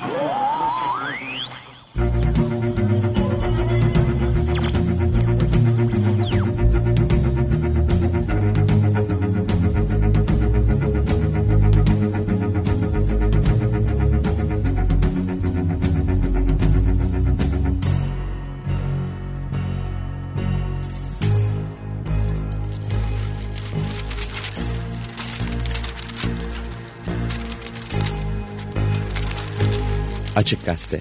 Gol! Açık Gazete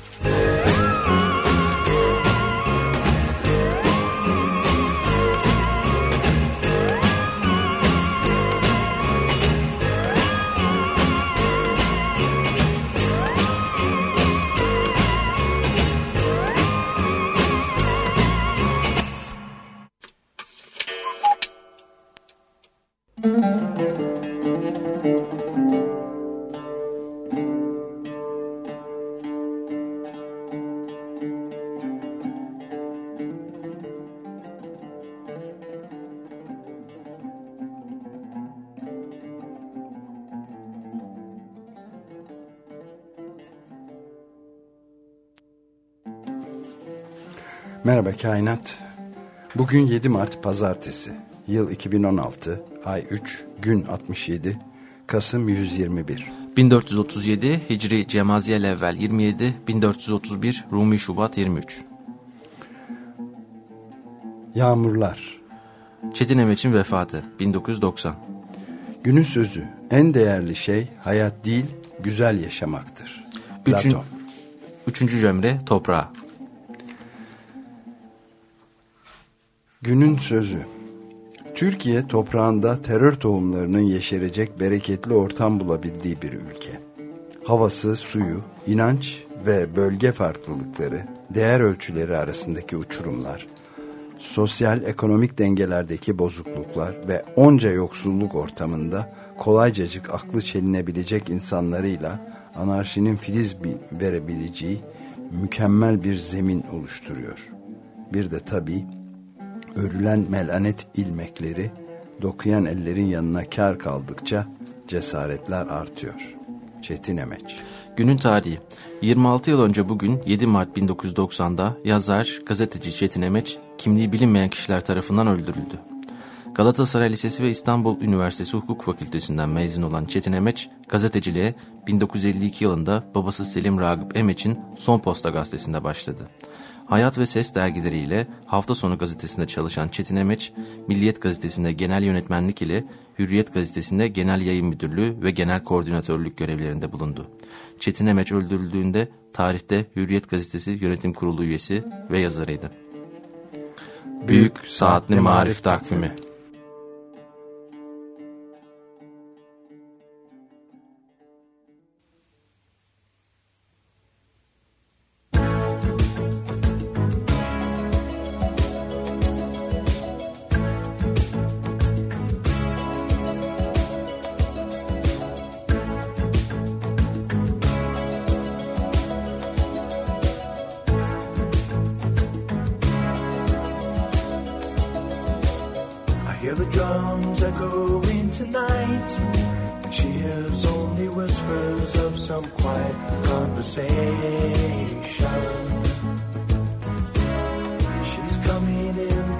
Merhaba Kainat. Bugün 7 Mart Pazartesi. Yıl 2016, ay 3, gün 67, Kasım 121. 1437 Hicri Cemaziyel evvel 27, 1431 Rumi Şubat 23. Yağmurlar. Çetin Emeç'in vefatı 1990. Günün sözü en değerli şey hayat değil güzel yaşamaktır. Üçün, Platon. Üçüncü cemre toprağa. Günün sözü Türkiye toprağında terör tohumlarının yeşerecek bereketli ortam bulabildiği bir ülke. Havası, suyu, inanç ve bölge farklılıkları, değer ölçüleri arasındaki uçurumlar, sosyal ekonomik dengelerdeki bozukluklar ve onca yoksulluk ortamında kolaycacık aklı çelinebilecek insanlarıyla anarşinin filiz verebileceği mükemmel bir zemin oluşturuyor. Bir de tabii örülen melanet ilmekleri dokuyan ellerin yanına kar kaldıkça cesaretler artıyor. Çetin Emeç Günün tarihi 26 yıl önce bugün 7 Mart 1990'da yazar, gazeteci Çetin Emeç kimliği bilinmeyen kişiler tarafından öldürüldü. Galatasaray Lisesi ve İstanbul Üniversitesi Hukuk Fakültesinden mezun olan Çetin Emeç, gazeteciliğe 1952 yılında babası Selim Ragıp Emeç'in Son Posta gazetesinde başladı. Hayat ve Ses dergileriyle Hafta Sonu gazetesinde çalışan Çetin Emeç, Milliyet gazetesinde genel yönetmenlik ile Hürriyet gazetesinde genel yayın müdürlüğü ve genel koordinatörlük görevlerinde bulundu. Çetin Emeç öldürüldüğünde tarihte Hürriyet gazetesi yönetim kurulu üyesi ve yazarıydı. Büyük Saatli Marif Takvimi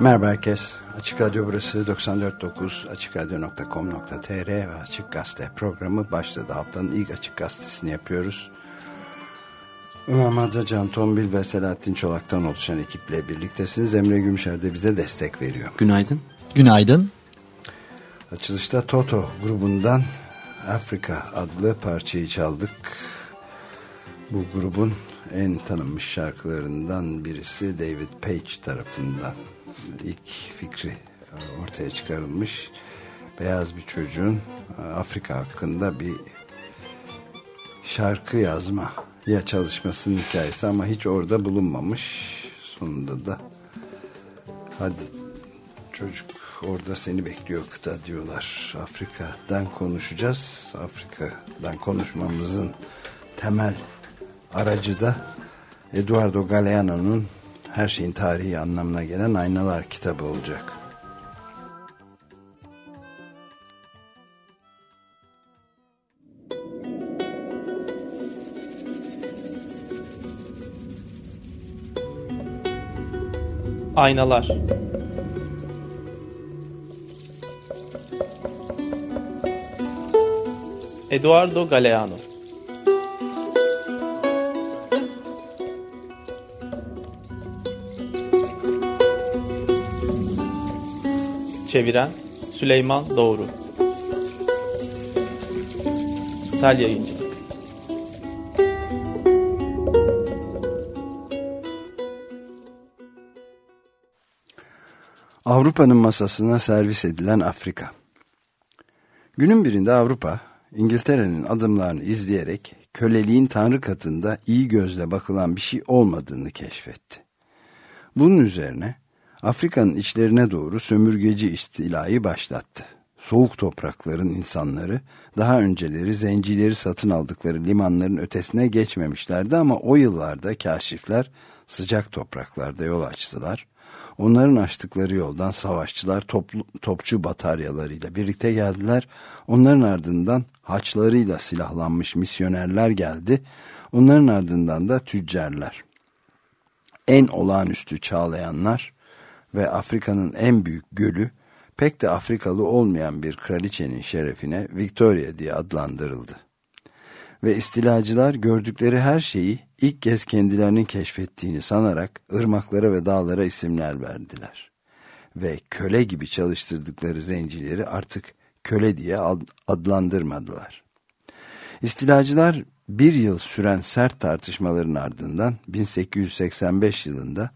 Merhaba herkes. Açık Radyo burası 94.9 açıkradyo.com.tr ve Açık Gazete programı başladı. Haftanın ilk Açık Gazetesini yapıyoruz. Ömer Madra, Can Tombil ve Selahattin Çolak'tan oluşan ekiple birliktesiniz. Emre Gümüşer de bize destek veriyor. Günaydın. Günaydın. Açılışta Toto grubundan Afrika adlı parçayı çaldık. Bu grubun en tanınmış şarkılarından birisi David Page tarafından ilk fikri ortaya çıkarılmış. Beyaz bir çocuğun Afrika hakkında bir şarkı yazma ya çalışmasının hikayesi ama hiç orada bulunmamış. Sonunda da hadi çocuk orada seni bekliyor kıta diyorlar. Afrika'dan konuşacağız. Afrika'dan konuşmamızın temel aracı da Eduardo Galeano'nun her şeyin tarihi anlamına gelen Aynalar kitabı olacak. Aynalar Eduardo Galeano Çeviren Süleyman Doğru Sel Yayıncılık Avrupa'nın masasına servis edilen Afrika. Günün birinde Avrupa, İngiltere'nin adımlarını izleyerek köleliğin tanrı katında iyi gözle bakılan bir şey olmadığını keşfetti. Bunun üzerine Afrika'nın içlerine doğru sömürgeci istilayı başlattı. Soğuk toprakların insanları daha önceleri zencileri satın aldıkları limanların ötesine geçmemişlerdi ama o yıllarda kaşifler sıcak topraklarda yol açtılar. Onların açtıkları yoldan savaşçılar toplu, topçu bataryalarıyla birlikte geldiler. Onların ardından haçlarıyla silahlanmış misyonerler geldi. Onların ardından da tüccarlar. En olağanüstü çağlayanlar ve Afrika'nın en büyük gölü pek de Afrikalı olmayan bir kraliçenin şerefine Victoria diye adlandırıldı. Ve istilacılar gördükleri her şeyi ilk kez kendilerinin keşfettiğini sanarak ırmaklara ve dağlara isimler verdiler. Ve köle gibi çalıştırdıkları zencileri artık köle diye adlandırmadılar. İstilacılar bir yıl süren sert tartışmaların ardından 1885 yılında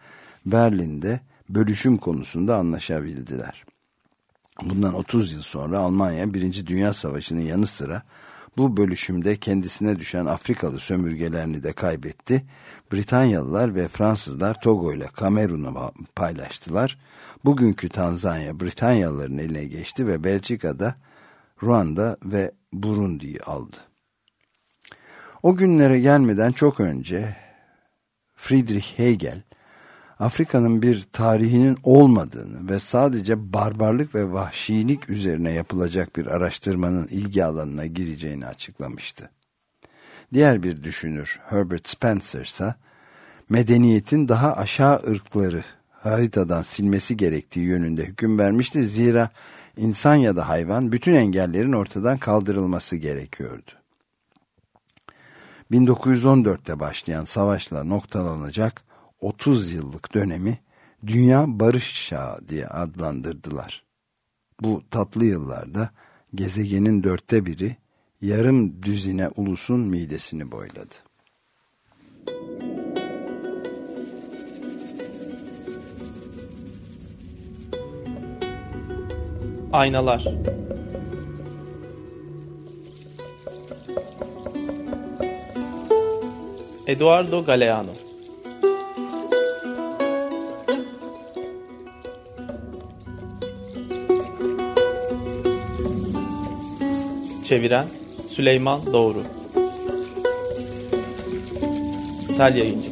Berlin'de bölüşüm konusunda anlaşabildiler. Bundan 30 yıl sonra Almanya 1. Dünya Savaşı'nın yanı sıra bu bölüşümde kendisine düşen Afrikalı sömürgelerini de kaybetti. Britanyalılar ve Fransızlar Togo ile Kamerun'u paylaştılar. Bugünkü Tanzanya Britanyalıların eline geçti ve Belçika'da Ruanda ve Burundi'yi aldı. O günlere gelmeden çok önce Friedrich Hegel Afrika'nın bir tarihinin olmadığını ve sadece barbarlık ve vahşilik üzerine yapılacak bir araştırmanın ilgi alanına gireceğini açıklamıştı. Diğer bir düşünür Herbert Spencer ise medeniyetin daha aşağı ırkları haritadan silmesi gerektiği yönünde hüküm vermişti. Zira insan ya da hayvan bütün engellerin ortadan kaldırılması gerekiyordu. 1914'te başlayan savaşla noktalanacak 30 yıllık dönemi Dünya Barış Çağı diye adlandırdılar. Bu tatlı yıllarda gezegenin dörtte biri yarım düzine ulusun midesini boyladı. Aynalar Eduardo Galeano Çeviren Süleyman Doğru Sel Yayıncı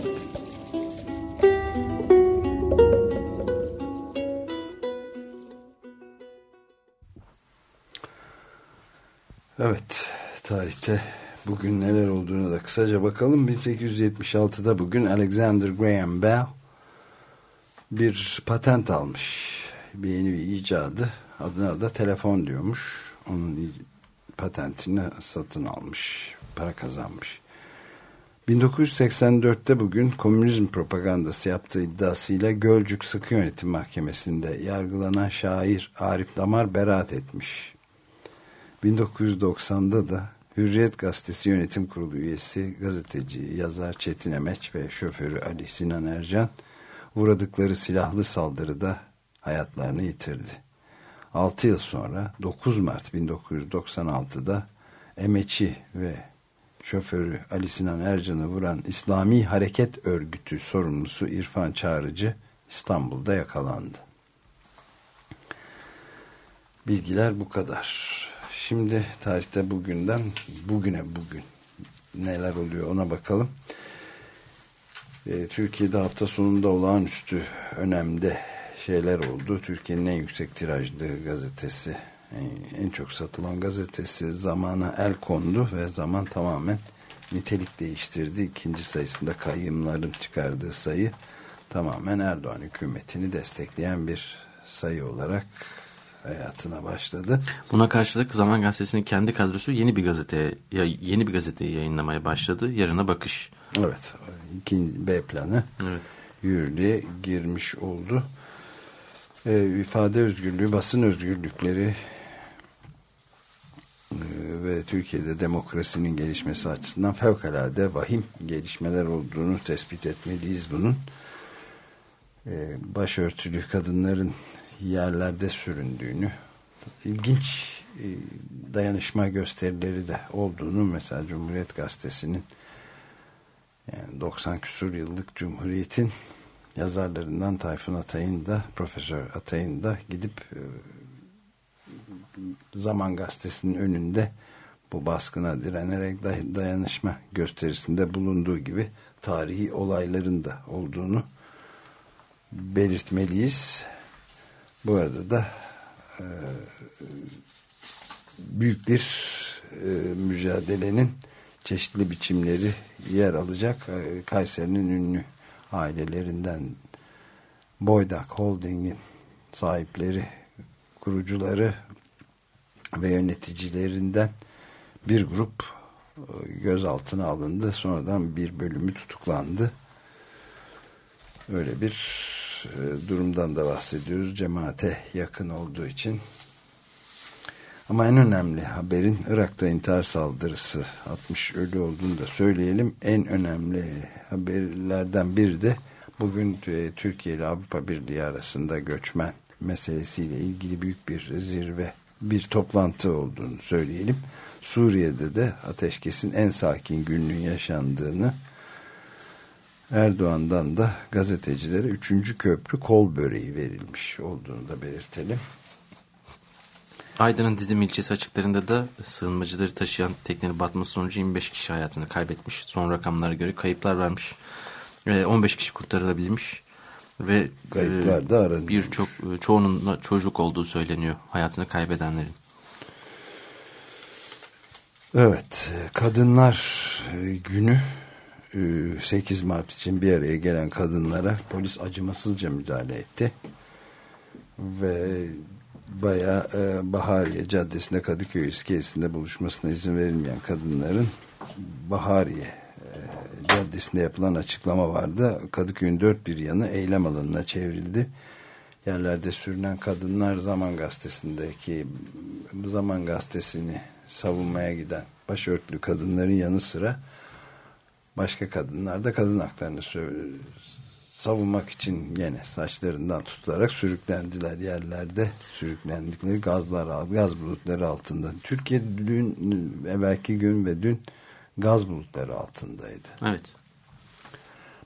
Evet, tarihte bugün neler olduğunu da kısaca bakalım. 1876'da bugün Alexander Graham Bell bir patent almış. Bir yeni bir icadı. Adına da telefon diyormuş. Onun patentini satın almış. Para kazanmış. 1984'te bugün komünizm propagandası yaptığı iddiasıyla Gölcük Sıkı Yönetim Mahkemesi'nde yargılanan şair Arif Damar beraat etmiş. 1990'da da Hürriyet Gazetesi Yönetim Kurulu üyesi, gazeteci, yazar Çetin Emeç ve şoförü Ali Sinan Ercan uğradıkları silahlı saldırıda hayatlarını yitirdi. 6 yıl sonra 9 Mart 1996'da Emeçi ve şoförü Ali Sinan Ercan'ı vuran İslami Hareket Örgütü sorumlusu İrfan Çağrıcı İstanbul'da yakalandı. Bilgiler bu kadar. Şimdi tarihte bugünden bugüne bugün neler oluyor ona bakalım. Ee, Türkiye'de hafta sonunda olağanüstü önemde şeyler oldu. Türkiye'nin en yüksek tirajlı gazetesi, en çok satılan gazetesi zamana el kondu ve zaman tamamen nitelik değiştirdi. İkinci sayısında kayyımların çıkardığı sayı tamamen Erdoğan hükümetini destekleyen bir sayı olarak hayatına başladı. Buna karşılık Zaman Gazetesi'nin kendi kadrosu yeni bir gazete yeni bir gazeteyi yayınlamaya başladı. Yarına bakış. Evet. İkinci B planı evet. yürürlüğe girmiş oldu. Ee, ifade özgürlüğü, basın özgürlükleri e, ve Türkiye'de demokrasinin gelişmesi açısından fevkalade vahim gelişmeler olduğunu tespit etmeliyiz bunun. Ee, başörtülü kadınların yerlerde süründüğünü, ilginç e, dayanışma gösterileri de olduğunu mesela Cumhuriyet Gazetesi'nin yani 90 küsur yıllık Cumhuriyet'in yazarlarından Tayfun Atay'ın da Profesör Atay'ın da gidip e, Zaman Gazetesi'nin önünde bu baskına direnerek day- dayanışma gösterisinde bulunduğu gibi tarihi olayların da olduğunu belirtmeliyiz. Bu arada da e, büyük bir e, mücadelenin çeşitli biçimleri yer alacak. Kayseri'nin ünlü ailelerinden Boydak Holding'in sahipleri, kurucuları ve yöneticilerinden bir grup e, gözaltına alındı. Sonradan bir bölümü tutuklandı. Öyle bir e, durumdan da bahsediyoruz. Cemaate yakın olduğu için. Ama en önemli haberin Irak'ta intihar saldırısı 60 ölü olduğunu da söyleyelim. En önemli haberlerden biri de bugün e, Türkiye ile Avrupa Birliği arasında göçmen meselesiyle ilgili büyük bir zirve, bir toplantı olduğunu söyleyelim. Suriye'de de ateşkesin en sakin günlüğün yaşandığını Erdoğan'dan da gazetecilere 3. köprü kol böreği verilmiş olduğunu da belirtelim. Aydın'ın Didim ilçesi açıklarında da sığınmacıları taşıyan teknenin batması sonucu 25 kişi hayatını kaybetmiş. Son rakamlara göre kayıplar vermiş. Ee, 15 kişi kurtarılabilmiş. Ve Kayıplar e, da aranıyor. birçok e, çoğunun çocuk olduğu söyleniyor hayatını kaybedenlerin. Evet, kadınlar e, günü e, 8 Mart için bir araya gelen kadınlara polis acımasızca müdahale etti. Ve bayağı e, Bahariye Caddesi'nde Kadıköy iskelesinde buluşmasına izin verilmeyen kadınların Bahariye e, Caddesi'nde yapılan açıklama vardı. Kadıköy'ün dört bir yanı eylem alanına çevrildi. Yerlerde sürünen kadınlar Zaman Gazetesi'ndeki Zaman Gazetesi'ni savunmaya giden başörtülü kadınların yanı sıra başka kadınlar da kadın haklarını savunmak için gene saçlarından tutularak sürüklendiler yerlerde sürüklendikleri gazlar gaz bulutları altında. Türkiye dün evvelki gün ve dün gaz bulutları altındaydı. Evet.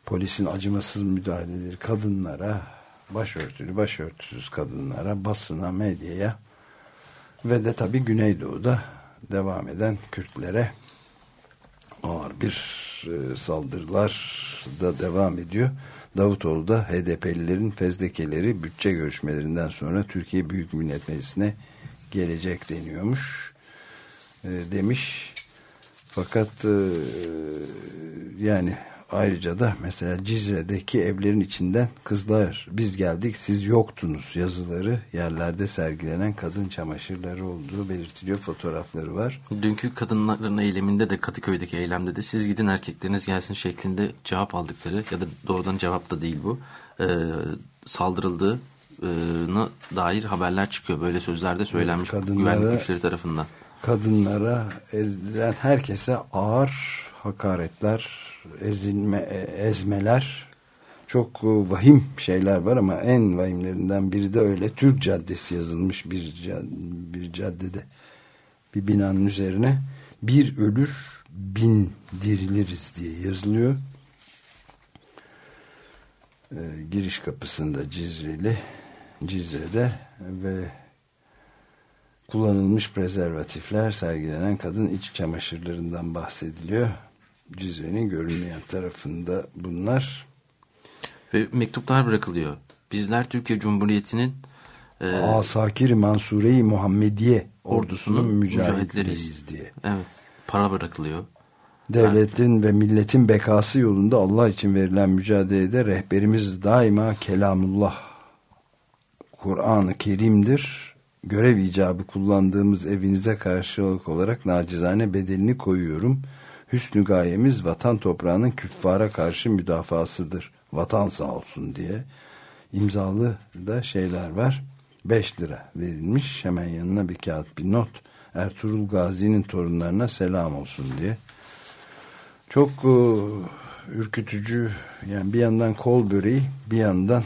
Polisin acımasız müdahaleleri kadınlara, başörtülü, başörtüsüz kadınlara, basına, medyaya ve de tabii Güneydoğu'da devam eden Kürtlere ağır bir e, saldırılar da devam ediyor. Davutoğlu da HDP'lilerin fezlekeleri bütçe görüşmelerinden sonra Türkiye Büyük Millet Meclisi'ne gelecek deniyormuş e, demiş. Fakat e, yani ayrıca da mesela Cizre'deki evlerin içinden kızlar biz geldik siz yoktunuz yazıları yerlerde sergilenen kadın çamaşırları olduğu belirtiliyor fotoğrafları var. Dünkü kadınların eyleminde de Kadıköy'deki eylemde de siz gidin erkekleriniz gelsin şeklinde cevap aldıkları ya da doğrudan cevap da değil bu e, saldırıldığına dair haberler çıkıyor. Böyle sözler de söylenmiş kadınlara- güvenlik güçleri tarafından. kadınlara herkese ağır hakaretler, ezilme, e, ezmeler çok e, vahim şeyler var ama en vahimlerinden biri de öyle Türk Caddesi yazılmış bir, bir caddede bir binanın üzerine bir ölür bin diriliriz diye yazılıyor. E, giriş kapısında Cizreli Cizre'de ve kullanılmış prezervatifler sergilenen kadın iç çamaşırlarından bahsediliyor. Cizre'nin görünmeyen tarafında bunlar. Ve mektuplar bırakılıyor. Bizler Türkiye Cumhuriyeti'nin e, Asakir Mansure-i Muhammediye ordusunun ordusunun mücahitleriyiz diye. Evet. Para bırakılıyor. Devletin ve milletin bekası yolunda Allah için verilen mücadelede rehberimiz daima kelamullah Kur'an-ı Kerim'dir. Görev icabı kullandığımız evinize karşılık olarak nacizane bedelini koyuyorum. Hüsnü gayemiz vatan toprağının küffara karşı müdafasıdır. Vatan sağ olsun diye imzalı da şeyler var. 5 lira verilmiş. Hemen yanına bir kağıt bir not. Ertuğrul Gazi'nin torunlarına selam olsun diye. Çok e, ürkütücü yani bir yandan kol böreği bir yandan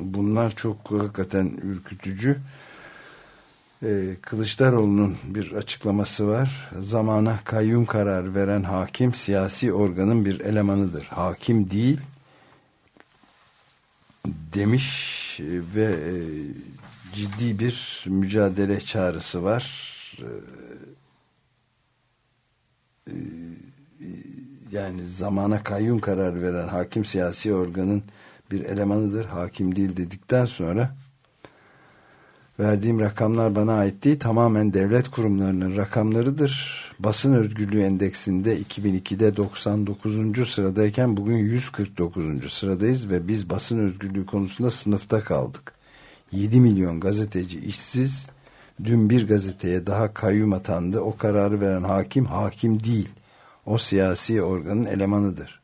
bunlar çok hakikaten ürkütücü. E, Kılıçdaroğlu'nun bir açıklaması var. Zamana kayyum karar veren hakim siyasi organın bir elemanıdır. Hakim değil demiş e, ve e, ciddi bir mücadele çağrısı var. E, yani zamana kayyum karar veren hakim siyasi organın bir elemanıdır. Hakim değil dedikten sonra verdiğim rakamlar bana ait değil tamamen devlet kurumlarının rakamlarıdır. Basın özgürlüğü endeksinde 2002'de 99. sıradayken bugün 149. sıradayız ve biz basın özgürlüğü konusunda sınıfta kaldık. 7 milyon gazeteci işsiz. Dün bir gazeteye daha kayyum atandı. O kararı veren hakim hakim değil. O siyasi organın elemanıdır.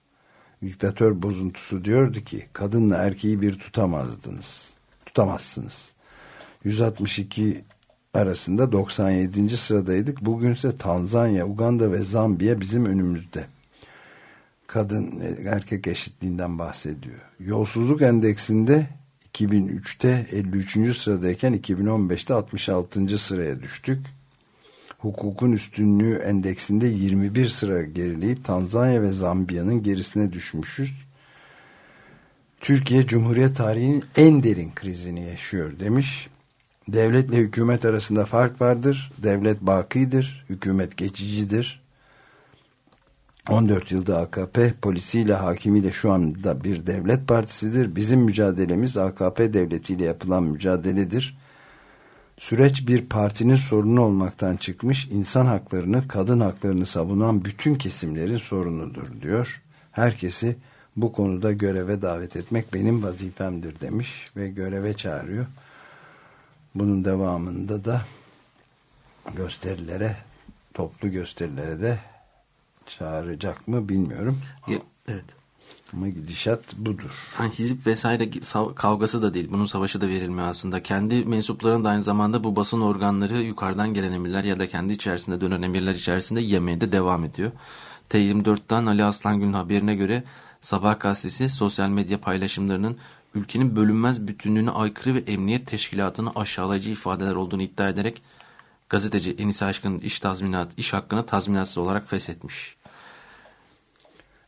Diktatör bozuntusu diyordu ki kadınla erkeği bir tutamazdınız. Tutamazsınız. 162 arasında 97. sıradaydık. Bugünse Tanzanya, Uganda ve Zambiya bizim önümüzde. Kadın erkek eşitliğinden bahsediyor. Yolsuzluk endeksinde 2003'te 53. sıradayken 2015'te 66. sıraya düştük. Hukukun üstünlüğü endeksinde 21 sıra gerileyip Tanzanya ve Zambiya'nın gerisine düşmüşüz. Türkiye Cumhuriyet tarihinin en derin krizini yaşıyor demiş. Devletle hükümet arasında fark vardır. Devlet bakidir, hükümet geçicidir. 14 yılda AKP polisiyle hakimiyle şu anda bir devlet partisidir. Bizim mücadelemiz AKP devletiyle yapılan mücadeledir. Süreç bir partinin sorunu olmaktan çıkmış, insan haklarını, kadın haklarını savunan bütün kesimlerin sorunudur diyor. Herkesi bu konuda göreve davet etmek benim vazifemdir demiş ve göreve çağırıyor. Bunun devamında da gösterilere, toplu gösterilere de çağıracak mı bilmiyorum. Evet. Ama gidişat budur. Yani hizip vesaire kavgası da değil. Bunun savaşı da verilmiyor aslında. Kendi mensuplarının da aynı zamanda bu basın organları yukarıdan gelen emirler ya da kendi içerisinde dönen emirler içerisinde yemeye de devam ediyor. T24'ten Ali Aslangül'ün haberine göre Sabah gazetesi sosyal medya paylaşımlarının ülkenin bölünmez bütünlüğüne aykırı ve emniyet teşkilatını aşağılayıcı ifadeler olduğunu iddia ederek gazeteci Enis Aşkın'ın iş tazminat, iş hakkını tazminatsız olarak feshetmiş.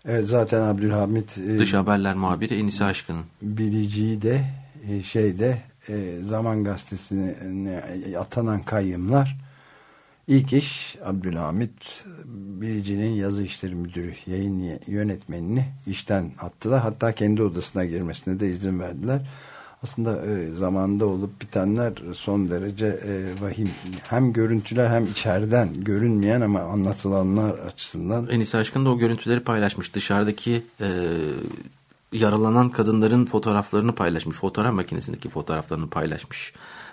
Evet zaten Abdülhamit e, Dış haberler muhabiri Enis Aşkın'ın. Bilici'yi de e, şeyde e, Zaman Gazetesi'ne atanan kayyımlar ilk iş Abdülhamit Bilici'nin yazı işleri müdürü yayın yönetmenini işten attılar. Hatta kendi odasına girmesine de izin verdiler. Aslında e, zamanında olup bitenler son derece e, vahim. Hem görüntüler hem içeriden görünmeyen ama anlatılanlar açısından. Enis Aşkın da o görüntüleri paylaşmış. Dışarıdaki e, yaralanan kadınların fotoğraflarını paylaşmış. Fotoğraf makinesindeki fotoğraflarını paylaşmış.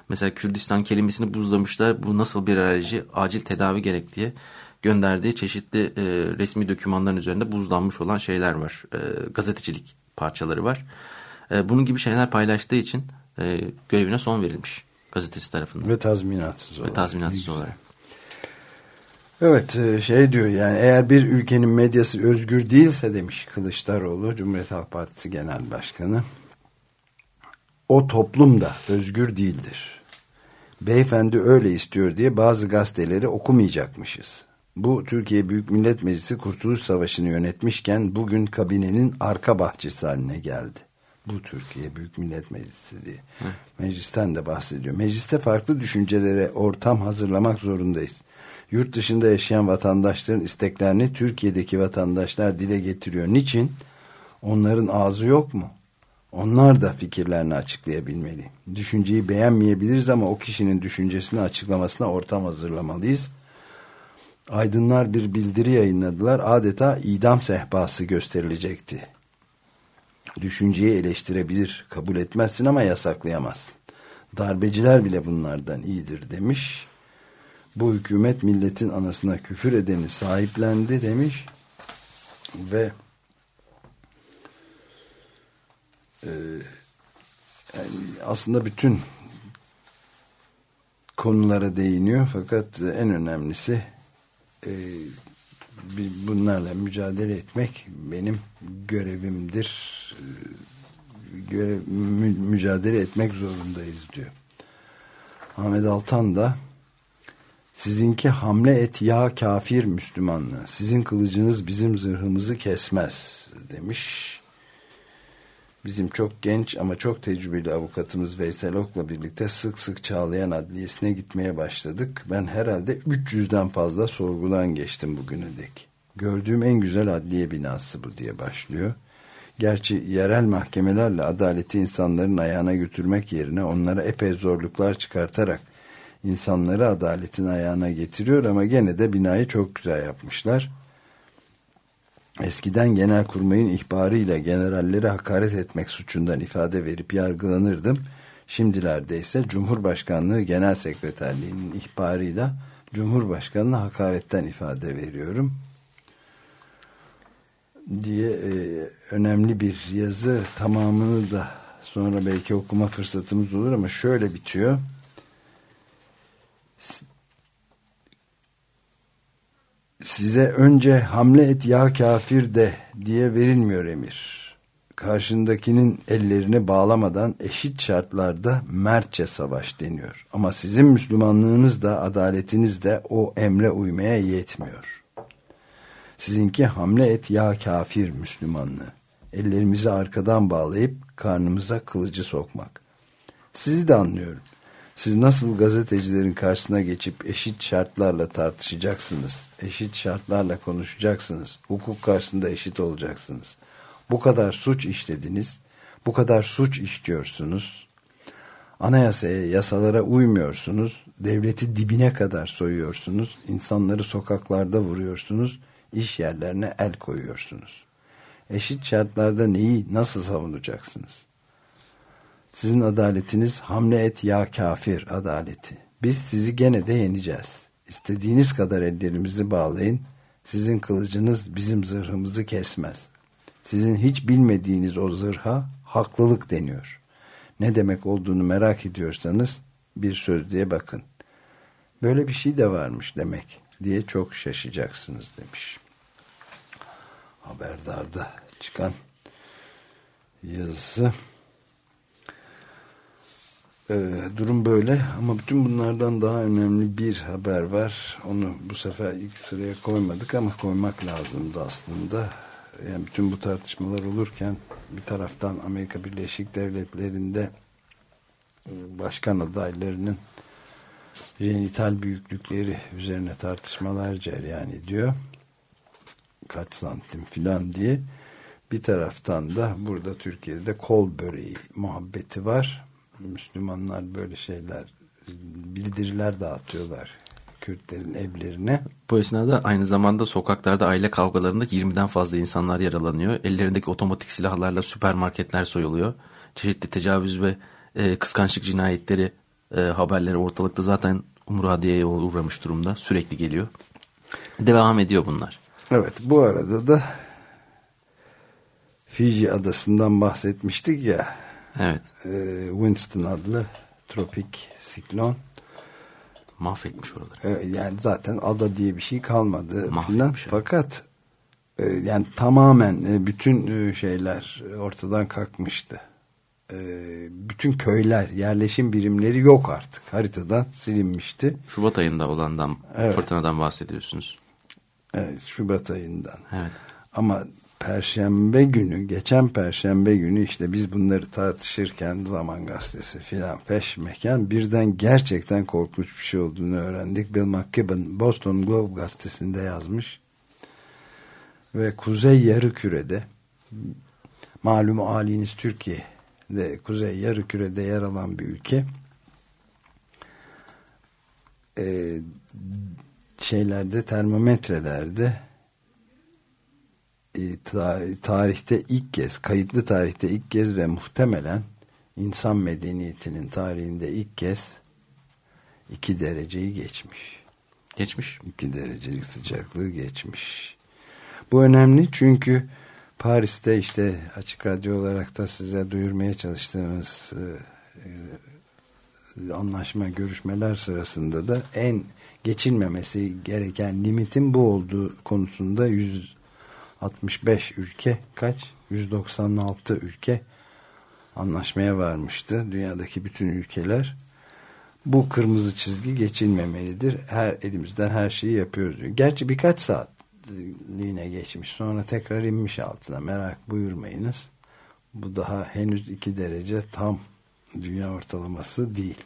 Mesela Kürdistan kelimesini buzlamışlar. Bu nasıl bir alerji? Acil tedavi gerek diye gönderdiği çeşitli e, resmi dokümanların üzerinde buzlanmış olan şeyler var. E, gazetecilik parçaları var. E, bunun gibi şeyler paylaştığı için e, görevine son verilmiş gazetesi tarafından. Ve tazminatsız Ve olarak. tazminatsız olarak. Evet e, şey diyor yani eğer bir ülkenin medyası özgür değilse demiş Kılıçdaroğlu Cumhuriyet Halk Partisi Genel Başkanı o toplum da özgür değildir. Beyefendi öyle istiyor diye bazı gazeteleri okumayacakmışız. Bu Türkiye Büyük Millet Meclisi Kurtuluş Savaşı'nı yönetmişken bugün kabinenin arka bahçesi haline geldi. Bu Türkiye Büyük Millet Meclisi diye. Meclisten de bahsediyor. Mecliste farklı düşüncelere ortam hazırlamak zorundayız. Yurt dışında yaşayan vatandaşların isteklerini Türkiye'deki vatandaşlar dile getiriyor. Niçin? Onların ağzı yok mu? Onlar da fikirlerini açıklayabilmeli. Düşünceyi beğenmeyebiliriz ama o kişinin düşüncesini açıklamasına ortam hazırlamalıyız. Aydınlar bir bildiri yayınladılar. Adeta idam sehpası gösterilecekti. Düşünceyi eleştirebilir, kabul etmezsin ama yasaklayamaz. Darbeciler bile bunlardan iyidir demiş. Bu hükümet milletin anasına küfür edeni sahiplendi demiş. Ve e, yani aslında bütün konulara değiniyor fakat en önemlisi e, bunlarla mücadele etmek benim görevimdir. Görev, mü, mücadele etmek zorundayız diyor. Ahmet Altan da sizinki hamle et ya kafir Müslümanlığı sizin kılıcınız bizim zırhımızı kesmez. demiş Bizim çok genç ama çok tecrübeli avukatımız Veysel Ok'la birlikte sık sık Çağlayan Adliyesi'ne gitmeye başladık. Ben herhalde 300'den fazla sorgudan geçtim bugüne dek. Gördüğüm en güzel adliye binası bu diye başlıyor. Gerçi yerel mahkemelerle adaleti insanların ayağına götürmek yerine onlara epey zorluklar çıkartarak insanları adaletin ayağına getiriyor ama gene de binayı çok güzel yapmışlar. Eskiden genelkurmayın ihbarıyla generallere hakaret etmek suçundan ifade verip yargılanırdım. Şimdilerde ise Cumhurbaşkanlığı Genel Sekreterliğinin ihbarıyla Cumhurbaşkanı'na hakaretten ifade veriyorum diye e, önemli bir yazı tamamını da sonra belki okuma fırsatımız olur ama şöyle bitiyor. Size önce hamle et ya kafir de diye verilmiyor emir. Karşındakinin ellerini bağlamadan eşit şartlarda mertçe savaş deniyor. Ama sizin Müslümanlığınız da adaletiniz de o emre uymaya yetmiyor. Sizinki hamle et ya kafir Müslümanlığı. Ellerimizi arkadan bağlayıp karnımıza kılıcı sokmak. Sizi de anlıyorum. Siz nasıl gazetecilerin karşısına geçip eşit şartlarla tartışacaksınız. Eşit şartlarla konuşacaksınız. Hukuk karşısında eşit olacaksınız. Bu kadar suç işlediniz. Bu kadar suç işliyorsunuz. Anayasaya, yasalara uymuyorsunuz. Devleti dibine kadar soyuyorsunuz. İnsanları sokaklarda vuruyorsunuz. İş yerlerine el koyuyorsunuz. Eşit şartlarda neyi nasıl savunacaksınız? Sizin adaletiniz hamle et ya kafir adaleti. Biz sizi gene de yeneceğiz. İstediğiniz kadar ellerimizi bağlayın. Sizin kılıcınız bizim zırhımızı kesmez. Sizin hiç bilmediğiniz o zırha haklılık deniyor. Ne demek olduğunu merak ediyorsanız bir sözlüğe bakın. Böyle bir şey de varmış demek diye çok şaşacaksınız demiş. Haberdarda çıkan yazısı. Ee, durum böyle ama bütün bunlardan daha önemli bir haber var. Onu bu sefer ilk sıraya koymadık ama koymak lazımdı aslında. Yani bütün bu tartışmalar olurken bir taraftan Amerika Birleşik Devletleri'nde e, başkan adaylarının jenital büyüklükleri üzerine tartışmalar cereyan ediyor. Kaç santim filan diye. Bir taraftan da burada Türkiye'de kol böreği muhabbeti var. Müslümanlar böyle şeyler bildiriler dağıtıyorlar Kürtlerin evlerine. Bu esnada aynı zamanda sokaklarda aile kavgalarında 20'den fazla insanlar yaralanıyor. Ellerindeki otomatik silahlarla süpermarketler soyuluyor. Çeşitli tecavüz ve e, kıskançlık cinayetleri e, haberleri ortalıkta zaten Umuradiye'ye uğramış durumda. Sürekli geliyor. Devam ediyor bunlar. Evet bu arada da Fiji adasından bahsetmiştik ya Evet. e, Winston adlı tropik siklon Mahvetmiş oraları. E, yani zaten ada diye bir şey kalmadı Mahvetmiş. Fakat e, yani tamamen e, bütün e, şeyler ortadan kalkmıştı. E, bütün köyler, yerleşim birimleri yok artık. Haritadan silinmişti. Şubat ayında olandan Evet. fırtınadan bahsediyorsunuz. Evet, Şubat ayından. Evet. Ama Perşembe günü, geçen Perşembe günü işte biz bunları tartışırken Zaman Gazetesi filan peşmeken birden gerçekten korkunç bir şey olduğunu öğrendik. Bill McKibben Boston Globe gazetesinde yazmış. Ve Kuzey Yarıküre'de malum haliniz Türkiye de Kuzey Yarıküre'de yer alan bir ülke. Ee, şeylerde termometrelerde e, tarihte ilk kez, kayıtlı tarihte ilk kez ve muhtemelen insan medeniyetinin tarihinde ilk kez iki dereceyi geçmiş. Geçmiş. İki derecelik sıcaklığı geçmiş. Bu önemli çünkü Paris'te işte açık radyo olarak da size duyurmaya çalıştığımız e, e, anlaşma görüşmeler sırasında da en geçilmemesi gereken limitin bu olduğu konusunda 165 ülke kaç? 196 ülke anlaşmaya varmıştı. Dünyadaki bütün ülkeler bu kırmızı çizgi geçilmemelidir. Her elimizden her şeyi yapıyoruz diyor. Gerçi birkaç saatliğine geçmiş. Sonra tekrar inmiş altına. Merak buyurmayınız. Bu daha henüz 2 derece tam dünya ortalaması değil.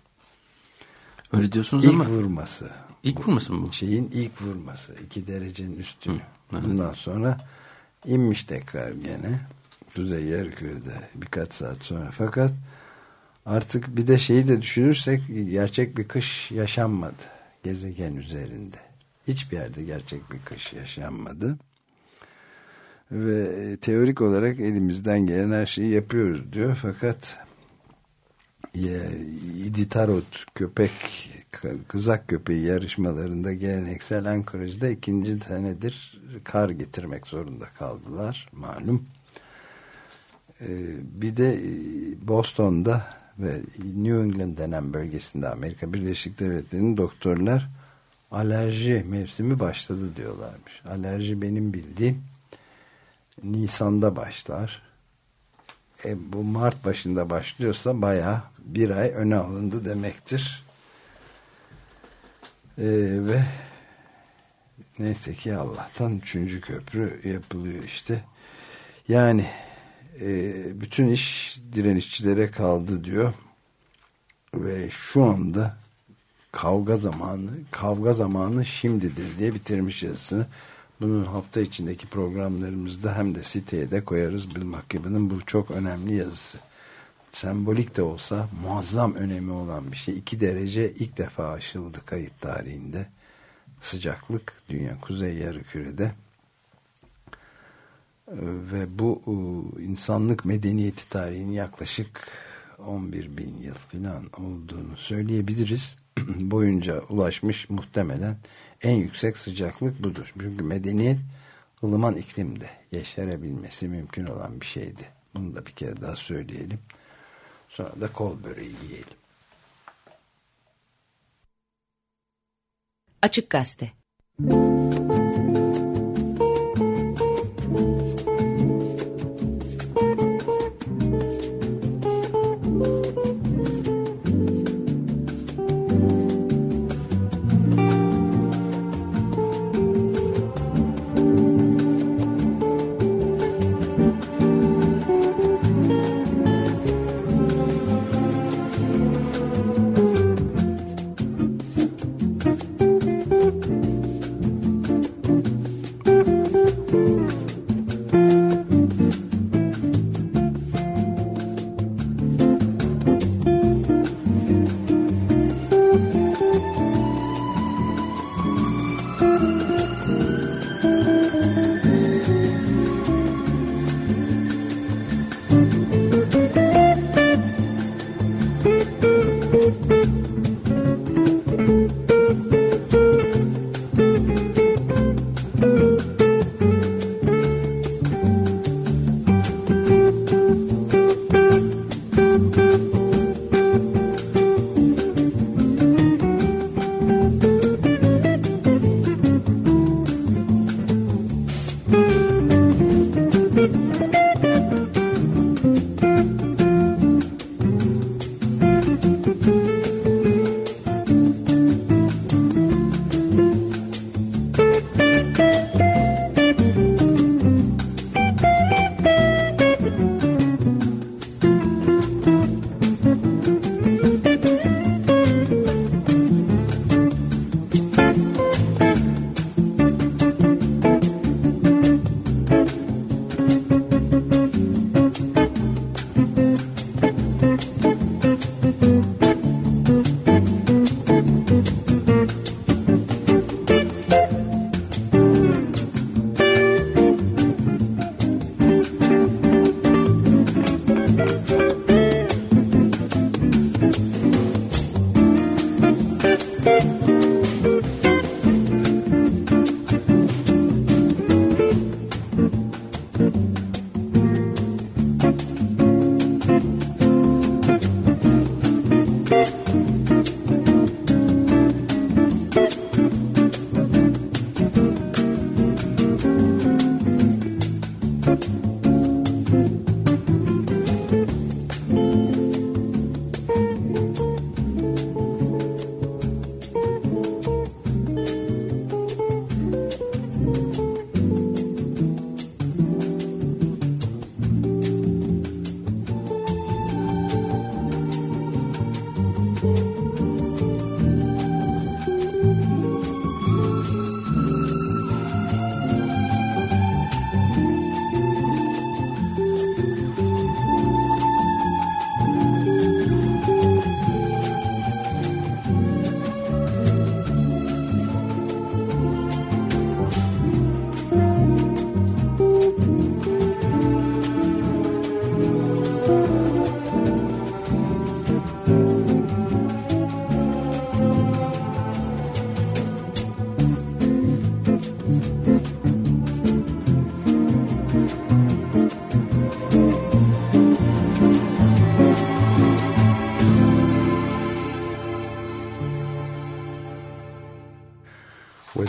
Öyle diyorsunuz İlk ama vurması. ilk vurması mı bu? Şeyin ilk vurması. 2 derecenin evet. Bundan sonra inmiş tekrar gene. Kuzey Yarıküre'de birkaç saat sonra. Fakat artık bir de şeyi de düşünürsek gerçek bir kış yaşanmadı. Gezegen üzerinde. Hiçbir yerde gerçek bir kış yaşanmadı. Ve e, teorik olarak elimizden gelen her şeyi yapıyoruz diyor. Fakat ya, İditarot köpek kızak köpeği yarışmalarında geleneksel Ankara'da ikinci senedir kar getirmek zorunda kaldılar malum. Ee, bir de e, Boston'da ve New England denen bölgesinde Amerika Birleşik Devletleri'nin doktorlar alerji mevsimi başladı diyorlarmış. Alerji benim bildiğim Nisan'da başlar. E, bu Mart başında başlıyorsa bayağı bir ay öne alındı demektir. E, ve neyse ki Allah'tan üçüncü köprü yapılıyor işte. Yani e, bütün iş direnişçilere kaldı diyor. Ve şu anda kavga zamanı, kavga zamanı şimdidir diye bitirmiş yazısını. Bunun hafta içindeki programlarımızda hem de siteye de koyarız. Bill McKibben'ın bu çok önemli yazısı. Sembolik de olsa muazzam önemi olan bir şey. 2 derece ilk defa aşıldı kayıt tarihinde. Sıcaklık dünya kuzey yarıkürede. Ve bu e, insanlık medeniyeti tarihinin yaklaşık 11 bin yıl falan olduğunu söyleyebiliriz. Boyunca ulaşmış muhtemelen en yüksek sıcaklık budur. Çünkü medeniyet ılıman iklimde yeşerebilmesi mümkün olan bir şeydi. Bunu da bir kere daha söyleyelim. Sonra da kol böreği yiyelim. Açık Gazete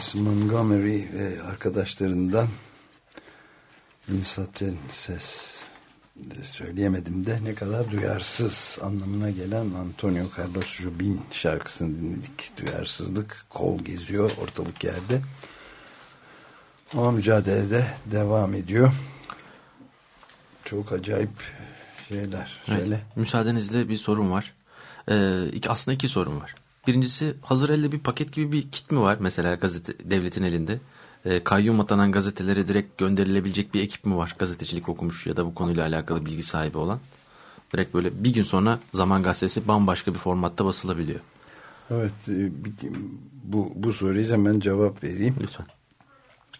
Wes Montgomery ve arkadaşlarından Insaten ses de söyleyemedim de ne kadar duyarsız anlamına gelen Antonio Carlos Jobim şarkısını dinledik. Duyarsızlık kol geziyor ortalık yerde. Ama mücadelede devam ediyor. Çok acayip şeyler. Evet, Şöyle. müsaadenizle bir sorun var. Ee, aslında iki sorun var. Birincisi hazır elde bir paket gibi bir kit mi var mesela gazete devletin elinde? Ee, kayyum atanan gazetelere direkt gönderilebilecek bir ekip mi var? Gazetecilik okumuş ya da bu konuyla alakalı bilgi sahibi olan. Direkt böyle bir gün sonra Zaman Gazetesi bambaşka bir formatta basılabiliyor. Evet e, bu, bu soruya hemen cevap vereyim. Lütfen.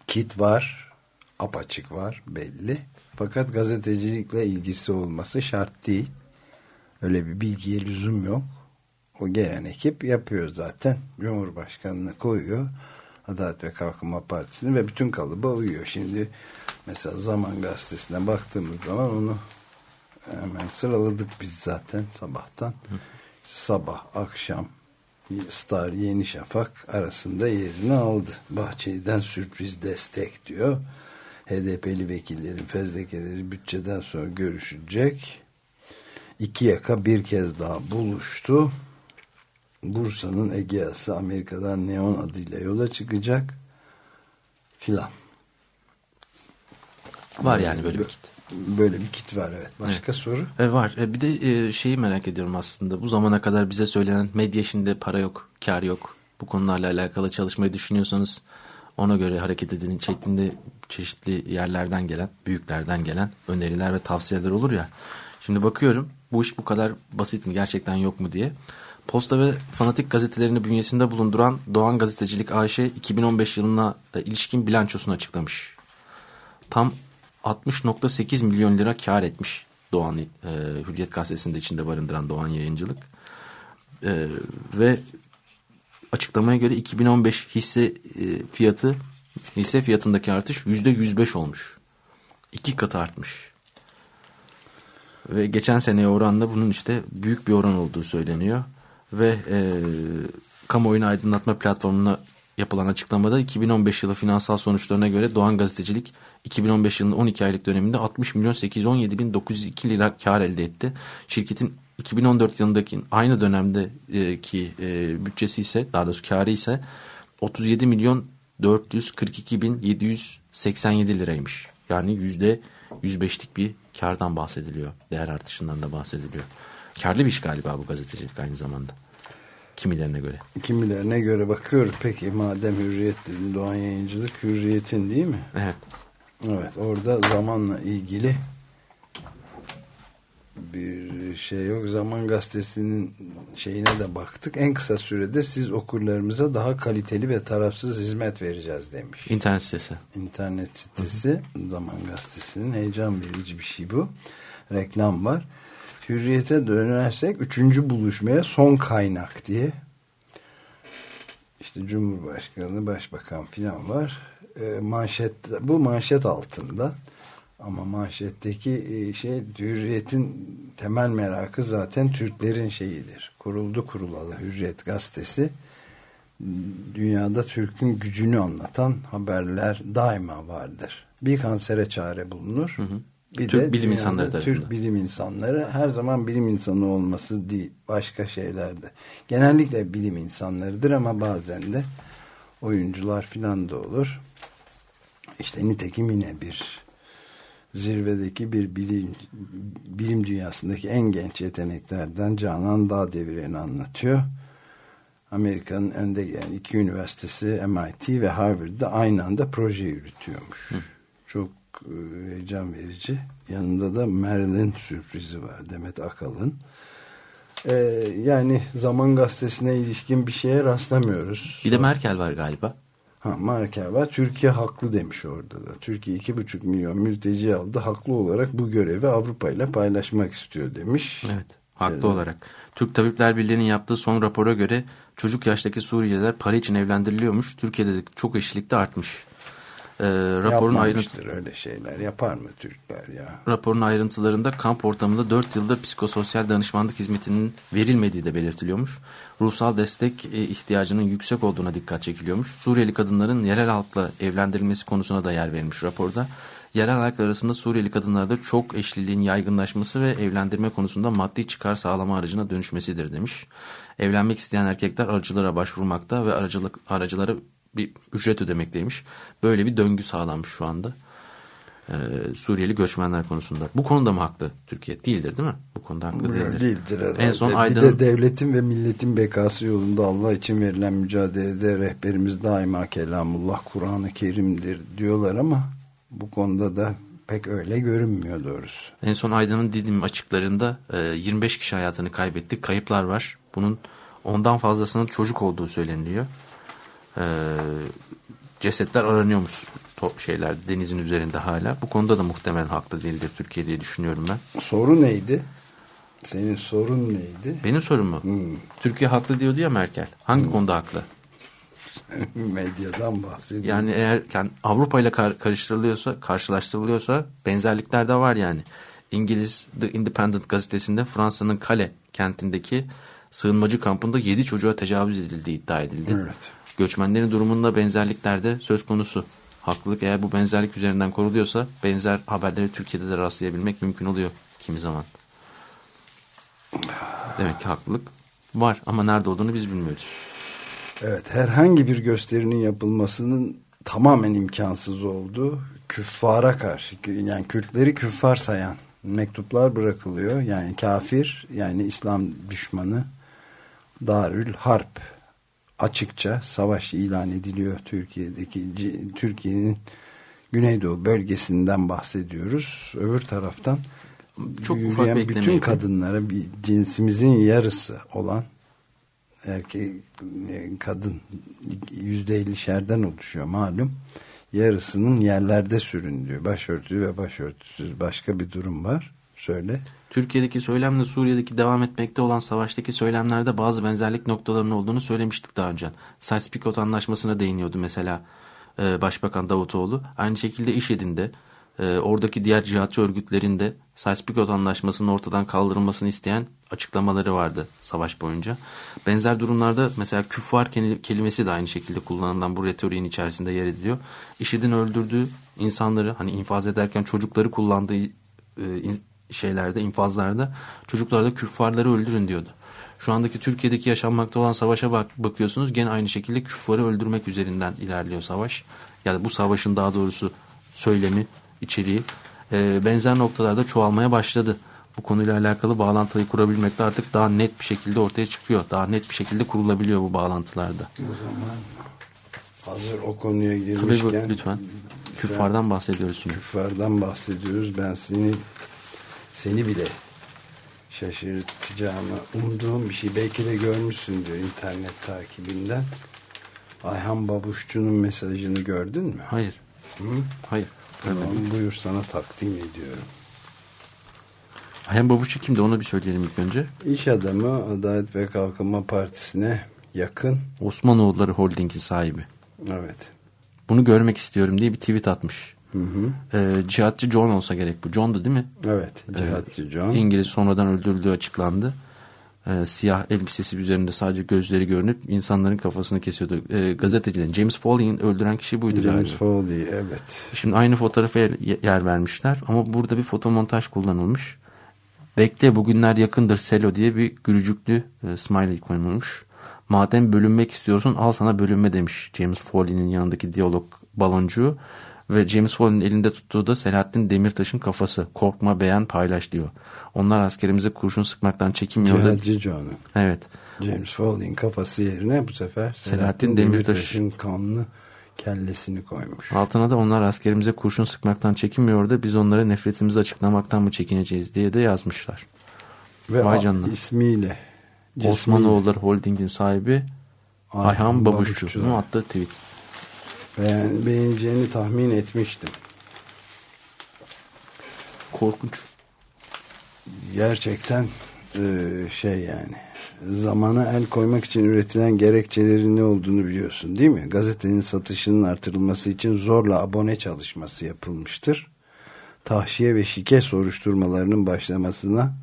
Kit var, apaçık var belli. Fakat gazetecilikle ilgisi olması şart değil. Öyle bir bilgiye lüzum yok. O gelen ekip yapıyor zaten. Cumhurbaşkanını koyuyor. Adalet ve Kalkınma Partisi'ni ve bütün kalıba uyuyor. Şimdi mesela Zaman Gazetesi'ne baktığımız zaman onu hemen sıraladık biz zaten sabahtan. İşte sabah, akşam, Star, Yeni Şafak arasında yerini aldı. Bahçeli'den sürpriz destek diyor. HDP'li vekillerin fezlekeleri bütçeden sonra görüşecek. İki yaka bir kez daha buluştu. Bursa'nın Egeası Amerika'dan Neon adıyla yola çıkacak. Filan. Var yani böyle bir kit. Böyle bir kit var evet. Başka soru? E, var. E, bir de e, şeyi merak ediyorum aslında. Bu zamana kadar bize söylenen medya işinde para yok, kar yok. Bu konularla alakalı çalışmayı düşünüyorsanız ona göre hareket edin şeklinde çeşitli yerlerden gelen, büyüklerden gelen öneriler ve tavsiyeler olur ya. Şimdi bakıyorum bu iş bu kadar basit mi gerçekten yok mu diye. Posta ve Fanatik gazetelerini bünyesinde bulunduran Doğan Gazetecilik AŞ 2015 yılına e, ilişkin bilançosunu açıklamış. Tam 60.8 milyon lira kar etmiş Doğan e, Hürriyet gazetesinde içinde barındıran Doğan Yayıncılık. E, ve açıklamaya göre 2015 hisse e, fiyatı hisse fiyatındaki artış %105 olmuş. İki katı artmış. Ve geçen seneye oranla bunun işte büyük bir oran olduğu söyleniyor. Ve e, kamuoyunu aydınlatma platformuna yapılan açıklamada 2015 yılı finansal sonuçlarına göre Doğan Gazetecilik 2015 yılının 12 aylık döneminde 60 milyon 817 bin 902 lira kar elde etti. Şirketin 2014 yılındaki aynı dönemdeki e, bütçesi ise daha doğrusu karı ise 37 milyon 442 bin 787 liraymış. Yani yüzde 105'lik bir kardan bahsediliyor. Değer artışından da bahsediliyor. Karlı bir iş galiba bu gazetecilik aynı zamanda. Kimilerine göre. Kimilerine göre bakıyoruz. Peki madem hürriyet dedin Doğan Yayıncılık hürriyetin değil mi? Evet. Evet orada zamanla ilgili bir şey yok. Zaman gazetesinin şeyine de baktık. En kısa sürede siz okurlarımıza daha kaliteli ve tarafsız hizmet vereceğiz demiş. İnternet sitesi. İnternet sitesi Zaman Gazetesi'nin heyecan verici bir şey bu. Reklam var. Hürriyete dönersek üçüncü buluşmaya son kaynak diye işte Cumhurbaşkanı, Başbakan filan var. E, manşet, bu manşet altında ama manşetteki e, şey Hürriyet'in temel merakı zaten Türklerin şeyidir. Kuruldu kurulalı Hürriyet gazetesi dünyada Türk'ün gücünü anlatan haberler daima vardır. Bir kansere çare bulunur. Bir Türk de bilim dünyada insanları Türk tarafından. bilim insanları her zaman bilim insanı olması değil. Başka şeylerde. Genellikle bilim insanlarıdır ama bazen de oyuncular filan da olur. İşte nitekim yine bir zirvedeki bir bilim, bilim dünyasındaki en genç yeteneklerden Canan Dağdeviren'i anlatıyor. Amerika'nın önde gelen iki üniversitesi MIT ve Harvard'da aynı anda proje yürütüyormuş. Çok e, heyecan verici. Yanında da Marilyn sürprizi var. Demet Akalın. E, yani Zaman Gazetesi'ne ilişkin bir şeye rastlamıyoruz. Bir de Merkel var galiba. Ha, Merkel var. Türkiye haklı demiş orada da. Türkiye iki buçuk milyon mülteci aldı. Haklı olarak bu görevi Avrupa ile paylaşmak istiyor demiş. Evet. Haklı Evet. olarak. Türk Tabipler Birliği'nin yaptığı son rapora göre çocuk yaştaki Suriyeliler para için evlendiriliyormuş. Türkiye'de de çok eşlilikte artmış. Ee, raporun ayrıntı öyle şeyler. Yapar mı Türkler ya? raporun ayrıntılarında kamp ortamında 4 yıldır psikososyal danışmanlık hizmetinin verilmediği de belirtiliyormuş. Ruhsal destek e, ihtiyacının yüksek olduğuna dikkat çekiliyormuş. Suriyeli kadınların yerel halkla evlendirilmesi konusuna da yer verilmiş raporda. Yerel halk arasında Suriyeli kadınlarda çok eşliliğin yaygınlaşması ve evlendirme konusunda maddi çıkar sağlama aracına dönüşmesidir demiş. Evlenmek isteyen erkekler aracılara başvurmakta ve aracılık aracılara bir ücret ödemekteymiş. Böyle bir döngü sağlanmış şu anda. Ee, Suriyeli göçmenler konusunda. Bu konuda mı haklı Türkiye? Değildir değil mi? Bu konuda haklı değildir. Değildir herhalde. En son bir Aydın de devletin ve milletin bekası yolunda Allah için verilen mücadelede rehberimiz daima kelamullah Kur'an-ı Kerim'dir diyorlar ama bu konuda da pek öyle görünmüyor doğrusu. En son Aydın'ın Didim açıklarında e, 25 kişi hayatını kaybetti. Kayıplar var. Bunun ondan fazlasının çocuk olduğu söyleniliyor. E, cesetler aranıyormuş şeyler denizin üzerinde hala. Bu konuda da muhtemelen haklı değildir Türkiye diye düşünüyorum ben. Soru neydi? Senin sorun neydi? Benim sorum mu? Hmm. Türkiye haklı diyordu ya Merkel. Hangi konuda haklı? Medyadan bahsediyor. Yani eğer kend- Avrupa ile kar- karıştırılıyorsa, karşılaştırılıyorsa benzerlikler de var yani. İngiliz The Independent gazetesinde Fransa'nın Kale kentindeki sığınmacı kampında 7 çocuğa tecavüz edildiği iddia edildi. Evet. Göçmenlerin durumunda benzerlikler de söz konusu. Haklılık eğer bu benzerlik üzerinden koruluyorsa benzer haberleri Türkiye'de de rastlayabilmek mümkün oluyor kimi zaman. Demek ki haklılık var ama nerede olduğunu biz bilmiyoruz. Evet, herhangi bir gösterinin yapılmasının tamamen imkansız olduğu küffara karşı yani Kürtleri küffar sayan mektuplar bırakılıyor. Yani kafir yani İslam düşmanı Darül Harp açıkça savaş ilan ediliyor Türkiye'deki Türkiye'nin Güneydoğu bölgesinden bahsediyoruz. Öbür taraftan Çok ufak yürüyen bütün kadınlara bir cinsimizin yarısı olan erkek kadın yüzde ellişerden oluşuyor malum. Yarısının yerlerde süründüğü başörtü ve başörtüsüz başka bir durum var. Söyle. Türkiye'deki söylemle Suriye'deki devam etmekte olan savaştaki söylemlerde bazı benzerlik noktalarının olduğunu söylemiştik daha önce. Sykes-Picot anlaşmasına değiniyordu mesela e, Başbakan Davutoğlu. Aynı şekilde IŞİD'in e, oradaki diğer cihatçı örgütlerin de Sykes-Picot anlaşmasının ortadan kaldırılmasını isteyen açıklamaları vardı savaş boyunca. Benzer durumlarda mesela küffar keli- kelimesi de aynı şekilde kullanılan bu retoriğin içerisinde yer ediliyor. IŞİD'in öldürdüğü insanları hani infaz ederken çocukları kullandığı e, şeylerde, infazlarda çocuklarda küffarları öldürün diyordu. Şu andaki Türkiye'deki yaşanmakta olan savaşa bak bakıyorsunuz gene aynı şekilde küffarı öldürmek üzerinden ilerliyor savaş. Yani bu savaşın daha doğrusu söylemi, içeriği e, benzer noktalarda çoğalmaya başladı. Bu konuyla alakalı bağlantıyı kurabilmekte artık daha net bir şekilde ortaya çıkıyor. Daha net bir şekilde kurulabiliyor bu bağlantılarda. O zaman hazır o konuya Tabii girmişken lütfen. Küffardan bahsediyoruz şimdi. küffardan bahsediyoruz. Ben seni seni bile şaşırtacağımı umduğum bir şey. Belki de görmüşsündür internet takibinden. Ayhan Babuşçu'nun mesajını gördün mü? Hayır. Hı? Hayır. Tamam, buyur sana takdim ediyorum. Ayhan Babuşçu kimdi onu bir söyleyelim ilk önce. İş adamı Adalet ve Kalkınma Partisi'ne yakın. Osmanoğulları Holding'in sahibi. Evet. Bunu görmek istiyorum diye bir tweet atmış. Hı hı. Ee, cihatçı John olsa gerek bu. John'du değil mi? Evet. Cihatçı John. İngiliz sonradan öldürüldüğü açıklandı. Ee, siyah elbisesi üzerinde sadece gözleri görünüp insanların kafasını kesiyordu. Ee, gazetecilerin James Foley'in öldüren kişi buydu James galiba. Foley evet. Şimdi aynı fotoğrafa yer, yer vermişler ama burada bir fotomontaj kullanılmış. Bekle bugünler yakındır Selo diye bir gülücüklü e, smiley konulmuş. Madem bölünmek istiyorsun al sana bölünme demiş James Foley'nin yanındaki diyalog baloncuğu. Ve James Foley'nin elinde tuttuğu da Selahattin Demirtaş'ın kafası. Korkma beğen paylaş diyor. Onlar askerimize kurşun sıkmaktan çekinmiyordu. Cihatçı John'u. Evet. James Foley'in kafası yerine bu sefer Selahattin Demirtaş. Demirtaş'ın kanlı kellesini koymuş. Altına da onlar askerimize kurşun sıkmaktan çekinmiyordu. Biz onlara nefretimizi açıklamaktan mı çekineceğiz diye de yazmışlar. Ve Vay canına. ismiyle Osmanoğulları Holding'in sahibi Ayhan Babuşçu. Babuşçular. Bunu attığı tweet. Ben beğeneceğini tahmin etmiştim. Korkunç. Gerçekten e, şey yani zamana el koymak için üretilen gerekçelerin ne olduğunu biliyorsun değil mi? Gazetenin satışının artırılması için zorla abone çalışması yapılmıştır. Tahşiye ve şike soruşturmalarının başlamasına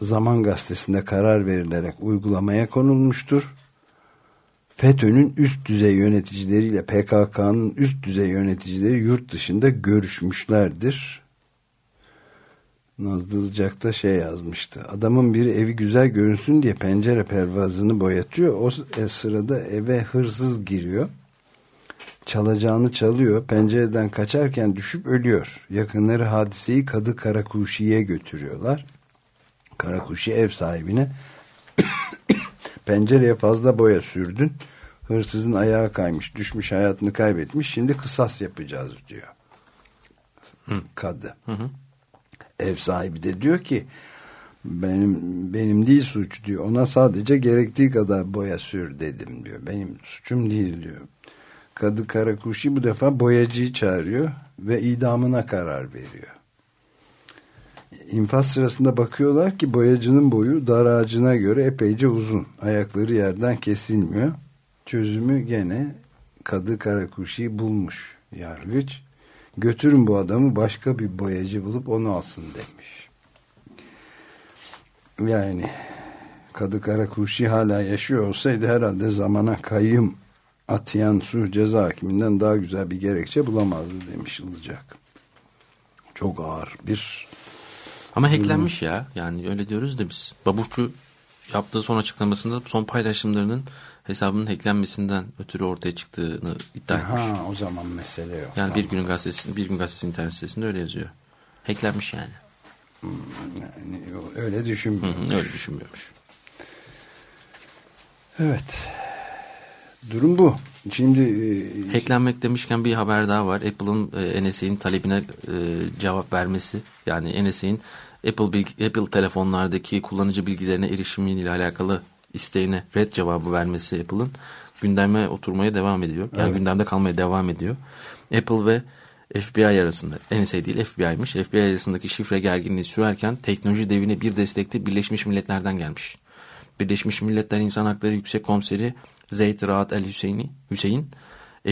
Zaman Gazetesi'nde karar verilerek uygulamaya konulmuştur. FETÖ'nün üst düzey yöneticileriyle PKK'nın üst düzey yöneticileri yurt dışında görüşmüşlerdir. Nazlı Ilıcak da şey yazmıştı. Adamın biri evi güzel görünsün diye pencere pervazını boyatıyor. O s- sırada eve hırsız giriyor. Çalacağını çalıyor. Pencereden kaçarken düşüp ölüyor. Yakınları hadiseyi Kadı Karakuşi'ye götürüyorlar. Karakuşi ev sahibine pencereye fazla boya sürdün. Hırsızın ayağı kaymış, düşmüş, hayatını kaybetmiş. Şimdi kısas yapacağız diyor. Kadı. Ev sahibi de diyor ki benim benim değil suç diyor. Ona sadece gerektiği kadar boya sür dedim diyor. Benim suçum değil diyor. Kadı Karakuşi bu defa boyacıyı çağırıyor ve idamına karar veriyor. İnfaz sırasında bakıyorlar ki boyacının boyu dar ağacına göre epeyce uzun. Ayakları yerden kesilmiyor. Çözümü gene Kadı Karakuşi'yi bulmuş yargıç. Götürün bu adamı başka bir boyacı bulup onu alsın demiş. Yani Kadı Karakuşi hala yaşıyor olsaydı herhalde zamana kayyım atayan sulh ceza hakiminden daha güzel bir gerekçe bulamazdı demiş Ilıcak. Çok ağır bir Ama hacklenmiş ya. Yani öyle diyoruz da biz. Babuşçu yaptığı son açıklamasında son paylaşımlarının hesabının hacklenmesinden ötürü ortaya çıktığını iddia etmiş. ha o zaman mesele yok. Yani Tamam. bir günün gazetesi, bir gün gazetesi internet sitesinde öyle yazıyor. Hacklenmiş yani. Yani öyle Hı hı, öyle düşünmüyormuş. Evet. Durum bu. Şimdi e, Hacklenmek demişken bir haber daha var. Apple'ın e, NSA'nin talebine e, cevap vermesi. Yani NSA'nin Apple, bilgi- Apple telefonlardaki kullanıcı bilgilerine erişimiyle alakalı isteğine red cevabı vermesi Apple'ın gündeme oturmaya devam ediyor. Yani Evet. gündemde kalmaya devam ediyor. Apple ve FBI arasında, NSA değil FBI'miş. FBI arasındaki şifre gerginliği sürerken teknoloji devine bir destekte Birleşmiş Milletler'den gelmiş. Birleşmiş Milletler İnsan Hakları Yüksek Komiseri Zeyd Raad El Hüseyni, Hüseyin,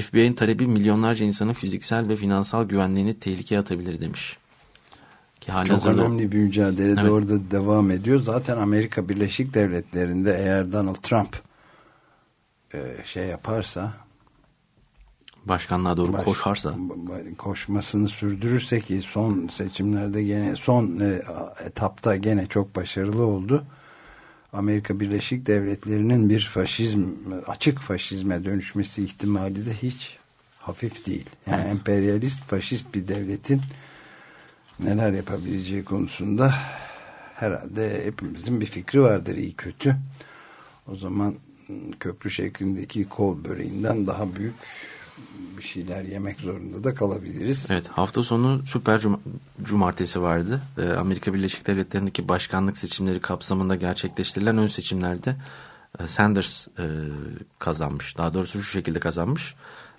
FBI'nin talebi milyonlarca insanın fiziksel ve finansal güvenliğini tehlikeye atabilir demiş. Ki çok halihazırda- önemli bir mücadele de Evet. orada devam ediyor. Zaten Amerika Birleşik Devletleri'nde eğer Donald Trump e, şey yaparsa başkanlığa doğru baş- koşarsa koşmasını sürdürürse ki son seçimlerde gene son e, etapta gene çok başarılı oldu. Amerika Birleşik Devletleri'nin bir faşizm açık faşizme dönüşmesi ihtimali de hiç hafif değil. Yani emperyalist faşist bir devletin neler yapabileceği konusunda herhalde hepimizin bir fikri vardır iyi kötü. O zaman köprü şeklindeki kol böreğinden daha büyük bir şeyler yemek zorunda da kalabiliriz. Evet hafta sonu süper cum- cumartesi vardı. Ee, Amerika Birleşik Devletleri'ndeki başkanlık seçimleri kapsamında gerçekleştirilen ön seçimlerde e, Sanders e, kazanmış. Daha doğrusu şu şekilde kazanmış.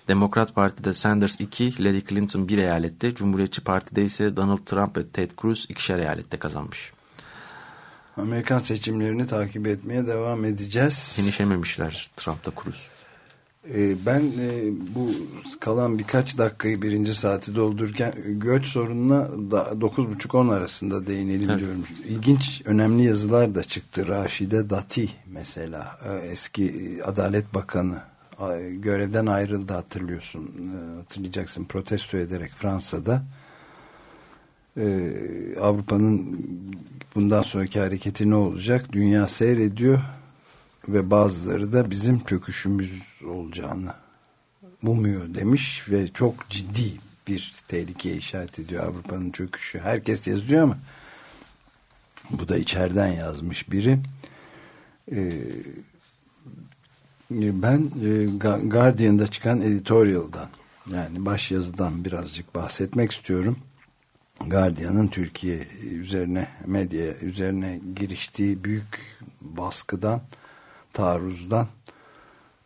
Demokrat Parti'de Sanders 2, Hillary Clinton 1 eyalette, Cumhuriyetçi Parti'de ise Donald Trump ve Ted Cruz ikişer eyalette kazanmış. Amerikan seçimlerini takip etmeye devam edeceğiz. Yenişememişler Trump'ta Cruz. Ee, ben e, bu kalan birkaç dakikayı birinci saati doldururken göç sorununa da 9.30-10 arasında değinelim Evet. diyorum. İlginç, önemli yazılar da çıktı. Raşide Dati mesela e, eski Adalet Bakanı e, görevden ayrıldı hatırlıyorsun. E, Hatırlayacaksın protesto ederek Fransa'da. Ee, Avrupa'nın bundan sonraki hareketi ne olacak? Dünya seyrediyor ve bazıları da bizim çöküşümüz olacağını umuyor demiş ve çok ciddi bir tehlikeye işaret ediyor Avrupa'nın çöküşü. Herkes yazıyor ama bu da içeriden yazmış biri. Ee, ben e, Guardian'da çıkan editorial'dan yani baş yazıdan birazcık bahsetmek istiyorum. Guardian'ın Türkiye üzerine medya üzerine giriştiği büyük baskıdan taarruzdan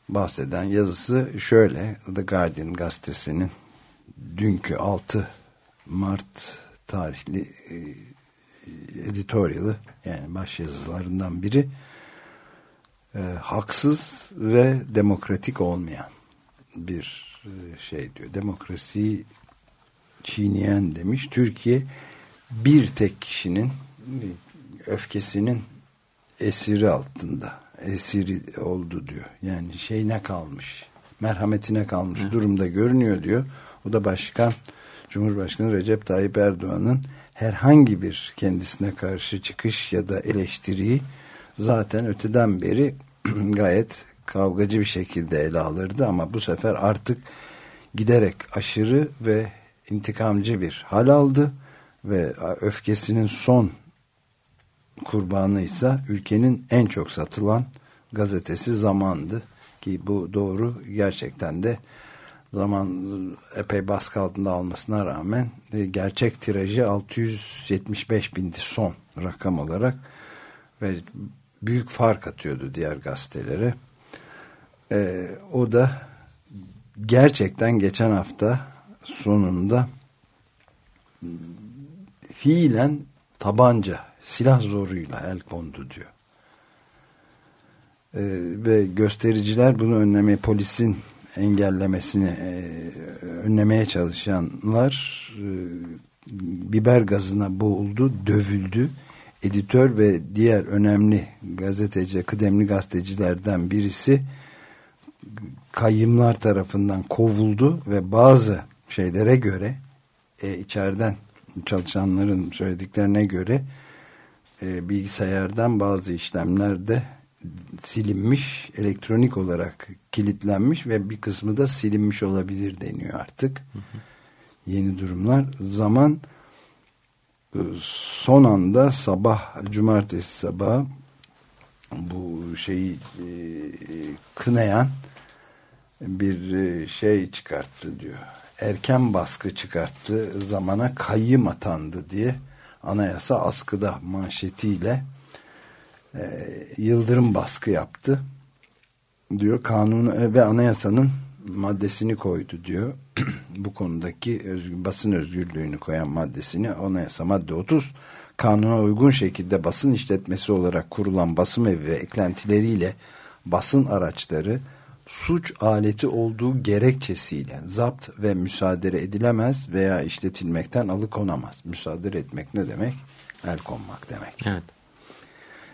bahseden yazısı şöyle The Guardian gazetesinin dünkü 6 Mart tarihli e, editorialı yani baş yazılarından biri e, haksız ve demokratik olmayan bir e, şey diyor. Demokrasiyi çiğneyen demiş. Türkiye bir tek kişinin öfkesinin esiri altında. Esiri oldu diyor. Yani şeyine kalmış. Merhametine kalmış durumda görünüyor diyor. O da başkan Cumhurbaşkanı Recep Tayyip Erdoğan'ın herhangi bir kendisine karşı çıkış ya da eleştiriyi zaten öteden beri gayet kavgacı bir şekilde ele alırdı ama bu sefer artık giderek aşırı ve intikamcı bir hal aldı ve öfkesinin son kurbanıysa ülkenin en çok satılan gazetesi Zaman'dı. Ki bu doğru gerçekten de zaman epey baskı altında almasına rağmen e, gerçek tirajı 675 bindi son rakam olarak ve büyük fark atıyordu diğer gazetelere. Ee, o da gerçekten geçen hafta sonunda fiilen tabanca silah zoruyla el kondu diyor. Ee, ve göstericiler bunu önlemeye polisin engellemesini e, önlemeye çalışanlar e, biber gazına boğuldu, dövüldü. Editör ve diğer önemli gazeteci, kıdemli gazetecilerden birisi kayyımlar tarafından kovuldu ve bazı şeylere göre e, içeriden çalışanların söylediklerine göre e, bilgisayardan bazı işlemlerde silinmiş, elektronik olarak kilitlenmiş ve bir kısmı da silinmiş olabilir deniyor artık. Yeni durumlar. Zaman son anda sabah, cumartesi sabah bu şeyi e, kınayan bir e, şey çıkarttı diyor. Erken baskı çıkarttı, zamana kayyım atandı diye anayasa askıda manşetiyle e, yıldırım baskı yaptı diyor. Kanunu ve anayasanın maddesini koydu diyor. Bu konudaki özgür, basın özgürlüğünü koyan maddesini anayasa madde 30 kanuna uygun şekilde basın işletmesi olarak kurulan basım evi ve eklentileriyle basın araçları suç aleti olduğu gerekçesiyle zapt ve müsaade edilemez veya işletilmekten alıkonamaz. Müsaade etmek ne demek? El konmak demek. Evet.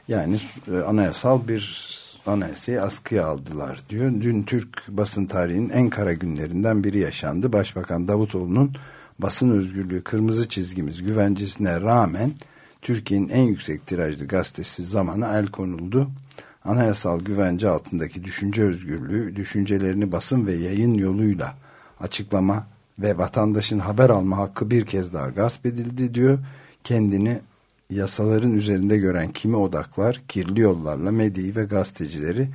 Yani e, anayasal bir anayasayı askıya aldılar diyor. Dün Türk basın tarihinin en kara günlerinden biri yaşandı. Başbakan Davutoğlu'nun basın özgürlüğü kırmızı çizgimiz güvencesine rağmen Türkiye'nin en yüksek tirajlı gazetesi zamana el konuldu. Anayasal güvence altındaki düşünce özgürlüğü, düşüncelerini basın ve yayın yoluyla açıklama ve vatandaşın haber alma hakkı bir kez daha gasp edildi diyor. Kendini yasaların üzerinde gören kimi odaklar kirli yollarla medyayı ve gazetecileri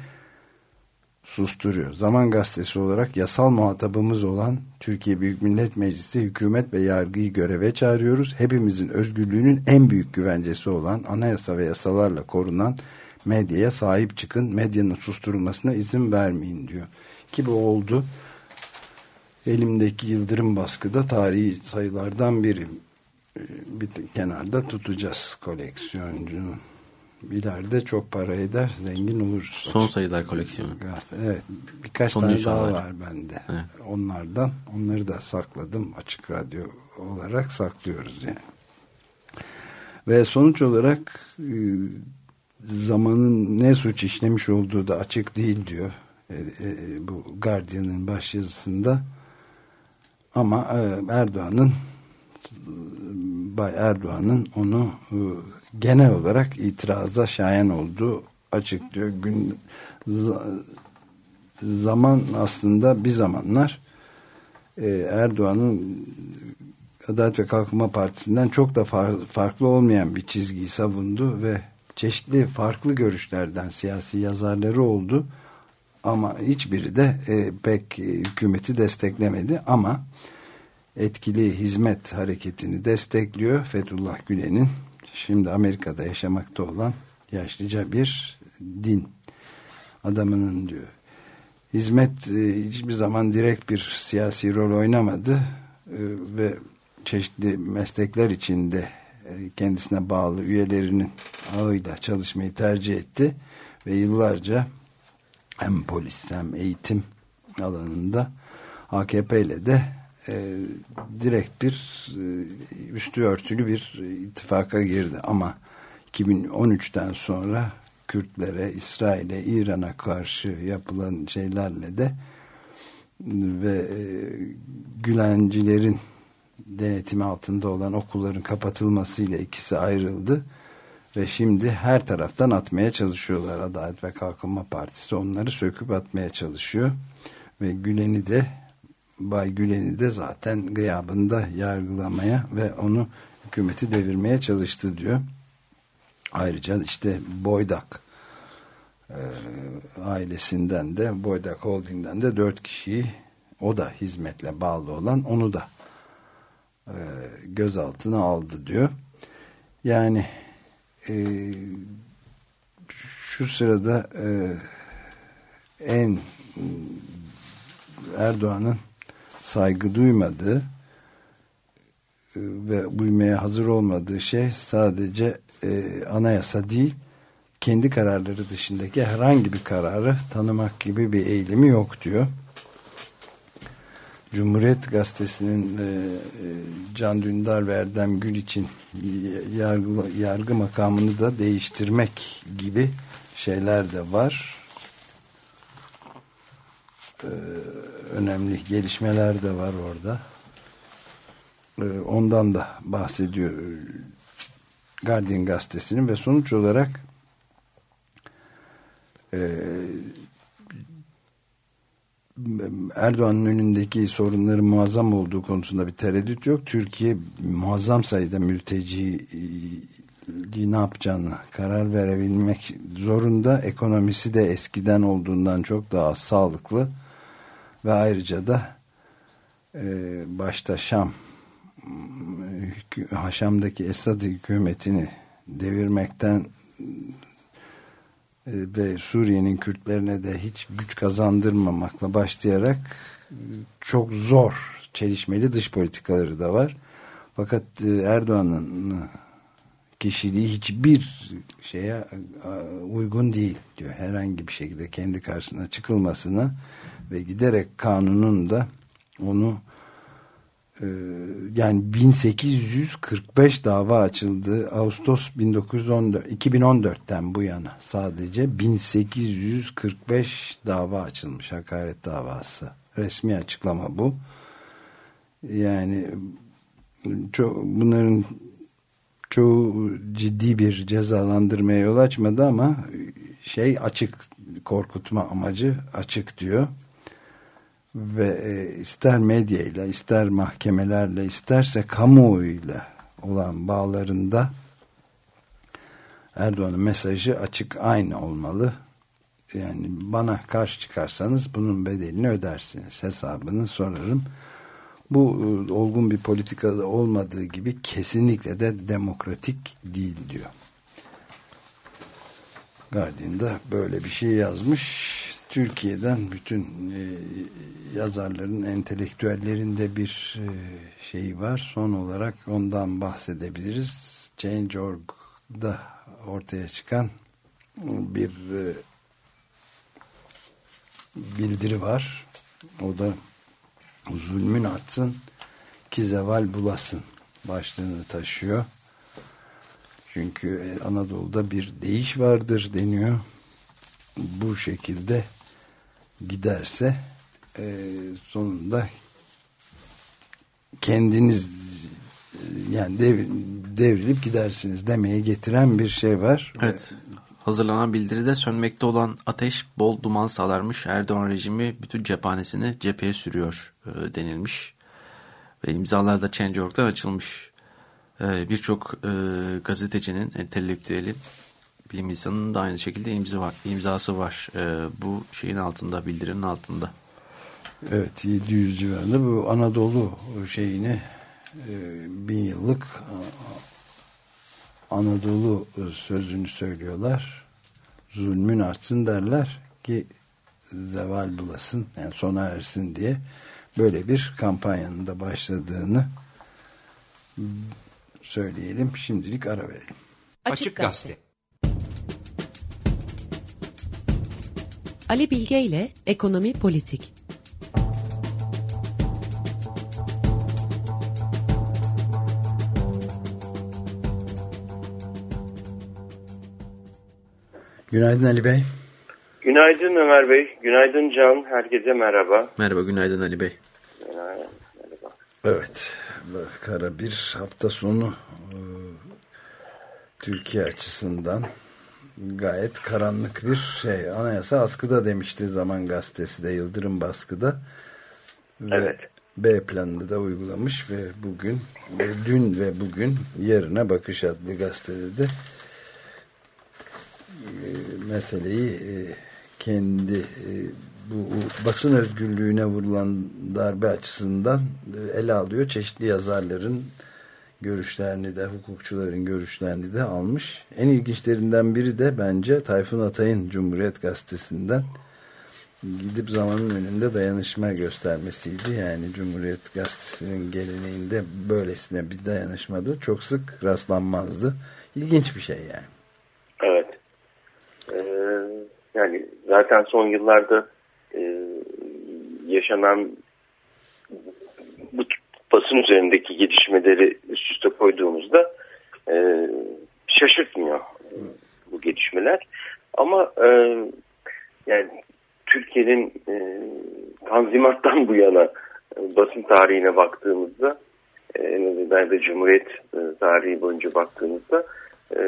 susturuyor. Zaman gazetesi olarak yasal muhatabımız olan Türkiye Büyük Millet Meclisi hükümet ve yargıyı göreve çağırıyoruz. Hepimizin özgürlüğünün en büyük güvencesi olan anayasa ve yasalarla korunan medyaya sahip çıkın. Medyanın susturulmasına izin vermeyin diyor. Ki bu oldu. Elimdeki yıldırım baskıda tarihi sayılardan biri. Ee, Bir kenarda tutacağız koleksiyoncunun. İleride çok para eder, zengin oluruz. Son sayılar koleksiyonu. Evet. Birkaç Son tane daha var bende. Evet. Onlardan. Onları da sakladım. Açık radyo olarak saklıyoruz yani. Ve sonuç olarak e, zamanın ne suç işlemiş olduğu da açık değil diyor. E, e, bu Guardian'ın başyazısında. Ama Erdoğan'ın Bay Erdoğan'ın onu e, genel olarak itiraza şayan olduğu açık diyor. Gün, za- zaman aslında bir zamanlar e, Erdoğan'ın Adalet ve Kalkınma Partisi'nden çok da far- farklı olmayan bir çizgiyi savundu ve çeşitli farklı görüşlerden siyasi yazarları oldu ama hiçbiri de e, pek hükümeti desteklemedi ama etkili hizmet hareketini destekliyor Fethullah Gülen'in. Şimdi Amerika'da yaşamakta olan yaşlıca bir din adamının diyor. Hizmet e, hiçbir zaman direkt bir siyasi rol oynamadı e, ve çeşitli meslekler içinde e, kendisine bağlı üyelerinin ağıyla çalışmayı tercih etti ve yıllarca hem polis hem eğitim alanında AKP ile de e, direkt bir e, üstü örtülü bir ittifaka girdi. Ama 2013'ten sonra Kürtlere, İsrail'e, İran'a karşı yapılan şeylerle de ve e, Gülencilerin denetimi altında olan okulların kapatılmasıyla ikisi ayrıldı. Ve şimdi her taraftan atmaya çalışıyorlar. Adalet ve Kalkınma Partisi onları söküp atmaya çalışıyor. Ve Gülen'i de Bay Gülen'i de zaten gıyabında yargılamaya ve onu hükümeti devirmeye çalıştı diyor. Ayrıca işte Boydak e, ailesinden de Boydak Holding'den de dört kişiyi o da hizmetle bağlı olan onu da e, gözaltına aldı diyor. Yani e, şu sırada e, en Erdoğan'ın saygı duymadığı e, ve uymaya hazır olmadığı şey sadece e, anayasa değil kendi kararları dışındaki herhangi bir kararı tanımak gibi bir eğilimi yok diyor. Cumhuriyet Gazetesi'nin e, e, Can Dündar ve Erdem Gül için yargı, yargı makamını da değiştirmek gibi şeyler de var. E, önemli gelişmeler de var orada. E, ondan da bahsediyor e, Guardian Gazetesi'nin ve sonuç olarak e, Erdoğan'ın önündeki sorunların muazzam olduğu konusunda bir tereddüt yok. Türkiye muazzam sayıda mülteci ne yapacağını karar verebilmek zorunda. Ekonomisi de eskiden olduğundan çok daha sağlıklı ve ayrıca da e, başta Şam Haşam'daki Esad hükümetini devirmekten e, ve Suriye'nin Kürtlerine de hiç güç kazandırmamakla başlayarak çok zor çelişmeli dış politikaları da var. Fakat e, Erdoğan'ın kişiliği hiçbir şeye uygun değil diyor. Herhangi bir şekilde kendi karşısına çıkılmasına ve giderek kanunun da onu yani 1845 dava açıldı Ağustos 1914 2014'ten bu yana sadece 1845 dava açılmış hakaret davası. Resmi açıklama bu. Yani çok, bunların çoğu ciddi bir cezalandırmaya yol açmadı ama şey açık korkutma amacı açık diyor ve e, ister medyayla ister mahkemelerle isterse kamuoyuyla olan bağlarında Erdoğan'ın mesajı açık aynı olmalı. Yani bana karşı çıkarsanız bunun bedelini ödersiniz. Hesabını sorarım. Bu e, olgun bir politikada olmadığı gibi kesinlikle de demokratik değil diyor. Guardian'da böyle bir şey yazmış. Türkiye'den bütün e, yazarların, entelektüellerin de bir e, şeyi var. Son olarak ondan bahsedebiliriz. Change.org'da ortaya çıkan bir e, bildiri var. O da zulmün artsın ki zeval bulasın başlığını taşıyor. Çünkü Anadolu'da bir değiş vardır deniyor. Bu şekilde giderse e, sonunda kendiniz yani dev, devrilip gidersiniz demeye getiren bir şey var. Evet. Hazırlanan bildiride sönmekte olan ateş bol duman salarmış. Erdoğan rejimi bütün cephanesini cepheye sürüyor e, denilmiş. Ve imzalar da Change.org'dan açılmış. E, Birçok e, gazetecinin, entelektüelin, bilim insanının da aynı şekilde imza var, imzası var. E, bu şeyin altında, bildirinin altında. Evet 700 civarında bu Anadolu şeyini e, bin yıllık Anadolu sözünü söylüyorlar. Zulmün artsın derler ki zeval bulasın yani sona ersin diye böyle bir kampanyanın da başladığını söyleyelim. Şimdilik ara verelim. Açık Gazete. Ali Bilge ile Ekonomi Politik. Günaydın Ali Bey. Günaydın Ömer Bey, günaydın Can, herkese merhaba. Merhaba, günaydın Ali Bey. Merhaba. Evet, kara bir hafta sonu e, Türkiye açısından gayet karanlık bir şey. Anayasa askıda demişti Zaman Gazetesi de Yıldırım baskıda. Ve Evet. B planını da uygulamış ve bugün ve dün ve bugün Yarına Bakış adlı gazetede de e, meseleyi e, kendi e, bu basın özgürlüğüne vurulan darbe açısından e, ele alıyor. Çeşitli yazarların görüşlerini de hukukçuların görüşlerini de almış. En ilginçlerinden biri de bence Tayfun Atay'ın Cumhuriyet Gazetesi'nden gidip zamanın önünde dayanışma göstermesiydi. Yani Cumhuriyet Gazetesi'nin geleneğinde böylesine bir dayanışmada çok sık rastlanmazdı. İlginç bir şey yani. Evet. Ee, yani zaten son yıllarda e, yaşanan bu basın üzerindeki gelişmeleri üst üste koyduğumuzda e, şaşırtmıyor bu gelişmeler. Ama e, yani Türkiye'nin e, Tanzimat'tan bu yana e, basın tarihine baktığımızda e, en azından da Cumhuriyet e, tarihi boyunca baktığımızda e,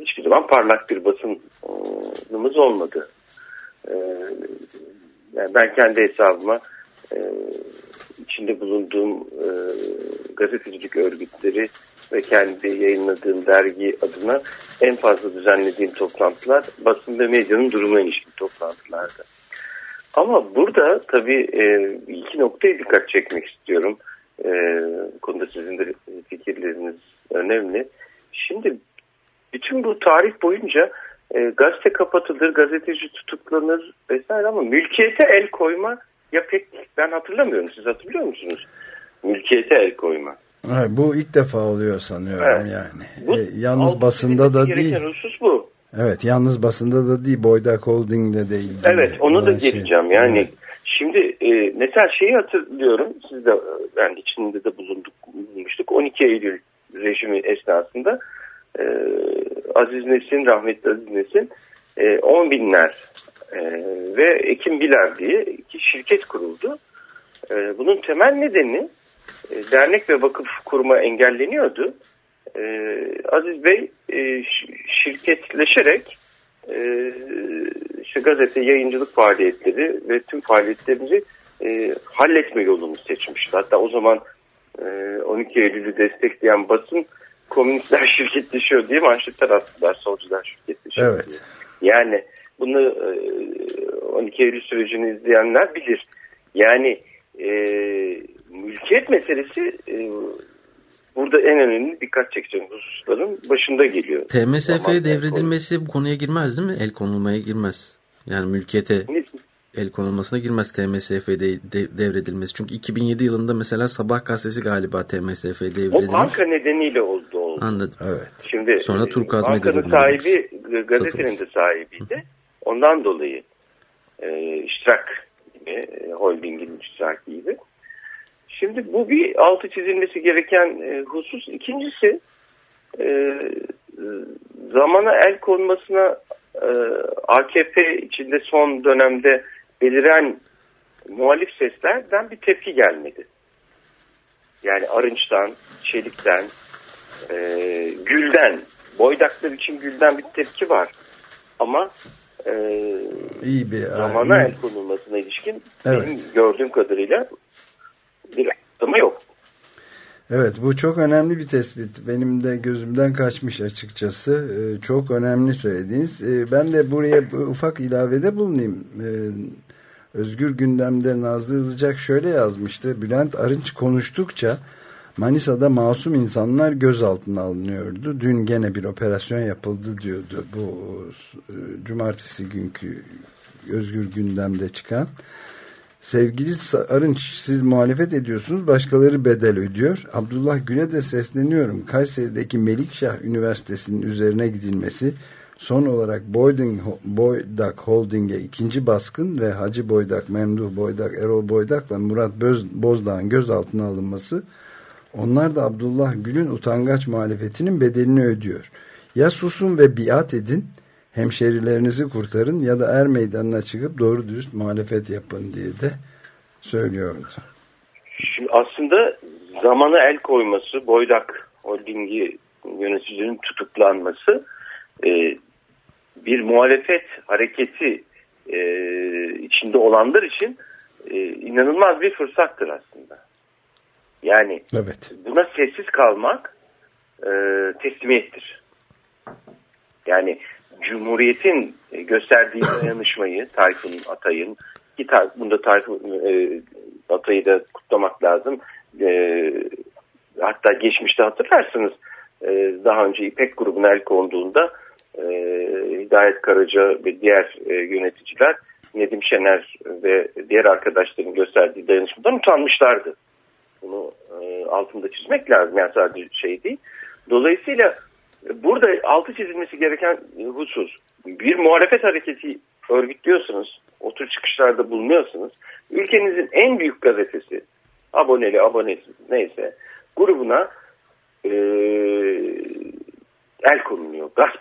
hiçbir zaman parlak bir basınımız olmadı. E, yani ben kendi hesabıma e, içinde bulunduğum e, gazetecilik örgütleri ve kendi yayınladığım dergi adına en fazla düzenlediğim toplantılar basın ve medyanın durumuna ilişkin toplantılardı. Ama burada tabii e, iki noktaya dikkat çekmek istiyorum. E, konuda sizin de fikirleriniz önemli. Şimdi bütün bu tarih boyunca e, gazete kapatılır, gazeteci tutuklanır vesaire ama mülkiyete el koyma ya pek ben hatırlamıyorum. Siz hatırlıyor musunuz? Mülkiyete el koyma. Evet, bu ilk defa oluyor sanıyorum Evet. yani. Bu E, yalnız basında da değil. husus bu. Evet, yalnız basında da değil. Boydak Holding'le de ilgili. Evet onu da şey. geleceğim. Yani Evet. şimdi e, mesela şeyi hatırlıyorum. Siz de yani içinde de bulunduk bulunmuştuk. 12 Eylül rejimi esnasında e, Aziz Nesin, rahmetli Aziz Nesin e, 10 binler e, ve Ekim Biler diye iki şirket kuruldu. E, bunun temel nedeni e, dernek ve vakıf kurma engelleniyordu. E, Aziz Bey e, şirketleşerek e, işte gazete, yayıncılık faaliyetleri ve tüm faaliyetlerimizi e, halletme yolunu seçmişti. Hatta o zaman e, 12 Eylül'ü destekleyen basın komünistler şirketleşiyor diye manşetler attılar. Solcular şirketleşiyor Evet. diye. Yani bunu e, 12 Eylül sürecini izleyenler bilir. Yani e, mülkiyet meselesi e, burada en önemli dikkat çekeceğim hususların başında geliyor. TMSF'ye devredilmesi bu konuya girmez değil mi? El konulmaya girmez. Yani mülkiyete el konulmasına girmez TMSF'ye de, de- devredilmesi. Çünkü 2007 yılında mesela Sabah gazetesi galiba TMSF'ye O devredilmiş. banka nedeniyle oldu. oldu. Anladım. Evet. Şimdi Sonra e, Turkuaz bankanın sahibi e, gazetenin Satılmış. de sahibiydi. Ondan dolayı e, iştirak gibi, e, holdingin iştirakiydi. Şimdi bu bir altı çizilmesi gereken e, husus. İkincisi e, zamana el konmasına e, AKP içinde son dönemde beliren muhalif seslerden bir tepki gelmedi. Yani Arınç'tan, Çelik'ten, e, Gül'den, Boydaklar için Gül'den bir tepki var. ama e, İyi bir zamana iyi- el konulmasına ilişkin Evet. benim gördüğüm kadarıyla bir açıklama yok. Evet bu çok önemli bir tespit. Benim de gözümden kaçmış açıkçası. Ee, çok önemli söylediğiniz. Ee, ben de buraya bu ufak ilavede bulunayım. Ee, Özgür Gündem'de Nazlı Ilıcak şöyle yazmıştı. Bülent Arınç konuştukça Manisa'da masum insanlar gözaltına alınıyordu. Dün gene bir operasyon yapıldı diyordu. Bu e, cumartesi günkü Özgür Gündem'de çıkan. Sevgili Arınç siz muhalefet ediyorsunuz başkaları bedel ödüyor. Abdullah Gül'e de sesleniyorum. Kayseri'deki Melikşah Üniversitesi'nin üzerine gidilmesi son olarak Boyding, Boydak Holding'e ikinci baskın ve Hacı Boydak, Memduh Boydak, Erol Boydak'la Murat Böz, Bozdağ'ın gözaltına alınması onlar da Abdullah Gül'ün utangaç muhalefetinin bedelini ödüyor. Ya susun ve biat edin hemşerilerinizi kurtarın ya da er meydanına çıkıp doğru dürüst muhalefet yapın diye de söylüyordu. Şimdi aslında zamana el koyması, Boydak Holding'i yöneticinin tutuklanması e, bir muhalefet hareketi e, içinde olanlar için e, inanılmaz bir fırsattır aslında. Yani Evet. buna sessiz kalmak e, teslimiyettir. Yani Cumhuriyet'in e, gösterdiği dayanışmayı Tayfun Atay'ın ki ta, bunda Tayfun e, Atay'ı da kutlamak lazım. E, hatta geçmişte hatırlarsınız e, daha önce İpek grubuna el konduğunda e, Hidayet Karaca ve diğer e, yöneticiler Nedim Şener ve diğer arkadaşların gösterdiği dayanışmadan utanmışlardı. Bunu e, altında çizmek lazım yani sadece şey değil. Dolayısıyla burada altı çizilmesi gereken husus bir muhalefet hareketi örgütlüyorsunuz, otur çıkışlarda bulunuyorsunuz. Ülkenizin en büyük gazetesi, aboneli, abonesi neyse grubuna e, el konuluyor, gasp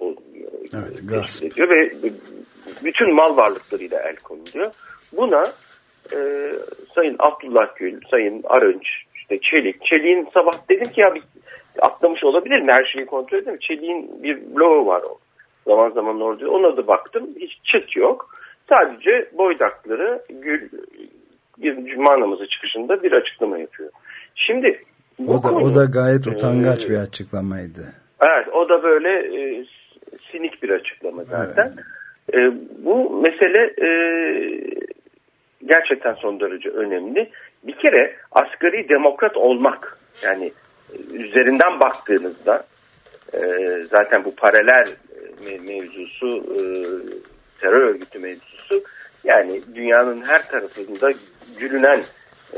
oluyor. Evet, gasp. ediyor ve bütün mal varlıklarıyla el konuluyor. Buna e, Sayın Abdullah Gül, Sayın Arınç, işte Çelik. Çelik'in sabah dedim ki ya bir atlamış olabilir mi? Her şeyi kontrol edeyim. Çelik'in bir bloğu var o. Zaman zaman orada. Ona da baktım. Hiç çıt yok. Sadece boydakları Gül bir cuma namazı çıkışında bir açıklama yapıyor. Şimdi O da, konu- o da gayet utangaç Ee, bir açıklamaydı. Evet o da böyle e, sinik bir açıklama zaten. E, bu mesele e, gerçekten son derece önemli. Bir kere asgari demokrat olmak yani üzerinden baktığınızda e, zaten bu paralel e, me- mevzusu e, terör örgütü mevzusu yani dünyanın her tarafında gülünen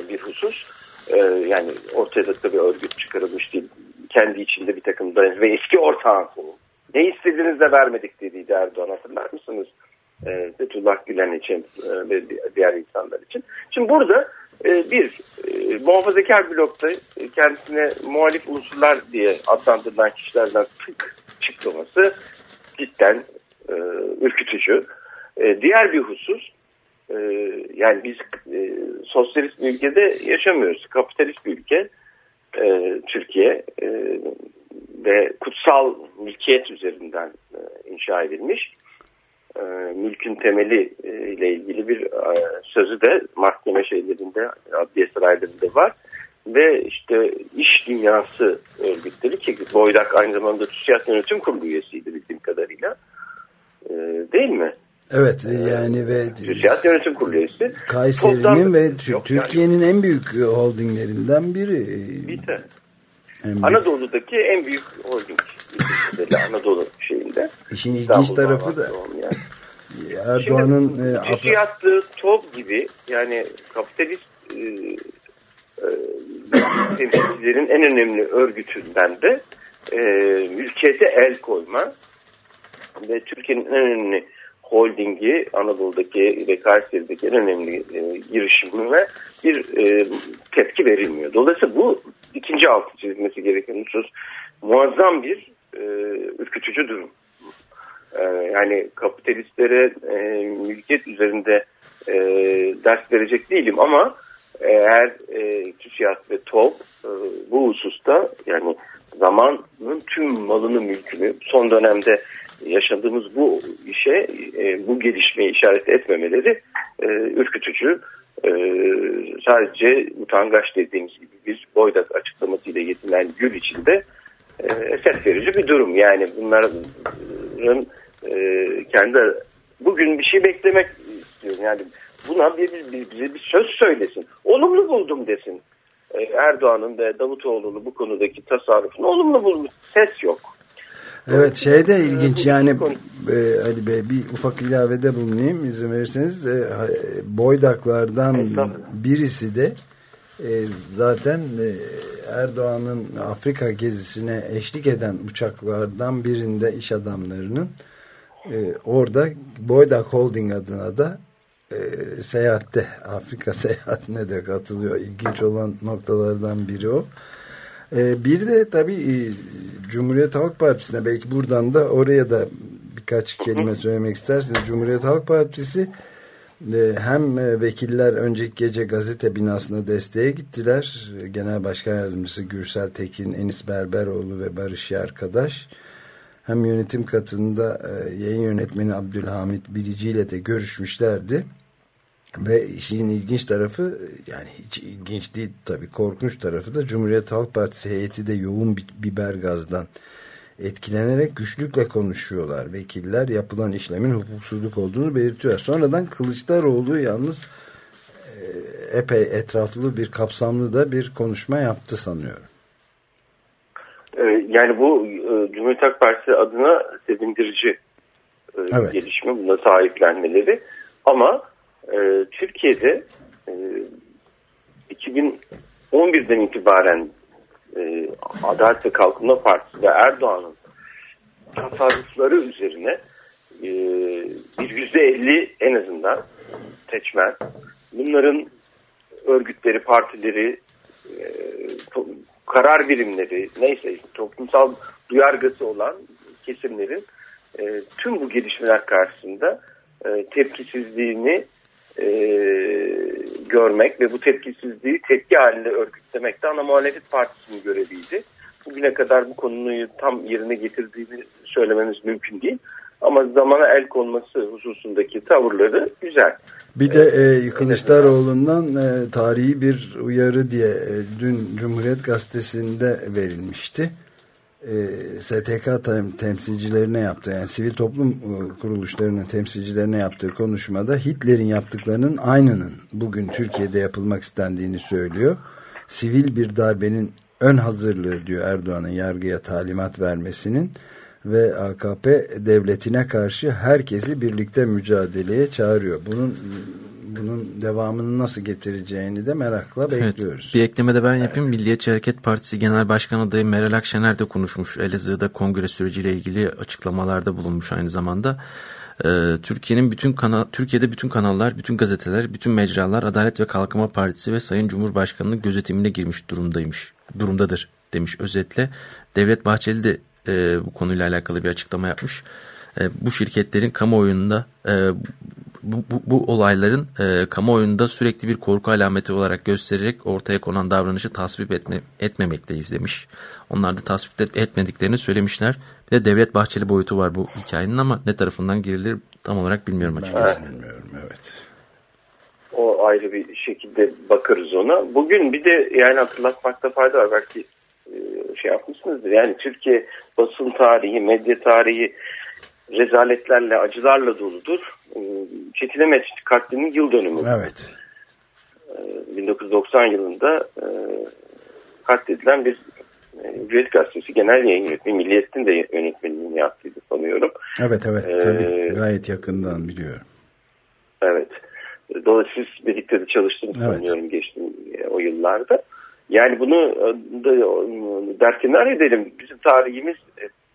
bir husus. E, yani ortaya da bir örgüt çıkarılmış değil. Kendi içinde bir takım ve eski ortağısının ne istediğiniz de vermedik dediydi Erdoğan hatırlar mısınız? E, Fethullah Gülen için e, ve diğer insanlar için. Şimdi burada e, bir e, muhafazakar blokta kendisine muhalif unsurlar diye adlandırılan kişilerden tık çıkmaması cidden ürkütücü. Diğer bir husus yani biz sosyalist bir ülkede yaşamıyoruz. Kapitalist bir ülke Türkiye ve kutsal mülkiyet üzerinden inşa edilmiş. E, mülkün temeli e, ile ilgili bir e, sözü de mahkeme şeylerinde, adliye saraylarında var. Ve işte iş dünyası örgütleri ki Boydak aynı zamanda TÜSİAD Yönetim Kurulu üyesiydi bildiğim kadarıyla. E, değil mi? Evet yani ve TÜSİAD Yönetim Kurulu üyesi. Kayseri'nin Toplam- ve yani. Türkiye'nin en büyük holdinglerinden biri. Bir de En büyük. Anadolu'daki en büyük holding. Anadolu şeyinde. İşin ilginç tarafı da olmayan. Erdoğan'ın e, Afra- TÜSİAD'lı TOB gibi yani kapitalist e, e, temsilcilerin en önemli örgütünden de e, mülkiyete el koyma ve Türkiye'nin en önemli holdingi Anadolu'daki ve Kayseri'deki en önemli e, girişimine bir e, tepki verilmiyor. Dolayısıyla bu ikinci altı çizilmesi gereken husus muazzam bir e, ürkütücü durum. E, yani kapitalistlere e, mülkiyet üzerinde e, ders verecek değilim ama eğer e, TÜSİAD ve TOP e, bu hususta yani zamanın tüm malını mülkünü son dönemde yaşadığımız bu işe, e, bu gelişmeyi işaret etmemeleri e, ürkütücü. E, sadece utangaç dediğimiz gibi bir boydak açıklamasıyla yetinen gül içinde e, verici bir durum. Yani bunların e, kendi bugün bir şey beklemek istiyorum. Yani buna bir, bir, bize bir söz söylesin. Olumlu buldum desin. E, Erdoğan'ın ve Davutoğlu'nun bu konudaki tasarrufunu olumlu buldum. Ses yok. Evet şey de ilginç yani e, Ali Bey bir ufak ilavede bulunayım izin verirseniz E, boydaklardan birisi de e, zaten e, Erdoğan'ın Afrika gezisine eşlik eden uçaklardan birinde iş adamlarının e, orada Boydak Holding adına da e, seyahatte Afrika seyahatine de katılıyor. İlginç olan noktalardan biri o. E, bir de tabii e, Cumhuriyet Halk Partisi'ne belki buradan da oraya da birkaç kelime söylemek isterseniz. Cumhuriyet Halk Partisi hem e, vekiller önceki gece gazete binasına desteğe gittiler. E, Genel Başkan Yardımcısı Gürsel Tekin, Enis Berberoğlu ve Barış Yarkadaş. Hem yönetim katında e, yayın yönetmeni Abdülhamit Bilici ile de görüşmüşlerdi. Ve işin ilginç tarafı yani hiç ilginç değil tabii korkunç tarafı da Cumhuriyet Halk Partisi heyeti de yoğun bi- biber gazdan etkilenerek güçlükle konuşuyorlar. Vekiller yapılan işlemin hukuksuzluk olduğunu belirtiyor. Sonradan Kılıçdaroğlu yalnız e, epey etraflı bir kapsamlı da bir konuşma yaptı sanıyorum. Ee, Yani bu e, Cumhuriyet Halk Partisi adına sevindirici e, Evet. gelişme. Buna sahiplenmeleri. Ama e, Türkiye'de e, 2011'den itibaren e, Adalet ve Kalkınma Partisi ve Erdoğan'ın tasarrufları üzerine e, bir yüzde elli en azından seçmen bunların örgütleri, partileri, e, karar birimleri neyse toplumsal duyargısı olan kesimlerin tüm bu gelişmeler karşısında tepkisizliğini e, görmek ve bu tepkisizliği tepki halinde örgütlemek de ana muhalefet partisinin göreviydi. Bugüne kadar bu konuyu tam yerine getirdiğini söylememiz mümkün değil. Ama zamana el konması hususundaki tavırları güzel. Bir de e, Kılıçdaroğlu'ndan e, tarihi bir uyarı diye e, dün Cumhuriyet Gazetesi'nde verilmişti. E, STK tem- temsilcilerine yaptığı yani sivil toplum e, kuruluşlarının temsilcilerine yaptığı konuşmada Hitler'in yaptıklarının aynının bugün Türkiye'de yapılmak istendiğini söylüyor. Sivil bir darbenin ön hazırlığı diyor Erdoğan'ın yargıya talimat vermesinin ve AKP devletine karşı herkesi birlikte mücadeleye çağırıyor. Bunun bunun devamını nasıl getireceğini de merakla bekliyoruz. Evet, bir ekleme de ben yapayım. Milliyetçi Hareket Partisi Genel Başkan adayı Meral Akşener de konuşmuş. Elazığ'da kongre süreciyle ilgili açıklamalarda bulunmuş aynı zamanda. Ee, Türkiye'nin bütün kanal Türkiye'de bütün kanallar, bütün gazeteler, bütün mecralar Adalet ve Kalkınma Partisi ve Sayın Cumhurbaşkanı'nın gözetimine girmiş durumdaymış. Durumdadır demiş özetle. Devlet Bahçeli de e, bu konuyla alakalı bir açıklama yapmış. E, bu şirketlerin kamuoyunda e, bu, bu, bu olayların e, kamuoyunda sürekli bir korku alameti olarak göstererek ortaya konan davranışı tasvip etme, etmemekteyiz demiş. Onlar da tasvip et- etmediklerini söylemişler. Bir de Devlet Bahçeli boyutu var bu hikayenin ama ne tarafından girilir tam olarak bilmiyorum açıkçası. Bilmiyorum evet. O ayrı bir şekilde bakarız ona. Bugün bir de yani hatırlatmakta fayda var. Belki e, şey yapmışsınızdır. Yani Türkiye basın tarihi, medya tarihi rezaletlerle, acılarla doludur. E, Çetin Emet katlinin yıl dönümü. Evet. E, 1990 yılında e, katledilen bir e, Hürriyet Gazetesi Genel Yayın Yönetmeni, Milliyet'in de yönetmenliğini yaptıydı sanıyorum. Evet evet Ee, tabii gayet yakından biliyorum. Evet. Dolayısıyla siz birlikte de çalıştınız Evet. sanıyorum geçtiğim e, o yıllarda. Yani bunu da derkenar edelim. Bizim tarihimiz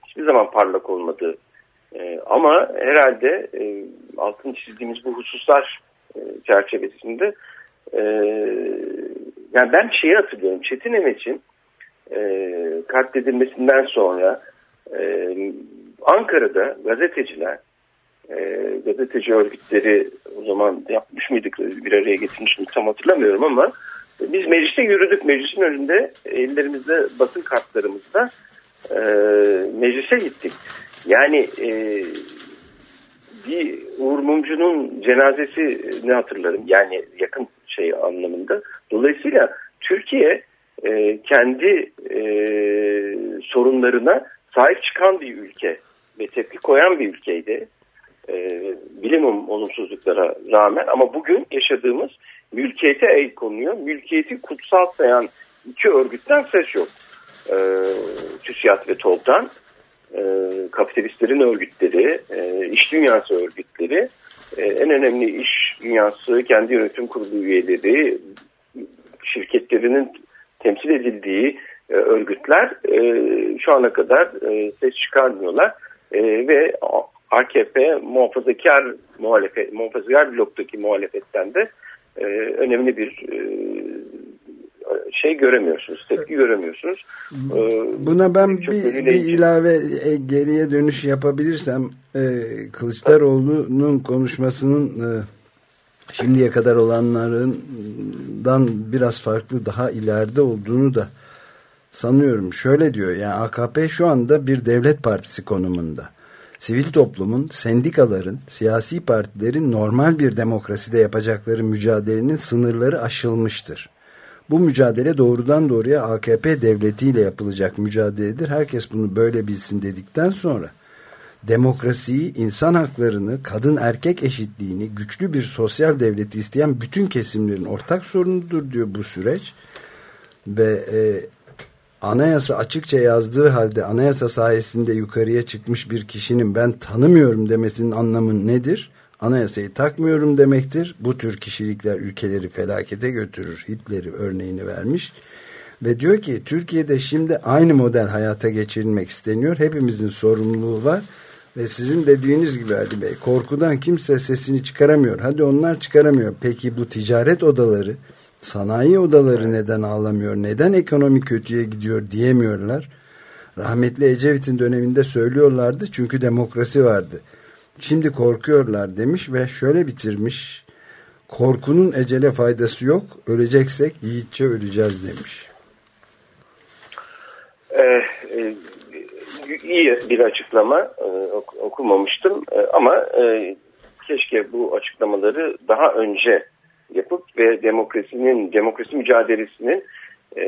hiçbir zaman parlak olmadı. E, Ama herhalde e, altını çizdiğimiz bu hususlar e, çerçevesinde e, yani ben şeyi hatırlıyorum. Çetin Emeç'in e, katledilmesinden sonra e, Ankara'da gazeteciler e, gazeteci örgütleri o zaman yapmış mıydık bir araya getirmiş miydik tam hatırlamıyorum ama biz mecliste yürüdük. Meclisin önünde ellerimizde basın kartlarımızda e, meclise gittik. Yani e, bir Uğur Mumcu'nun cenazesini hatırlarım. Yani yakın şey anlamında. Dolayısıyla Türkiye e, kendi e, sorunlarına sahip çıkan bir ülke ve tepki koyan bir ülkeydi. E, bilimum olumsuzluklara rağmen ama bugün yaşadığımız mülkiyete el konuyor. Mülkiyeti kutsal sayan iki örgütten ses yok. E, TÜSİAD ve TOB'dan e, kapitalistlerin örgütleri, e, iş dünyası örgütleri, e, en önemli iş dünyası, kendi yönetim kurulu üyeleri, şirketlerinin temsil edildiği e, örgütler e, şu ana kadar e, ses çıkarmıyorlar. E, ve AKP muhafazakar muhalefet, muhafazakar bloktaki muhalefetten de e, önemli bir e, şey göremiyorsunuz, tepki göremiyorsunuz. Buna ben çok bir, bir ilave e, geriye dönüş yapabilirsem e, Kılıçdaroğlu'nun konuşmasının e, şimdiye kadar olanlarından biraz farklı daha ileride olduğunu da sanıyorum. Şöyle diyor yani AKP şu anda bir devlet partisi konumunda. Sivil toplumun, sendikaların, siyasi partilerin normal bir demokraside yapacakları mücadelenin sınırları aşılmıştır. Bu mücadele doğrudan doğruya AKP devletiyle yapılacak mücadeledir. Herkes bunu böyle bilsin dedikten sonra demokrasiyi, insan haklarını, kadın erkek eşitliğini, güçlü bir sosyal devleti isteyen bütün kesimlerin ortak sorunudur diyor bu süreç. Ve e, anayasa açıkça yazdığı halde anayasa sayesinde yukarıya çıkmış bir kişinin ben tanımıyorum demesinin anlamı nedir? Anayasayı takmıyorum demektir. Bu tür kişilikler ülkeleri felakete götürür. Hitler'i örneğini vermiş. Ve diyor ki Türkiye'de şimdi aynı model hayata geçirilmek isteniyor. Hepimizin sorumluluğu var. Ve sizin dediğiniz gibi Ali Bey korkudan kimse sesini çıkaramıyor. Hadi onlar çıkaramıyor. Peki bu ticaret odaları, sanayi odaları neden ağlamıyor? Neden ekonomi kötüye gidiyor diyemiyorlar. Rahmetli Ecevit'in döneminde söylüyorlardı çünkü demokrasi vardı. Şimdi korkuyorlar demiş ve şöyle bitirmiş. Korkunun ecele faydası yok. Öleceksek yiğitçe öleceğiz demiş. Ee, e, iyi bir açıklama e, ok- okumamıştım E, ama e, keşke bu açıklamaları daha önce yapıp ve demokrasinin demokrasi mücadelesinin e,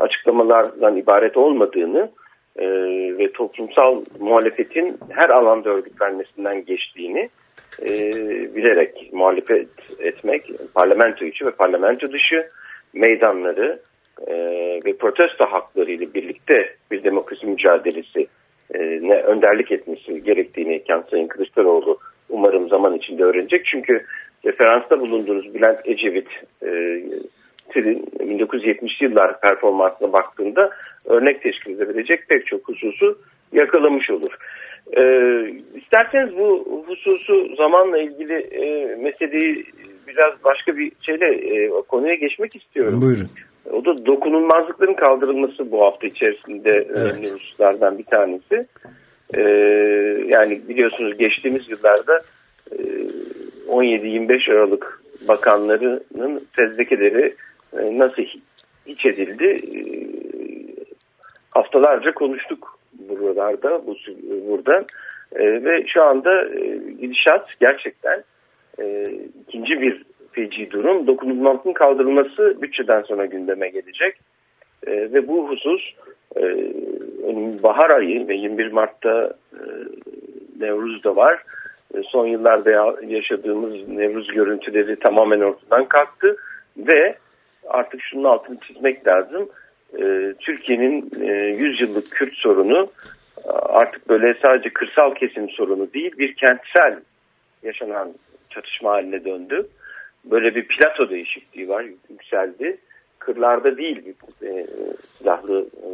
açıklamalardan ibaret olmadığını e, ve toplumsal muhalefetin her alanda örgütlenmesinden geçtiğini e, bilerek muhalefet etmek parlamento içi ve parlamento dışı meydanları e, ve protesto hakları ile birlikte bir demokrasi mücadelesi e, ne önderlik etmesi gerektiğini Kent Sayın Kılıçdaroğlu umarım zaman içinde öğrenecek. Çünkü referansta bulunduğunuz Bülent Ecevit e, Til'in 1970'li yıllar performansına baktığında örnek teşkil edebilecek pek çok hususu yakalamış olur. E, isterseniz bu hususu zamanla ilgili e, meseleyi biraz başka bir şeyle e, konuya geçmek istiyorum. Buyurun. O da dokunulmazlıkların kaldırılması bu hafta içerisinde önemli hususlardan bir tanesi. Ee, yani biliyorsunuz geçtiğimiz yıllarda e, 17-25 Aralık bakanlarının fezlekeleri e, nasıl hiç edildi e, haftalarca konuştuk buralarda bu burada E, ve şu anda e, gidişat gerçekten e, ikinci bir feci durum. Dokunulmazlığın kaldırılması bütçeden sonra gündeme gelecek. Ve bu husus bahar ayı ve 21 Mart'ta e, Nevruz da var. Son yıllarda ya- yaşadığımız Nevruz görüntüleri tamamen ortadan kalktı ve artık şunun altını çizmek lazım. E, Türkiye'nin e, 100 yıllık Kürt sorunu e, artık böyle sadece kırsal kesim sorunu değil bir kentsel yaşanan çatışma haline döndü. Böyle bir plato değişikliği var, yükseldi. Kırlarda değil bir e, silahlı e,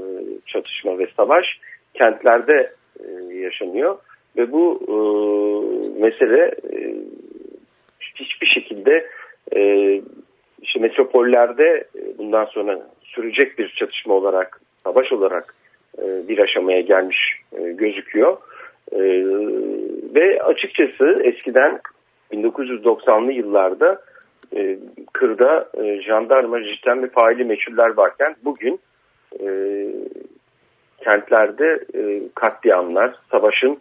çatışma ve savaş kentlerde e, yaşanıyor. Ve bu mesele hiçbir şekilde işte metropollerde e, bundan sonra sürecek bir çatışma olarak, savaş olarak e, bir aşamaya gelmiş e, gözüküyor. Ve açıkçası eskiden 1990'lı yıllarda kırda jandarma, jiten ve faili meçhuller varken bugün kentlerde katliamlar, savaşın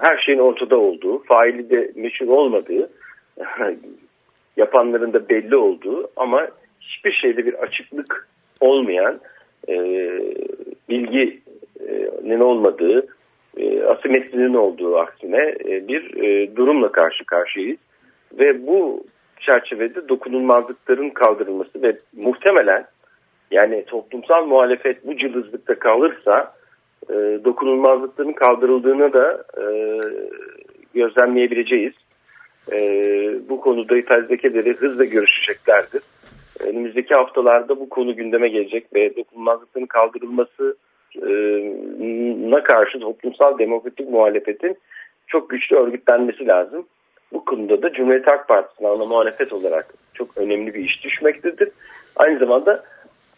her şeyin ortada olduğu, faili de meşhur olmadığı, yapanların da belli olduğu ama hiçbir şeyde bir açıklık olmayan, e, bilginin olmadığı, e, asimetrinin olduğu aksine e, bir e, durumla karşı karşıyayız. Ve bu çerçevede dokunulmazlıkların kaldırılması ve muhtemelen yani toplumsal muhalefet bu cılızlıkta kalırsa e, dokunulmazlıkların kaldırıldığını da e, gözlemleyebileceğiz. E, bu konuda İtalyazekeleri hızla görüşeceklerdir. Önümüzdeki haftalarda bu konu gündeme gelecek ve dokunulmazlıkların kaldırılması na karşı toplumsal demokratik muhalefetin çok güçlü örgütlenmesi lazım. Bu konuda da Cumhuriyet Halk Partisi'ne ana muhalefet olarak çok önemli bir iş düşmektedir. Aynı zamanda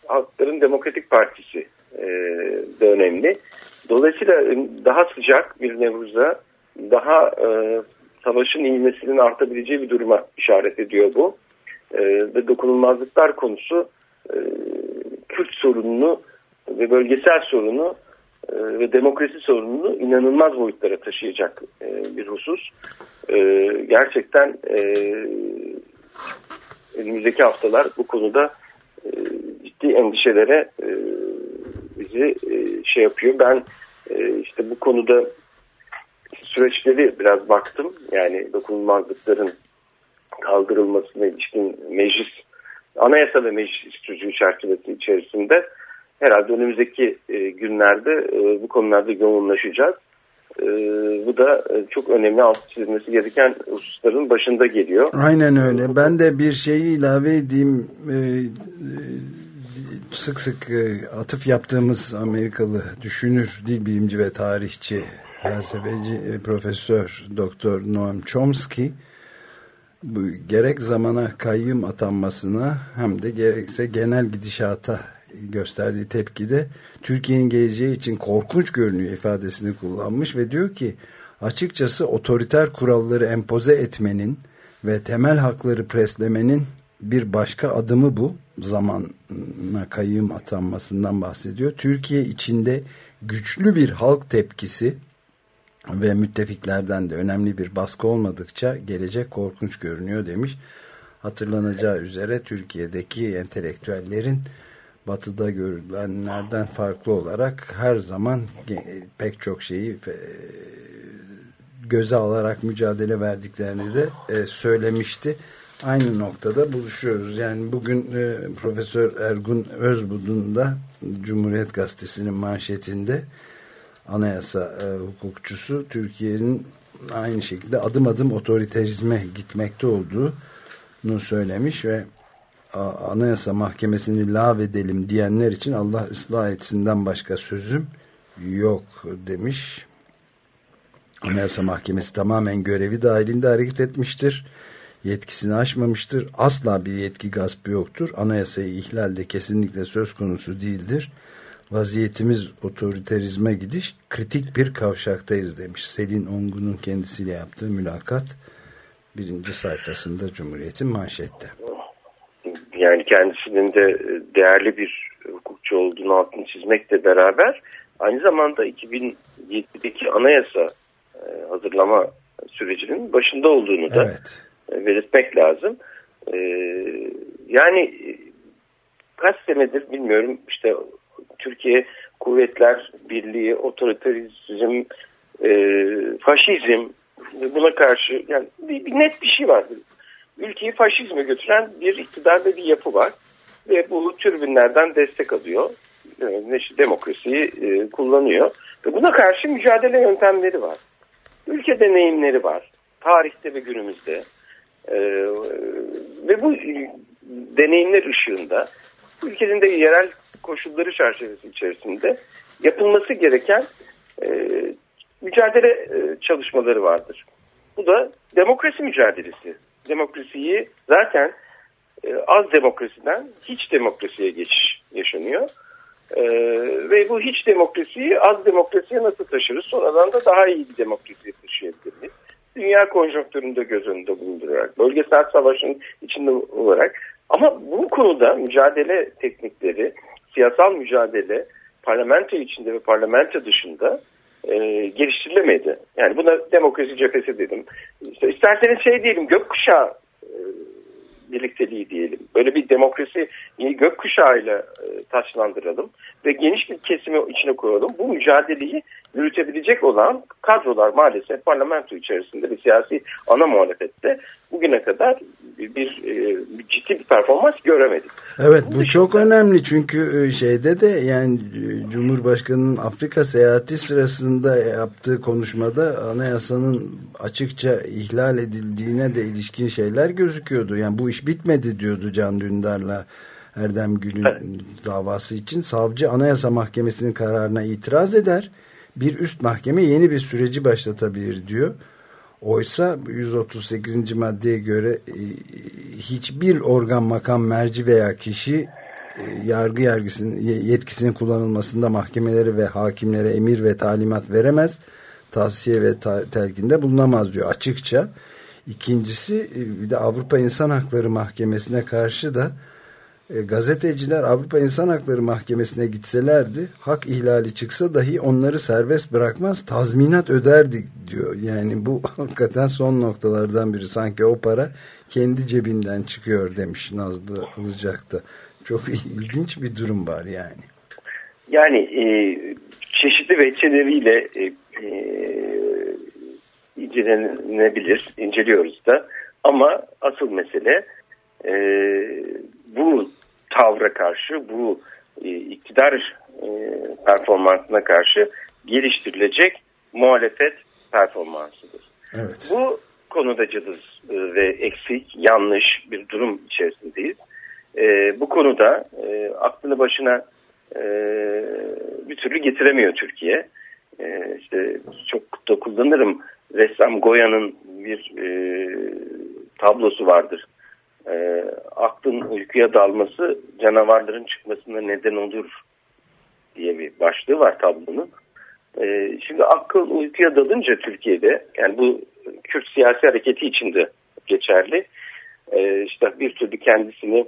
Halkların Demokratik Partisi e, de önemli. Dolayısıyla daha sıcak bir Nevruz'a daha e, savaşın ivmesinin artabileceği bir duruma işaret ediyor bu. E, ve dokunulmazlıklar konusu e, Kürt sorununu ve bölgesel sorunu e, ve demokrasi sorununu inanılmaz boyutlara taşıyacak e, bir husus. E, gerçekten e, önümüzdeki haftalar bu konuda ciddi endişelere bizi şey yapıyor. Ben işte bu konuda süreçleri biraz baktım. Yani dokunulmazlıkların kaldırılmasına ilişkin meclis, anayasa ve meclis sürücü çerçevesi içerisinde herhalde önümüzdeki e, günlerde e, bu konularda yoğunlaşacağız. E, bu da e, çok önemli altı çizilmesi gereken hususların başında geliyor. Aynen öyle. Ben de bir şeyi ilave edeyim. E, e, sık sık e, atıf yaptığımız Amerikalı düşünür, dil bilimci ve tarihçi, felsefeci, e, profesör Doktor Noam Chomsky bu, gerek zamana kayyım atanmasına hem de gerekse genel gidişata gösterdiği tepkide Türkiye'nin geleceği için korkunç görünüyor ifadesini kullanmış ve diyor ki açıkçası otoriter kuralları empoze etmenin ve temel hakları preslemenin bir başka adımı bu. Zamana kayyım atanmasından bahsediyor. Türkiye içinde güçlü bir halk tepkisi ve müttefiklerden de önemli bir baskı olmadıkça gelecek korkunç görünüyor demiş. Hatırlanacağı üzere Türkiye'deki entelektüellerin batıda görülenlerden farklı olarak her zaman pek çok şeyi e, göze alarak mücadele verdiklerini de e, söylemişti. Aynı noktada buluşuyoruz. Yani bugün e, Profesör Ergun Özbudun da Cumhuriyet Gazetesi'nin manşetinde anayasa hukukçusu Türkiye'nin aynı şekilde adım adım otoriterizme gitmekte olduğunu söylemiş ve Anayasa Mahkemesi'ni lağvedelim diyenler için Allah ıslah etsinden başka sözüm yok demiş. Anayasa Mahkemesi tamamen görevi dahilinde hareket etmiştir. Yetkisini aşmamıştır. Asla bir yetki gaspı yoktur. Anayasayı ihlal de kesinlikle söz konusu değildir. Vaziyetimiz otoriterizme gidiş kritik bir kavşaktayız demiş. Selin Ongun'un kendisiyle yaptığı mülakat birinci sayfasında Cumhuriyet'in manşette yani kendisinin de değerli bir hukukçu olduğunu altını çizmekle beraber aynı zamanda 2007'deki anayasa e, hazırlama sürecinin başında olduğunu da evet. E, belirtmek lazım. E, yani kaç senedir bilmiyorum işte Türkiye Kuvvetler Birliği, otoriterizm, faşizm buna karşı yani bir, bir net bir şey vardır ülkeyi faşizme götüren bir iktidar ve bir yapı var. Ve bu türbinlerden destek alıyor. E, demokrasiyi e, kullanıyor. Ve buna karşı mücadele yöntemleri var. Ülke deneyimleri var. Tarihte ve günümüzde. E, ve bu deneyimler ışığında ülkenin de yerel koşulları çerçevesi içerisinde yapılması gereken e, mücadele e, çalışmaları vardır. Bu da demokrasi mücadelesi demokrasiyi zaten e, az demokrasiden hiç demokrasiye geçiş yaşanıyor. E, ve bu hiç demokrasiyi az demokrasiye nasıl taşırız? Sonradan da daha iyi bir demokrasiye taşıyabiliriz. Dünya konjonktüründe göz önünde bulundurarak, bölgesel savaşın içinde olarak. Ama bu konuda mücadele teknikleri, siyasal mücadele parlamento içinde ve parlamento dışında e, geliştirilemedi. Yani buna demokrasi cephesi dedim. İşte isterseniz şey diyelim gökkuşağı e, birlikteliği diyelim. Böyle bir demokrasi gökkuşağıyla e, taçlandıralım ve geniş bir kesimi içine koyalım. Bu mücadeleyi yürütebilecek olan kadrolar maalesef parlamento içerisinde ve siyasi ana muhalefette bugüne kadar bir, bir, e, bir ciddi bir performans göremedik. Evet bu çok önemli çünkü e, şeyde de yani e, Cumhurbaşkanı'nın Afrika seyahati sırasında yaptığı konuşmada anayasanın açıkça ihlal edildiğine de ilişkin şeyler gözüküyordu. Yani bu iş bitmedi diyordu Can Dündar'la Erdem Gül'ün Evet. davası için. Savcı Anayasa Mahkemesi'nin kararına itiraz eder. Bir üst mahkeme yeni bir süreci başlatabilir diyor. Oysa 138. maddeye göre e, hiçbir organ, makam, merci veya kişi e, yargı yargısının yetkisinin kullanılmasında mahkemelere ve hakimlere emir ve talimat veremez. Tavsiye ve telkinde bulunamaz diyor açıkça. İkincisi e, bir de Avrupa İnsan Hakları Mahkemesi'ne karşı da e, gazeteciler Avrupa İnsan Hakları Mahkemesi'ne gitselerdi hak ihlali çıksa dahi onları serbest bırakmaz tazminat öderdi diyor. Yani bu hakikaten son noktalardan biri. Sanki o para kendi cebinden çıkıyor demiş Nazlı Ilıcak'ta. Çok ilginç bir durum var yani. Yani e, çeşitli veçeleriyle e, e, incelenebilir, inceliyoruz da. Ama asıl mesele e, bu tavra karşı, bu e, iktidar e, performansına karşı geliştirilecek muhalefet performansıdır. Evet. Bu konuda cılız e, ve eksik, yanlış bir durum içerisindeyiz. E, bu konuda e, aklını başına e, bir türlü getiremiyor Türkiye. E, işte çok da kullanırım. Ressam Goya'nın bir e, tablosu vardır. E, aklın uykuya dalması canavarların çıkmasına neden olur diye bir başlığı var tablonun. E, şimdi akıl uykuya dalınca Türkiye'de yani bu Kürt siyasi hareketi içinde geçerli. E, işte bir türlü kendisini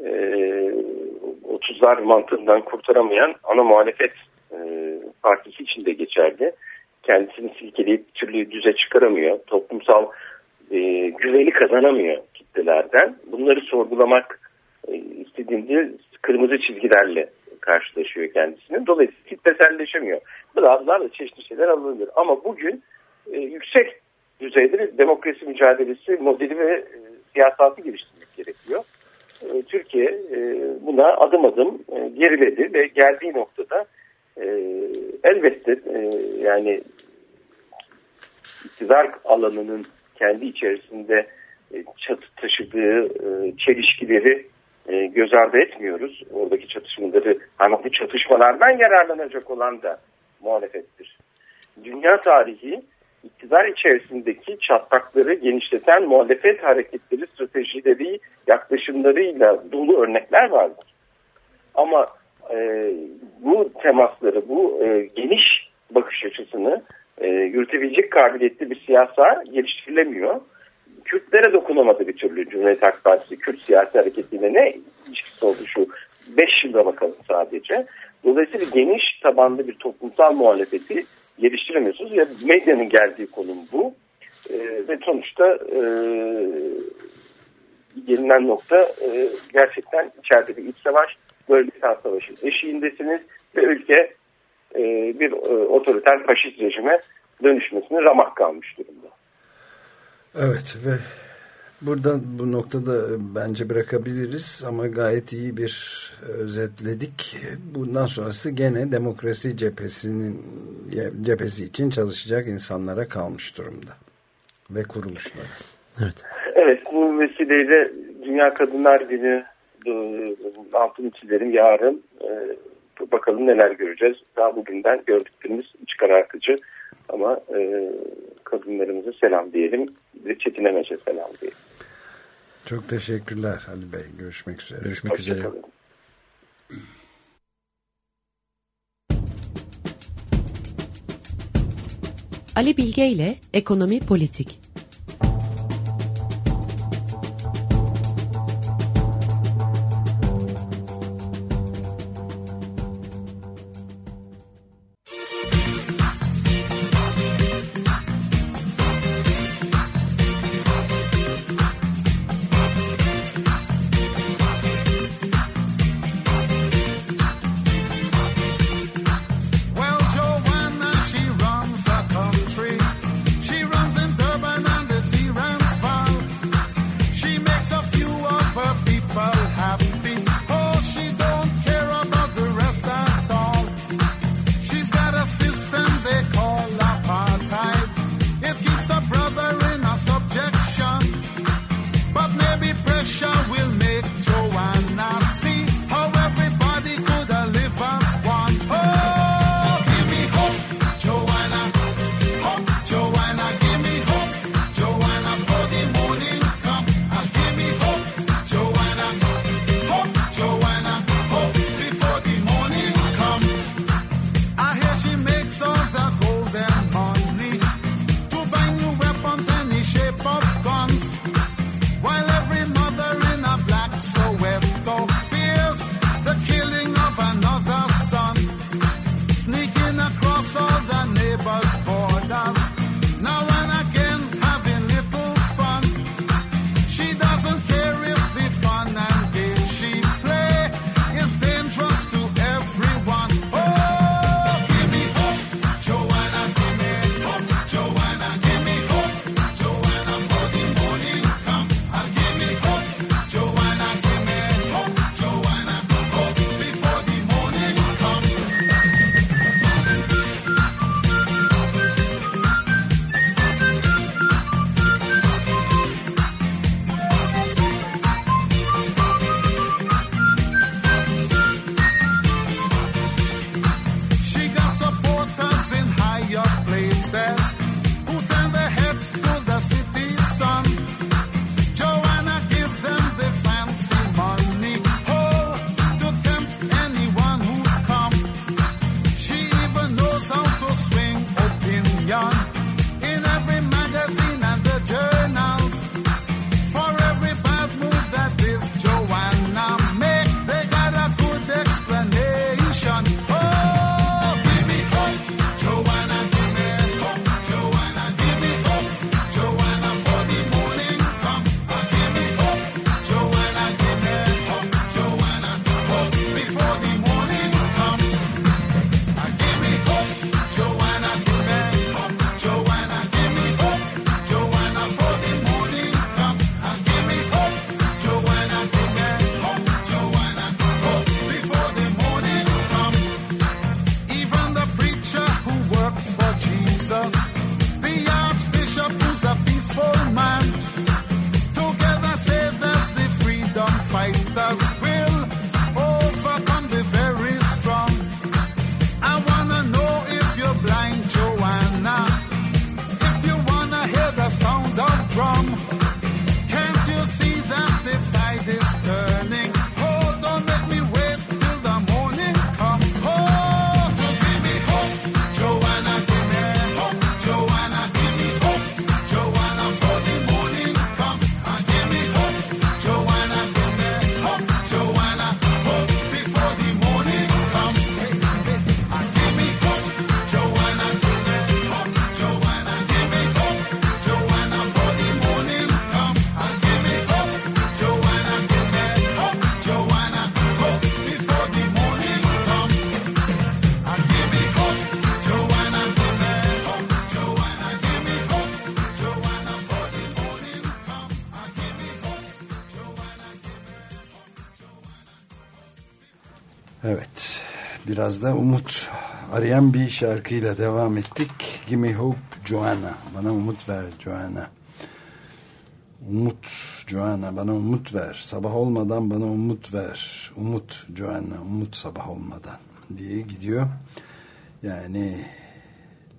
e, 30'lar mantığından kurtaramayan ana muhalefet e, partisi içinde geçerli. Kendisini silkeleyip türlü düze çıkaramıyor. Toplumsal e, güveni kazanamıyor kitlelerden. Bunları sorgulamak e, istediğinde kırmızı çizgilerle karşılaşıyor kendisini. Dolayısıyla kitleselleşemiyor. Bunlarla çeşitli şeyler alınır. Ama bugün e, yüksek düzeyde bir demokrasi mücadelesi modeli ve e, siyasatı geliştirmek gerekiyor. E, Türkiye e, buna adım adım e, geriledi ve geldiği noktada e, elbette e, yani iktidar alanının kendi içerisinde çatı taşıdığı e, çelişkileri e, göz ardı etmiyoruz. Oradaki çatışmaları ama bu çatışmalardan yararlanacak olan da muhalefettir. Dünya tarihi iktidar içerisindeki çatlakları genişleten muhalefet hareketleri, stratejileri, yaklaşımlarıyla dolu örnekler vardır. Ama e, bu temasları, bu e, geniş bakış açısını e, yürütebilecek kabiliyetli bir siyasa geliştirilemiyor. Kürtlere dokunamadı bir türlü Cumhuriyet Halk Partisi, Kürt siyasi hareketiyle ne ilişkisi oldu şu 5 yılda bakalım sadece. Dolayısıyla geniş tabanlı bir toplumsal muhalefeti geliştiremiyorsunuz. Ya medyanın geldiği konum bu. E, ve sonuçta e, gelinen nokta e, gerçekten içeride bir iç savaş, bölgesel savaşın eşiğindesiniz ve ülke e, bir e, otoriter faşist rejime dönüşmesine ramak kalmış durumda. Evet ve buradan bu noktada bence bırakabiliriz ama gayet iyi bir özetledik. Bundan sonrası gene demokrasi cephesinin cephesi için çalışacak insanlara kalmış durumda ve kuruluşlara. Evet. Evet bu vesileyle Dünya Kadınlar Günü e, altın çizerim yarın e, bakalım neler göreceğiz. Daha bugünden gördüklerimiz iç karartıcı ama e, kadınlarımıza selam diyelim ve Çetin Emeç'e selam diyelim. Çok teşekkürler Ali Bey. Görüşmek üzere. Görüşmek üzere. Ali Bilge ile Ekonomi Politik. Biraz da umut arayan bir şarkıyla devam ettik. Give hope Joanna. Bana umut ver Joanna. Umut Joanna bana umut ver. Sabah olmadan bana umut ver. Umut Joanna. Umut sabah olmadan diye gidiyor. Yani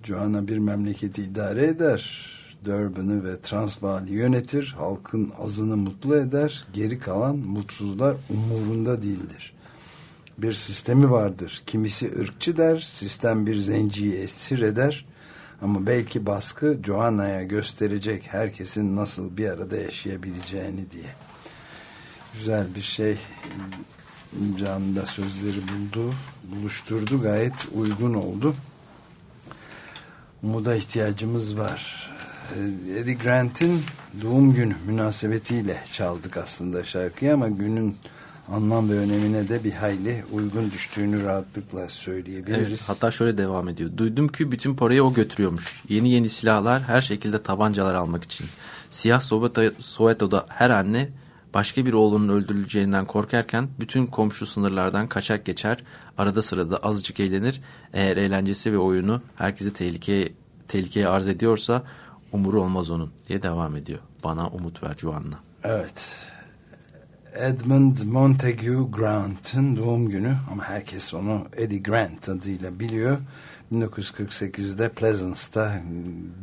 Joanna bir memleketi idare eder. Durban'ı ve Transvaal'i yönetir. Halkın azını mutlu eder. Geri kalan mutsuzlar umurunda değildir. Bir sistemi vardır. Kimisi ırkçı der. Sistem bir zenciyi esir eder. Ama belki baskı Joanna'ya gösterecek herkesin nasıl bir arada yaşayabileceğini diye. Güzel bir şey. Can da sözleri buldu, buluşturdu. Gayet uygun oldu. Umuda ihtiyacımız var. Eddie Grant'in doğum günü münasebetiyle çaldık aslında şarkıyı ama günün anlam ve önemine de bir hayli uygun düştüğünü rahatlıkla söyleyebiliriz. Evet, hatta şöyle devam ediyor. Duydum ki bütün parayı o götürüyormuş. Yeni yeni silahlar her şekilde tabancalar almak için. Siyah Soweto'da her anne başka bir oğlunun öldürüleceğinden korkarken bütün komşu sınırlardan kaçak geçer. Arada sırada azıcık eğlenir. Eğer eğlencesi ve oyunu herkesi tehlikeye, tehlikeye arz ediyorsa umuru olmaz onun diye devam ediyor. Bana umut ver Joanna. Evet. Edmund Montague Grant'ın doğum günü ama herkes onu Eddie Grant adıyla biliyor. 1948'de Pleasance'da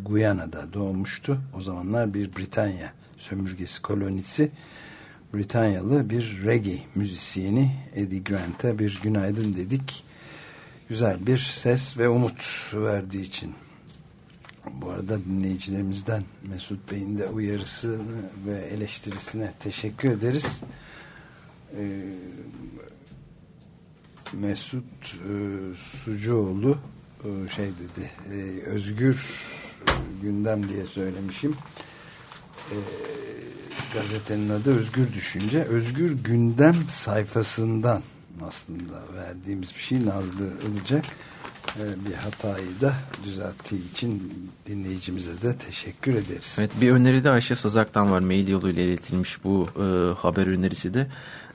Guyana'da doğmuştu. O zamanlar bir Britanya sömürgesi kolonisi. Britanyalı bir reggae müzisyeni Eddie Grant'e bir günaydın dedik. Güzel bir ses ve umut verdiği için. Bu arada dinleyicilerimizden Mesut Bey'in de uyarısını ve eleştirisine teşekkür ederiz. Ee, Mesut e, Sucuoğlu e, şey dedi e, özgür gündem diye söylemişim. Gazetenin adı Özgür Düşünce. Özgür Gündem sayfasından aslında verdiğimiz bir şey Nazlı Ilıcak bir hatayı da düzelttiği için dinleyicimize de teşekkür ederiz. Evet bir öneri de Ayşe Sazak'tan var. Mail yoluyla iletilmiş bu e, haber önerisi de.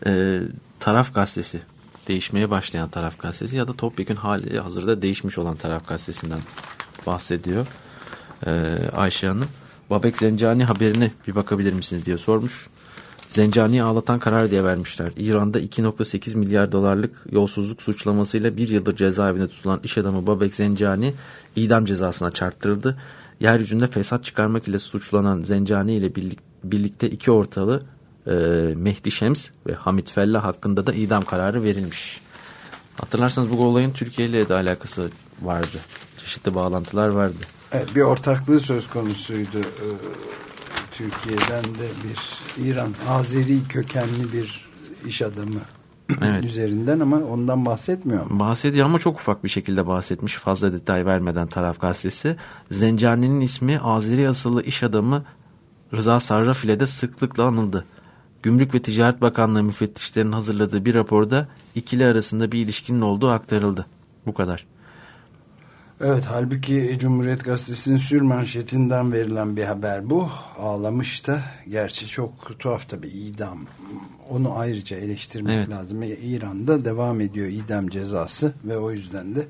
E, taraf gazetesi. Değişmeye başlayan taraf gazetesi ya da topyekun hali hazırda değişmiş olan taraf gazetesinden bahsediyor. E, Ayşe Hanım. Babek Zencani haberine bir bakabilir misiniz diye sormuş. Zencani'yi ağlatan karar diye vermişler. İran'da 2.8 milyar dolarlık yolsuzluk suçlamasıyla bir yıldır cezaevinde tutulan iş adamı Babek Zencani idam cezasına çarptırıldı. Yeryüzünde fesat çıkarmak ile suçlanan Zencani ile birlik- birlikte iki ortağı e, Mehdi Şems ve Hamit Fellah hakkında da idam kararı verilmiş. Hatırlarsanız bu olayın Türkiye ile de alakası vardı. Çeşitli bağlantılar vardı. Evet, bir ortaklığı söz konusuydu. Ee, Türkiye'den de bir İran Azeri kökenli bir iş adamı Evet. üzerinden ama ondan bahsetmiyor? Bahsediyor ama çok ufak bir şekilde bahsetmiş. Fazla detay vermeden taraf gazetesi. Zencani'nin ismi Azeri asıllı iş adamı Rıza Sarraf ile de sıklıkla anıldı. Gümrük ve Ticaret Bakanlığı müfettişlerinin hazırladığı bir raporda ikili arasında bir ilişkinin olduğu aktarıldı. Bu kadar. Evet halbuki Cumhuriyet Gazetesi'nin sür manşetinden verilen bir haber bu. Ağlamış da gerçi çok tuhaf tabii idam. Onu ayrıca eleştirmek Evet. lazım. İran'da devam ediyor idam cezası ve o yüzden de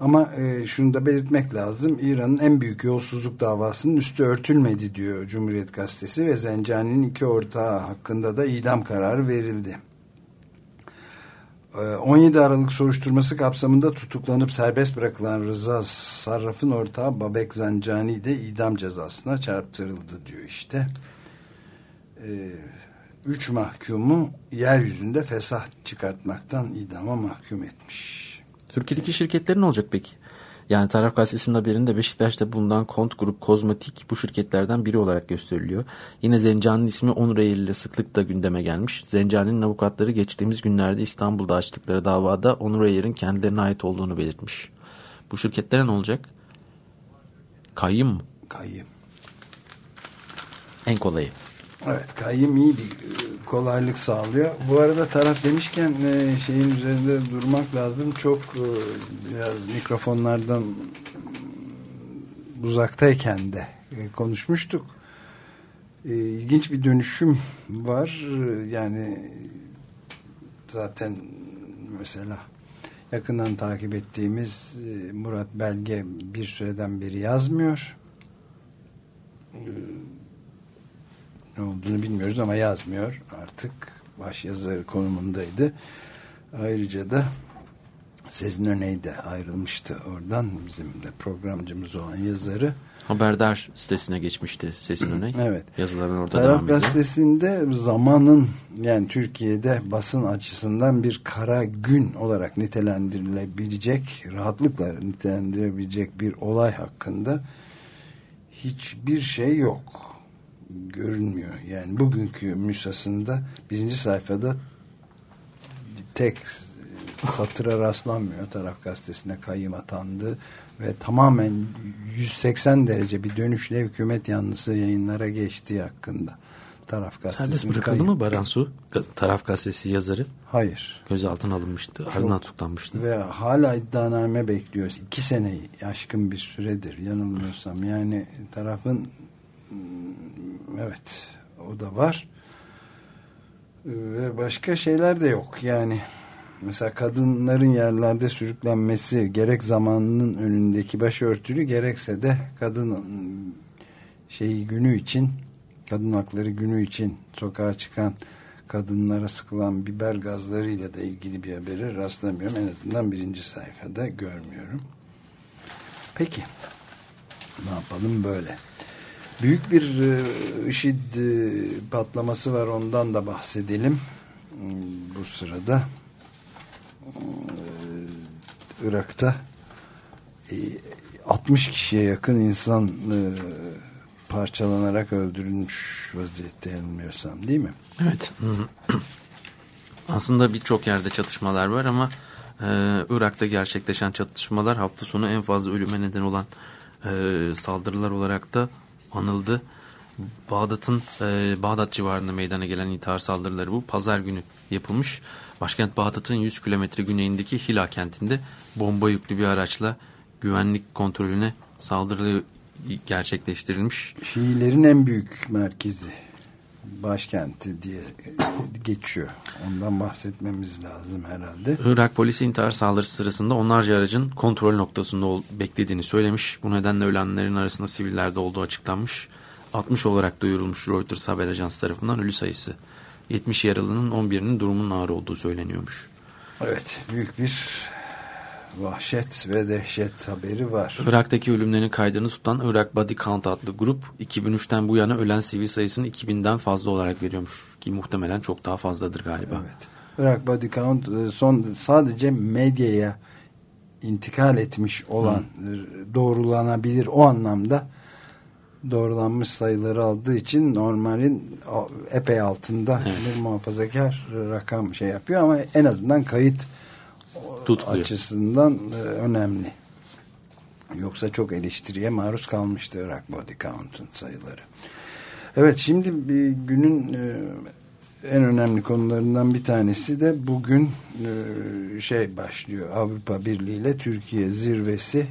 ama e, şunu da belirtmek lazım. İran'ın en büyük yolsuzluk davasının üstü örtülmedi diyor Cumhuriyet Gazetesi ve Zencani'nin iki ortağı hakkında da idam kararı verildi. Ee, 17 Aralık soruşturması kapsamında tutuklanıp serbest bırakılan Rıza Sarraf'ın ortağı Babek Zencani de idam cezasına çarptırıldı diyor işte. Ee, üç mahkumu yeryüzünde fesat çıkartmaktan idama mahkum etmiş. Türkiye'deki şirketler ne olacak peki? Yani Taraf Gazetesi'nin haberinde Beşiktaş'ta bulunan Kont Grup Kozmetik bu şirketlerden biri olarak gösteriliyor. Yine Zencani'nin ismi Onur Eylül ile sıklıkla gündeme gelmiş. Zencani'nin avukatları geçtiğimiz günlerde İstanbul'da açtıkları davada Onur Eylül'ün kendilerine ait olduğunu belirtmiş. Bu şirketlere ne olacak? Kayyım mı? Kayyım. En kolayı. Evet kayyım iyi bir e, kolaylık sağlıyor. Bu arada taraf demişken e, şeyin üzerinde durmak lazım. Çok e, biraz mikrofonlardan uzaktayken de konuşmuştuk. İlginç bir dönüşüm var. Yani zaten mesela yakından takip ettiğimiz Murat Belge bir süreden beri yazmıyor. Ne olduğunu bilmiyoruz ama yazmıyor artık. Baş yazarı konumundaydı. Ayrıca da Sezin Öney de ayrılmıştı oradan. Bizim de programcımız olan yazarı. Haberdar sitesine geçmişti sesin örneği. Evet. Yazıların orada Taraf devam ediyor. gazetesinde zamanın yani Türkiye'de basın açısından bir kara gün olarak nitelendirilebilecek, rahatlıkla nitelendirebilecek bir olay hakkında hiçbir şey yok. Görünmüyor. Yani bugünkü müsasında birinci sayfada tek satıra rastlanmıyor taraf gazetesine kayyım atandı ve tamamen 180 derece bir dönüşle hükümet yanlısı yayınlara geçtiği hakkında taraf gazetesinin Serbest bırakıldı kayyım- mı Baransu? Taraf gazetesi yazarı Hayır. gözaltına alınmıştı. Ardından tutuklanmıştı. Ve hala iddianame bekliyoruz. İki seneyi aşkın bir süredir yanılmıyorsam. Yani tarafın evet o da var. Ve başka şeyler de yok. Yani mesela kadınların yerlerde sürüklenmesi gerek zamanının önündeki başörtülü gerekse de kadın şeyi günü için kadın hakları günü için sokağa çıkan kadınlara sıkılan biber gazlarıyla da ilgili bir haberi rastlamıyorum. En azından birinci sayfada görmüyorum. Peki. Ne yapalım böyle. Büyük bir e, IŞİD e, patlaması var ondan da bahsedelim. Hmm, Bu sırada e, Irak'ta e, 60 kişiye yakın insan parçalanarak öldürülmüş vaziyette yanılmıyorsam değil mi? Evet. Aslında birçok yerde çatışmalar var ama Irak'ta gerçekleşen çatışmalar hafta sonu en fazla ölüme neden olan saldırılar olarak da anıldı. Bağdat'ın e, Bağdat civarında meydana gelen intihar saldırıları bu pazar günü yapılmış. Başkent Bağdat'ın 100 kilometre güneyindeki Hila kentinde bomba yüklü bir araçla güvenlik kontrolüne saldırı gerçekleştirilmiş. Şiilerin en büyük merkezi başkenti diye geçiyor. Ondan bahsetmemiz lazım herhalde. Irak polisi intihar saldırısı sırasında onlarca aracın kontrol noktasında beklediğini söylemiş. Bu nedenle ölenlerin arasında siviller de olduğu açıklanmış. 60 olarak duyurulmuş Reuters haber ajansı tarafından ölü sayısı. 70 yaralının 11'inin durumunun ağır olduğu söyleniyormuş. Evet, büyük bir vahşet ve dehşet haberi var. Irak'taki ölümlerin kaydını tutan Irak Body Count adlı grup 2003'ten bu yana ölen sivil sayısını 2000'den fazla olarak veriyormuş. Ki muhtemelen çok daha fazladır galiba. Evet. Irak Body Count e, son sadece medyaya intikal etmiş olan e, doğrulanabilir o anlamda doğrulanmış sayıları aldığı için normalin epey altında bir muhafazakar rakam şey yapıyor ama en azından kayıt Tutuluyor. açısından e, önemli. Yoksa çok eleştiriye maruz kalmıştı Irak Body Count'un sayıları. Evet şimdi bir günün e, en önemli konularından bir tanesi de bugün e, şey başlıyor Avrupa Birliği ile Türkiye zirvesi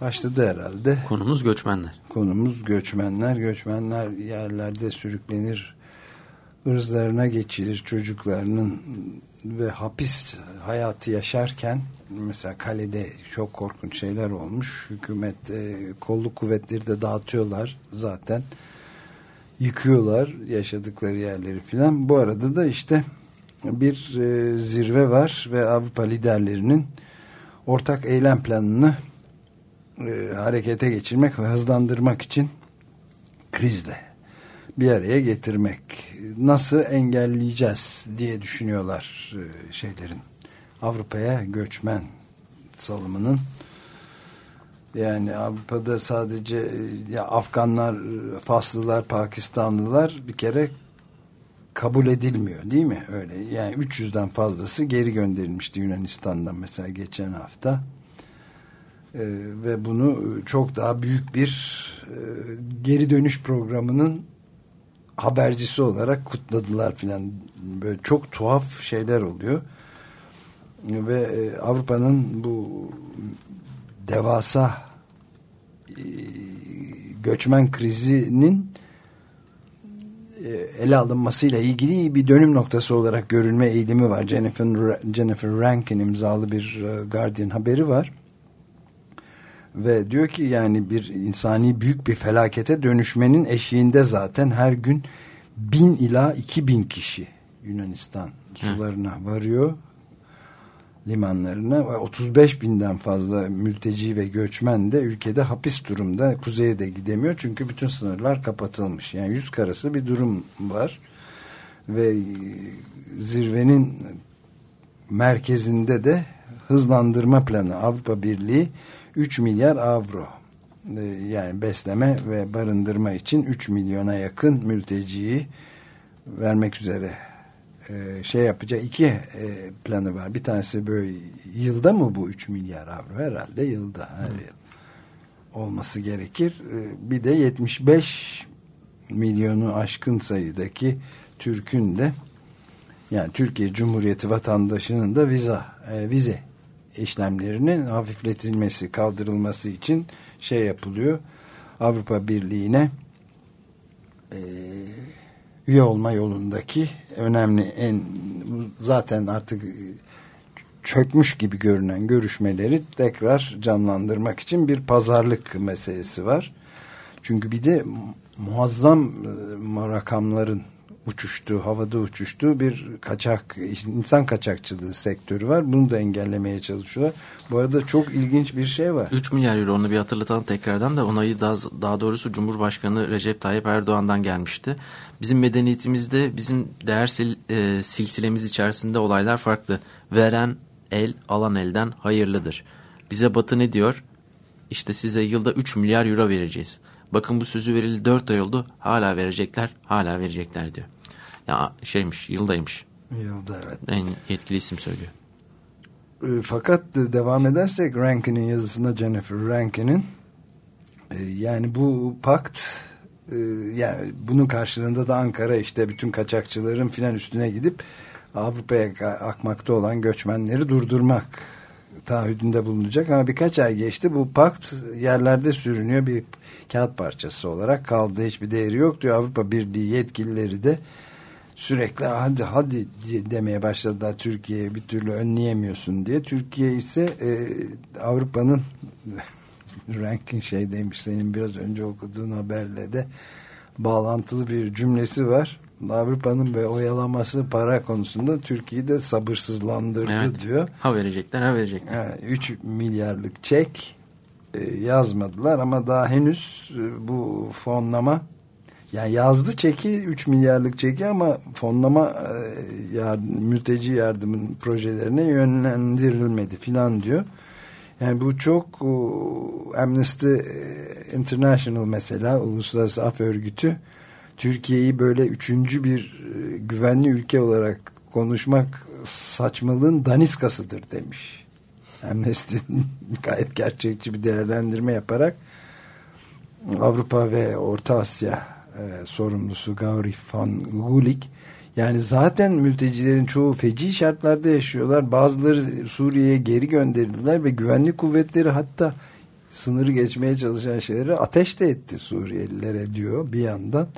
başladı herhalde. Konumuz göçmenler. Konumuz göçmenler. Göçmenler yerlerde sürüklenir, ırzlarına geçilir çocuklarının ve hapis hayatı yaşarken mesela kalede çok korkunç şeyler olmuş. Hükümet e, kolluk kuvvetleri de dağıtıyorlar zaten. Yıkıyorlar yaşadıkları yerleri filan. Bu arada da işte bir e, zirve var ve Avrupa liderlerinin ortak eylem planını e, harekete geçirmek ve hızlandırmak için krizle bir araya getirmek. Nasıl engelleyeceğiz diye düşünüyorlar e, şeylerin. Avrupa'ya göçmen salımının yani Avrupa'da sadece e, ya Afganlar, Faslılar, Pakistanlılar bir kere kabul edilmiyor değil mi? Öyle yani 300'den fazlası geri gönderilmişti Yunanistan'dan mesela geçen hafta. Ee, ve bunu çok daha büyük bir e, geri dönüş programının habercisi olarak kutladılar filan. Böyle çok tuhaf şeyler oluyor. Ve e, Avrupa'nın bu devasa e, göçmen krizinin e, ele alınmasıyla ilgili bir dönüm noktası olarak görülme eğilimi var. Jennifer, Jennifer Rankin imzalı bir Guardian haberi var. Ve diyor ki yani bir insani büyük bir felakete dönüşmenin eşiğinde zaten her gün bin ila iki bin kişi Yunanistan sularına varıyor limanlarına ve 35 binden fazla mülteci ve göçmen de ülkede hapis durumda kuzeye de gidemiyor çünkü bütün sınırlar kapatılmış. Yani yüz karası bir durum var ve zirvenin merkezinde de hızlandırma planı Avrupa Birliği 3 milyar avro e, yani besleme ve barındırma için 3 milyona yakın mülteciyi vermek üzere e, şey yapacak iki e, planı var. Bir tanesi böyle yılda mı bu 3 milyar avro? Herhalde yılda her yıl olması gerekir. E, Bir de 75 milyonu aşkın sayıdaki Türk'ün de yani Türkiye Cumhuriyeti vatandaşının da viza e, vize işlemlerinin hafifletilmesi, kaldırılması için şey yapılıyor. Avrupa Birliği'ne e, üye olma yolundaki önemli en zaten artık çökmüş gibi görünen görüşmeleri tekrar canlandırmak için bir pazarlık meselesi var. Çünkü bir de muazzam e, rakamların uçuştuğu, havada uçuştuğu bir kaçak, insan kaçakçılığı sektörü var. Bunu da engellemeye çalışıyorlar. Bu arada çok ilginç bir şey var. 3 milyar euro onu bir hatırlatalım tekrardan da onayı daha, daha doğrusu Cumhurbaşkanı Recep Tayyip Erdoğan'dan gelmişti. Bizim medeniyetimizde bizim değer sil, e, silsilemiz içerisinde olaylar farklı. Veren el alan elden hayırlıdır. Bize Batı ne diyor? İşte size yılda 3 milyar euro vereceğiz. Bakın bu sözü verildi 4 ay oldu hala verecekler hala verecekler diyor. Ya şeymiş yıldaymış. Yılda evet. En yetkili isim söylüyor. E, Fakat de- devam edersek Rankin'in yazısına Jennifer Rankin'in e, yani bu pakt e, yani bunun karşılığında da Ankara işte bütün kaçakçıların filan üstüne gidip Avrupa'ya akmakta olan göçmenleri durdurmak taahhüdünde bulunacak ama birkaç ay geçti bu pakt yerlerde sürünüyor bir kağıt parçası olarak kaldı hiçbir değeri yok diyor Avrupa Birliği yetkilileri de sürekli hadi hadi demeye başladılar Türkiye'ye bir türlü önleyemiyorsun diye. Türkiye ise e, Avrupa'nın ranking şey demiş senin biraz önce okuduğun haberle de bağlantılı bir cümlesi var. Avrupa'nın ve oyalaması para konusunda Türkiye'yi de sabırsızlandırdı Evet. diyor. Ha verecekler ha verecekler. Yani 3 milyarlık çek e, yazmadılar ama daha henüz e, bu fonlama yani yazdı çeki 3 milyarlık çeki ama fonlama e, yardım, mülteci yardımın projelerine yönlendirilmedi filan diyor. Yani bu çok e, Amnesty International mesela Uluslararası Af Örgütü Türkiye'yi böyle üçüncü bir e, güvenli ülke olarak konuşmak saçmalığın daniskasıdır demiş. Amnesty'nin gayet gerçekçi bir değerlendirme yaparak Avrupa ve Orta Asya e, sorumlusu Gauri van Gulik yani zaten mültecilerin çoğu feci şartlarda yaşıyorlar. Bazıları Suriye'ye geri gönderildiler ve güvenlik kuvvetleri hatta sınırı geçmeye çalışan şeyleri ateş de etti Suriyelilere diyor bir yandan.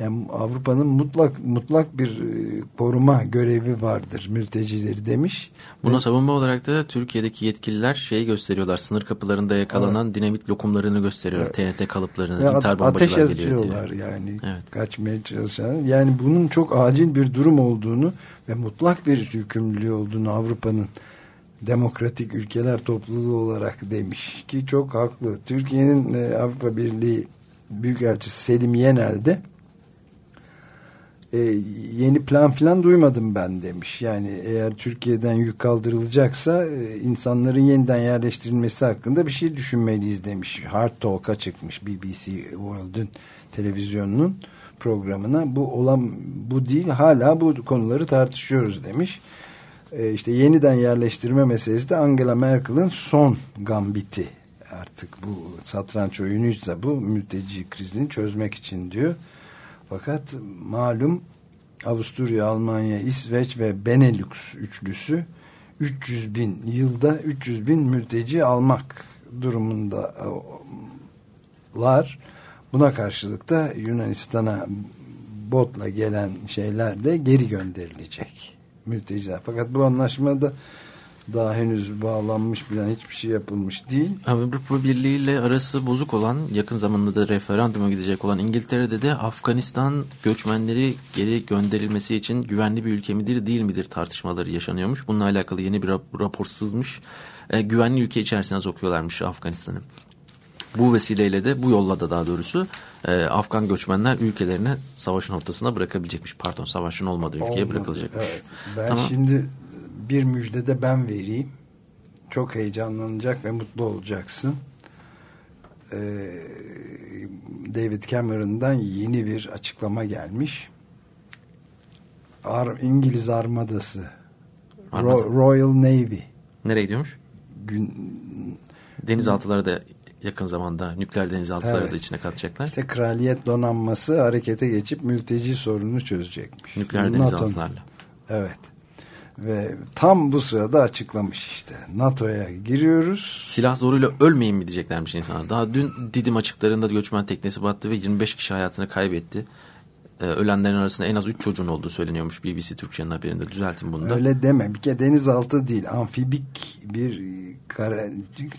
Yani Avrupa'nın mutlak mutlak bir e, koruma görevi vardır mültecileri demiş. Buna savunma olarak da Türkiye'deki yetkililer şeyi gösteriyorlar. Sınır kapılarında yakalanan dinamit lokumlarını gösteriyorlar. TNT kalıplarını, Ve intihar bombacılar geliyor diye. yani Evet. kaçmaya çalışan. Yani bunun çok acil bir durum olduğunu ve mutlak bir yükümlülüğü olduğunu Avrupa'nın demokratik ülkeler topluluğu olarak demiş ki çok haklı. Türkiye'nin e, Avrupa Birliği Büyükelçisi Selim Yenel de e, yeni plan filan duymadım ben demiş. Yani eğer Türkiye'den yük kaldırılacaksa e, insanların yeniden yerleştirilmesi hakkında bir şey düşünmeliyiz demiş. Hard Talk'a çıkmış BBC World'ün televizyonunun programına. Bu olan bu değil hala bu konuları tartışıyoruz demiş. E, işte yeniden yerleştirme meselesi de Angela Merkel'in son gambiti. Artık bu satranç oyunuysa bu mülteci krizini çözmek için diyor. Fakat malum Avusturya, Almanya, İsveç ve Benelux üçlüsü 300 bin yılda 300 bin mülteci almak durumundalar. Buna karşılık da Yunanistan'a botla gelen şeyler de geri gönderilecek mülteciler. Fakat bu anlaşmada daha henüz bağlanmış bilen hiçbir şey yapılmış değil. Avrupa Birliği ile arası bozuk olan yakın zamanda da referanduma gidecek olan İngiltere'de de Afganistan göçmenleri geri gönderilmesi için güvenli bir ülke midir değil midir tartışmaları yaşanıyormuş. Bununla alakalı yeni bir rap- rapor sızmış. E, güvenli ülke içerisine sokuyorlarmış Afganistan'ı. Bu vesileyle de bu yolla da daha doğrusu e, Afgan göçmenler ülkelerine savaşın ortasına bırakabilecekmiş. Pardon savaşın olmadığı ülkeye Olmadı. bırakılacakmış. Evet. Ben Tamam. şimdi bir müjde de ben vereyim. Çok heyecanlanacak ve mutlu olacaksın. Ee, David Cameron'dan yeni bir açıklama gelmiş. Ar İngiliz Armadası Armada. Ro- Royal Navy Nereye gidiyormuş? gün Denizaltıları da yakın zamanda nükleer denizaltıları Evet. da içine katacaklar. işte kraliyet donanması harekete geçip mülteci sorununu çözecekmiş. nükleer denizaltılarla. Evet. Ve tam bu sırada açıklamış işte. NATO'ya giriyoruz. Silah zoruyla ölmeyin mi diyeceklermiş insanlar. Daha dün Didim açıklarında göçmen teknesi battı ve 25 kişi hayatını kaybetti. Ee, ölenlerin arasında en az 3 çocuğun olduğu söyleniyormuş BBC Türkçe'nin haberinde. Düzeltin bunu da. Öyle deme. Bir kere denizaltı değil. Amfibik bir kara-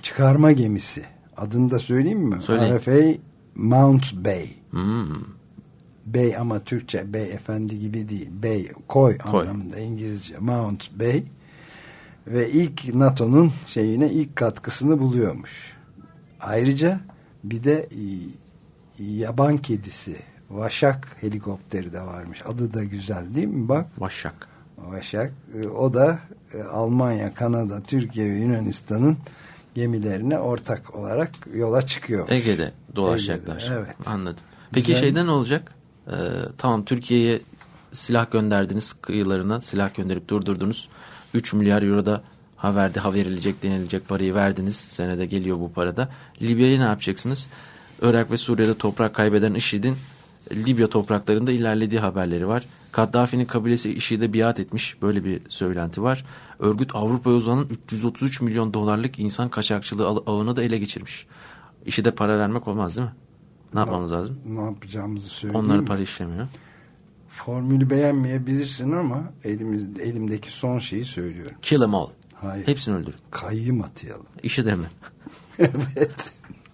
çıkarma gemisi. Adını da söyleyeyim mi? Söyleyin. RFA Mount Bay. Hmm. Bey ama Türkçe bey efendi gibi değil. Bey koy, Koy. anlamında İngilizce Mount Bay ve ilk NATO'nun şeyine ilk katkısını buluyormuş. Ayrıca bir de e, yaban kedisi Vaşak helikopteri de varmış. Adı da güzel değil mi? Bak Vaşak. Vaşak. E, O da e, Almanya, Kanada, Türkiye ve Yunanistan'ın gemilerine ortak olarak yola çıkıyor. Ege'de dolaşacaklar. Ege'de, evet. Anladım. Peki Güzel. şeyden ne olacak? Ee, tamam Türkiye'ye silah gönderdiniz kıyılarına silah gönderip durdurdunuz. 3 milyar euro da ha verdi ha verilecek denilecek parayı verdiniz. Senede geliyor bu parada. Libya'yı ne yapacaksınız? Irak ve Suriye'de toprak kaybeden IŞİD'in Libya topraklarında ilerlediği haberleri var. Kaddafi'nin kabilesi IŞİD'e biat etmiş. Böyle bir söylenti var. Örgüt Avrupa'ya uzanan 333 milyon dolarlık insan kaçakçılığı ağı- ağını da ele geçirmiş. IŞİD'e para vermek olmaz değil mi? Ne yapmamız lazım? Ne yapacağımızı söyleyeyim. Onlar mi? para işlemiyor. Formülü beğenmeyebilirsin ama elimiz, elimdeki son şeyi söylüyorum. Kill them all. Hayır. Hepsini öldürün. Kayyım atayalım. IŞİD'e mi? evet.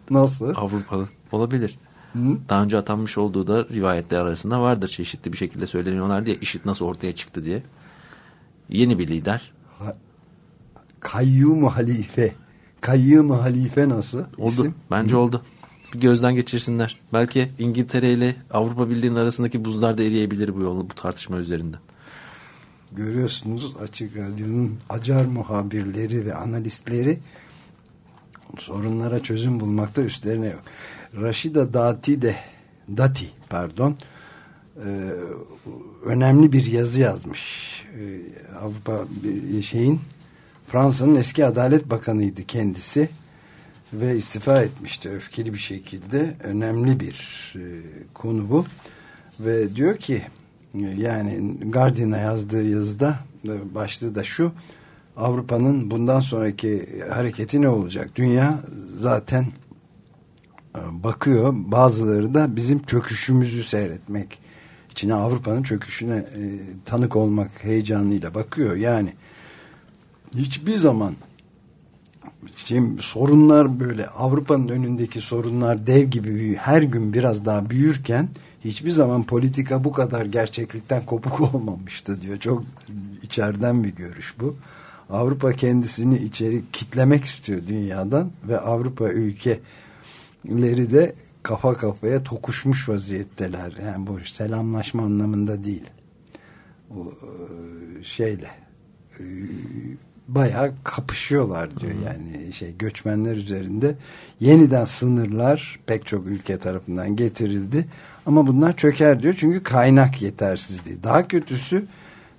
Nasıl? Avrupalı. Olabilir. Daha önce atanmış olduğu da rivayetler arasında vardır. Çeşitli bir şekilde söyleniyorlar diye. IŞİD nasıl ortaya çıktı diye. Yeni bir lider. Kayyum halife. Kayyum halife nasıl? Oldu. İsim? Bence oldu. Bir gözden geçirsinler. Belki İngiltere ile Avrupa Birliği'nin arasındaki buzlar da eriyebilir bu yol, bu tartışma üzerinden. Görüyorsunuz Açık Radyo'nun acar muhabirleri ve analistleri sorunlara çözüm bulmakta üstlerine yok. Raşida Dati de Dati pardon e, önemli bir yazı yazmış. E, Avrupa bir şeyin Fransa'nın eski Adalet Bakanıydı kendisi ve istifa etmişti öfkeli bir şekilde. Önemli bir e, konu bu. Ve diyor ki e, yani Guardian'a yazdığı yazıda e, başlığı da şu Avrupa'nın bundan sonraki hareketi ne olacak? Dünya zaten e, bakıyor bazıları da bizim çöküşümüzü seyretmek için Avrupa'nın çöküşüne e, tanık olmak heyecanıyla bakıyor. Yani hiçbir zaman Şimdi sorunlar böyle Avrupa'nın önündeki sorunlar dev gibi büyü, her gün biraz daha büyürken hiçbir zaman politika bu kadar gerçeklikten kopuk olmamıştı diyor. Çok içeriden bir görüş bu. Avrupa kendisini içeri kitlemek istiyor dünyadan ve Avrupa ülkeleri de kafa kafaya tokuşmuş vaziyetteler. Yani bu selamlaşma anlamında değil. Bu e, şeyle e, bayağı kapışıyorlar diyor. Yani şey göçmenler üzerinde yeniden sınırlar pek çok ülke tarafından getirildi. Ama bunlar çöker diyor çünkü kaynak yetersizliği. Daha kötüsü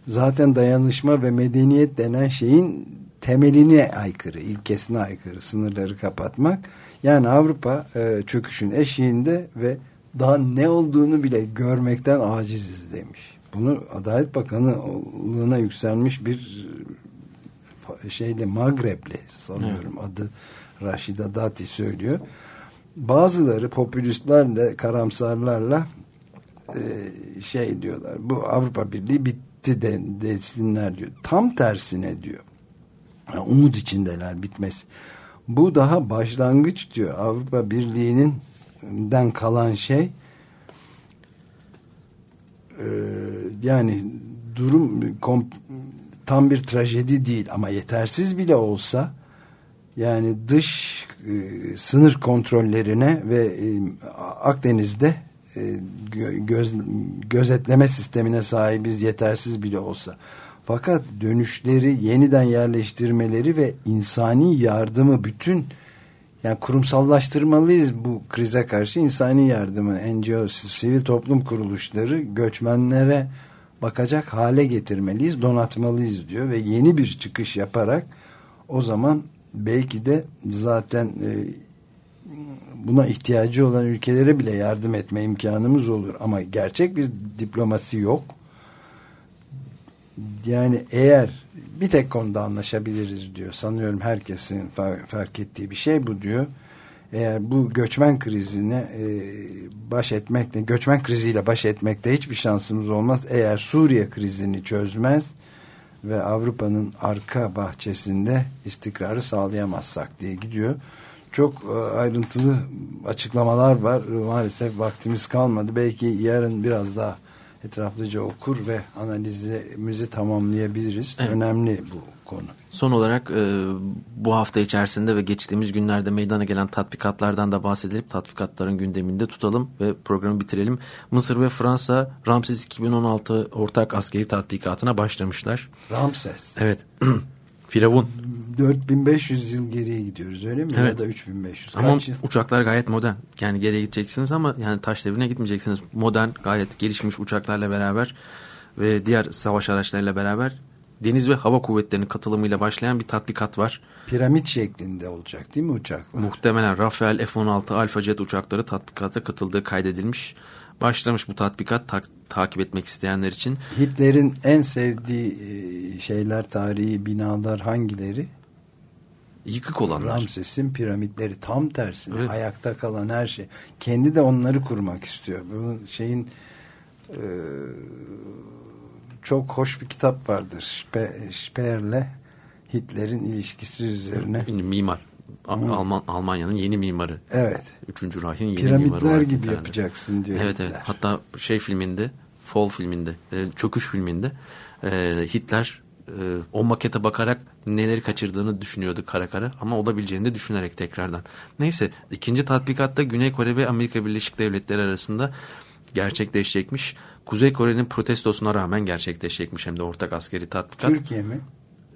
zaten dayanışma ve medeniyet denen şeyin temeline aykırı ilkesine aykırı sınırları kapatmak. Yani Avrupa e, çöküşün eşiğinde ve daha ne olduğunu bile görmekten aciziz demiş. Bunu Adalet Bakanlığı'na yükselmiş bir şeyle Magreb'le sanıyorum adı Raşida Dati söylüyor. Bazıları popülistlerle karamsarlarla e, şey diyorlar. Bu Avrupa Birliği bitti de, desinler diyor. Tam tersine diyor. Yani umut içindeler bitmesi. Bu daha başlangıç diyor. Avrupa Birliği'nin den kalan şey e, yani durum kom- tam bir trajedi değil ama yetersiz bile olsa yani dış e, sınır kontrollerine ve e, Akdeniz'de e, gö- göz, gözetleme sistemine sahibiz yetersiz bile olsa. Fakat dönüşleri yeniden yerleştirmeleri ve insani yardımı bütün yani kurumsallaştırmalıyız bu krize karşı insani yardımı NGO, sivil toplum kuruluşları göçmenlere bakacak hale getirmeliyiz, donatmalıyız diyor ve yeni bir çıkış yaparak o zaman belki de zaten e, buna ihtiyacı olan ülkelere bile yardım etme imkanımız olur ama gerçek bir diplomasi yok. Yani eğer bir tek konuda anlaşabiliriz diyor. Sanıyorum herkesin fa- fark ettiği bir şey bu diyor. Eğer bu göçmen krizine e, baş etmekle, göçmen kriziyle baş etmekte hiçbir şansımız olmaz. Eğer Suriye krizini çözmez ve Avrupa'nın arka bahçesinde istikrarı sağlayamazsak diye gidiyor. Çok e, ayrıntılı açıklamalar var. Maalesef vaktimiz kalmadı. Belki yarın biraz daha etraflıca okur ve analizimizi tamamlayabiliriz. Evet. Önemli bu konu. Son olarak e, bu hafta içerisinde ve geçtiğimiz günlerde meydana gelen tatbikatlardan da bahsedilip tatbikatların gündeminde tutalım ve programı bitirelim. Mısır ve Fransa Ramses 2016 ortak askeri tatbikatına başlamışlar. Ramses. Evet. Firavun. 4500 yıl geriye gidiyoruz öyle mi? Ya Evet. da 3500. Ama Kaç yıl? uçaklar gayet modern. Yani geriye gideceksiniz ama yani taş devrine gitmeyeceksiniz. Modern, gayet gelişmiş uçaklarla beraber ve diğer savaş araçlarıyla beraber deniz ve hava kuvvetlerinin katılımıyla başlayan bir tatbikat var. Piramit şeklinde olacak değil mi uçaklar? Muhtemelen Rafael F-16 Alpha Jet uçakları tatbikata katıldığı kaydedilmiş. Başlamış bu tatbikat ta- takip etmek isteyenler için. Hitler'in en sevdiği e, şeyler, tarihi binalar hangileri? Yıkık olanlar. Ramses'in piramitleri tam tersine Öyle. ayakta kalan her şey. Kendi de onları kurmak istiyor. Bu şeyin e, çok hoş bir kitap vardır. Spe- Speer'le Hitler'in ilişkisi üzerine. Mimar. Alman Almanya'nın yeni mimarı. Evet. Üçüncü Reich'in yeni mimarı. Piramitler gibi yapacaksın diyor Evet evet. Hitler. Hatta şey filminde, Fall filminde, e, Çöküş filminde e, Hitler e, o makete bakarak neleri kaçırdığını düşünüyordu kara kara ama olabileceğini de düşünerek tekrardan. Neyse ikinci tatbikatta Güney Kore ve Amerika Birleşik Devletleri arasında gerçekleşecekmiş. Kuzey Kore'nin protestosuna rağmen gerçekleşecekmiş hem de ortak askeri tatbikat. Türkiye mi?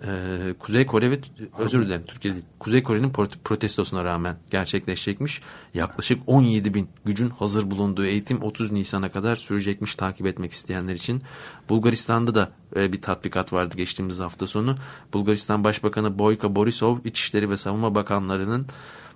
Ee, Kuzey Kore ve özür dilerim Türkiye değil. Kuzey Kore'nin prot- protestosuna rağmen gerçekleşecekmiş. Yaklaşık 17 bin gücün hazır bulunduğu eğitim 30 Nisan'a kadar sürecekmiş takip etmek isteyenler için. Bulgaristan'da da e, bir tatbikat vardı geçtiğimiz hafta sonu. Bulgaristan Başbakanı Boyka Borisov, İçişleri ve Savunma Bakanlarının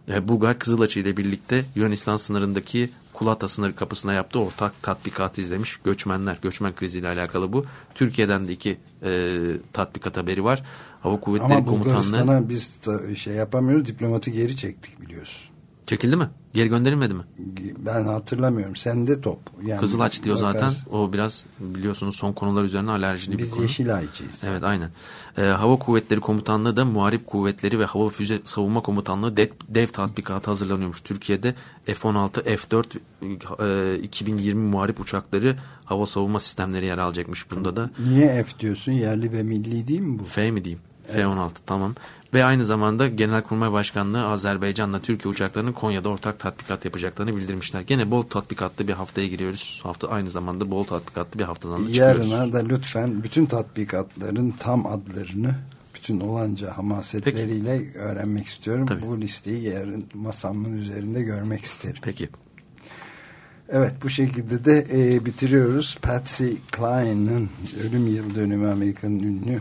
e, Bulgar Kızılaçı ile birlikte Yunanistan sınırındaki Kulata sınır kapısına yaptığı ortak tatbikatı izlemiş. Göçmenler, göçmen kriziyle alakalı bu. Türkiye'den de iki e, tatbikat haberi var. Hava Kuvvetleri Ama Komutanlığı Bulgaristan'a biz şey yapamıyoruz. Diplomatı geri çektik biliyorsun. Çekildi mi? Geri gönderilmedi mi? Ben hatırlamıyorum. Sende top. Yani Kızılaç diyor zaten. bakarsın. O biraz biliyorsunuz son konular üzerine alerjili bir Biz konu. yeşil aycıyız. Evet aynen. Ee, Hava Kuvvetleri Komutanlığı da Muharip Kuvvetleri ve Hava Füze Savunma Komutanlığı dev, dev tatbikatı hazırlanıyormuş. Türkiye'de F-16, F-4, e, 2020 muharip uçakları hava savunma sistemleri yer alacakmış bunda da. Niye F diyorsun? Yerli ve milli değil mi bu? F mi diyeyim? F-16 tamam. Ve aynı zamanda Genelkurmay Başkanlığı Azerbaycan'la Türkiye uçaklarının Konya'da ortak tatbikat yapacaklarını bildirmişler. Gene bol tatbikatlı bir haftaya giriyoruz. Hafta aynı zamanda bol tatbikatlı bir haftadan da çıkıyoruz. Yarına da lütfen bütün tatbikatların tam adlarını bütün olanca hamasetleriyle öğrenmek istiyorum. Tabii. Bu listeyi yarın masamın üzerinde görmek isterim. Peki. Evet bu şekilde de e, bitiriyoruz. Patsy Cline'ın ölüm yıl dönümü Amerika'nın ünlü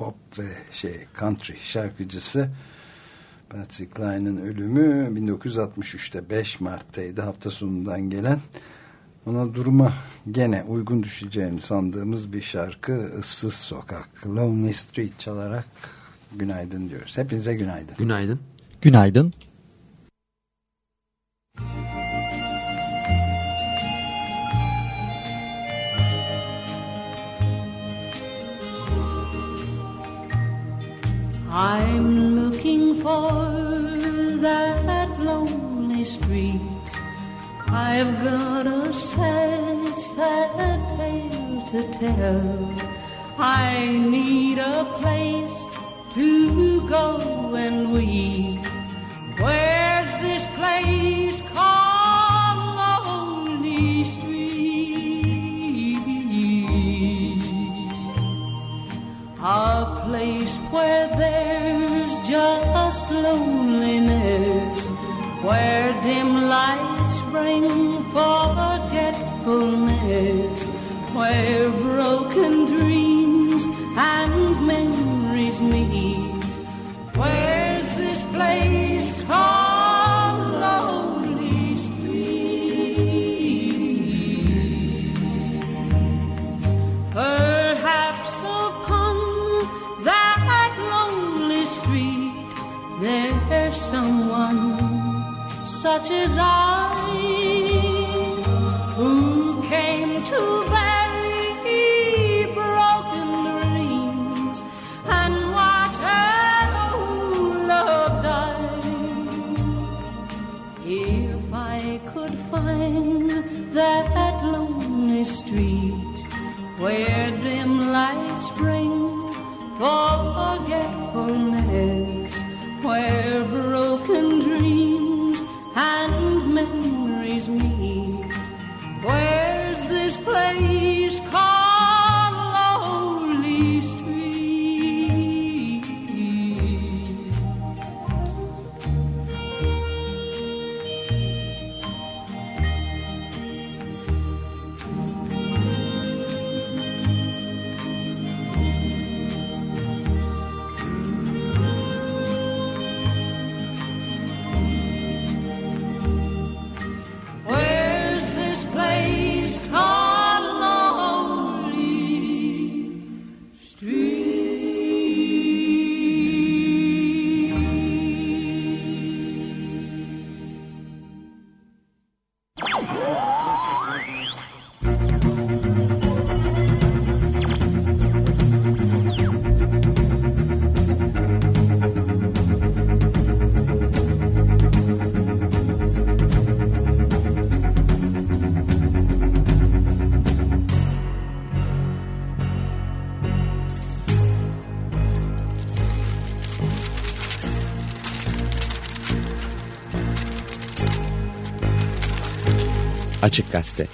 pop ve şey country şarkıcısı Patsy Cline'ın ölümü 1963'te 5 Mart'taydı hafta sonundan gelen ona duruma gene uygun düşeceğini sandığımız bir şarkı Issız Sokak Lonely Street çalarak günaydın diyoruz. Hepinize günaydın. Günaydın. Günaydın. I'm looking for that lonely street. I've got a sad, sad tale to tell. I need a place to go and weep. Where's this place where there's just loneliness, where dim lights bring forgetfulness, where broken such as I Gazete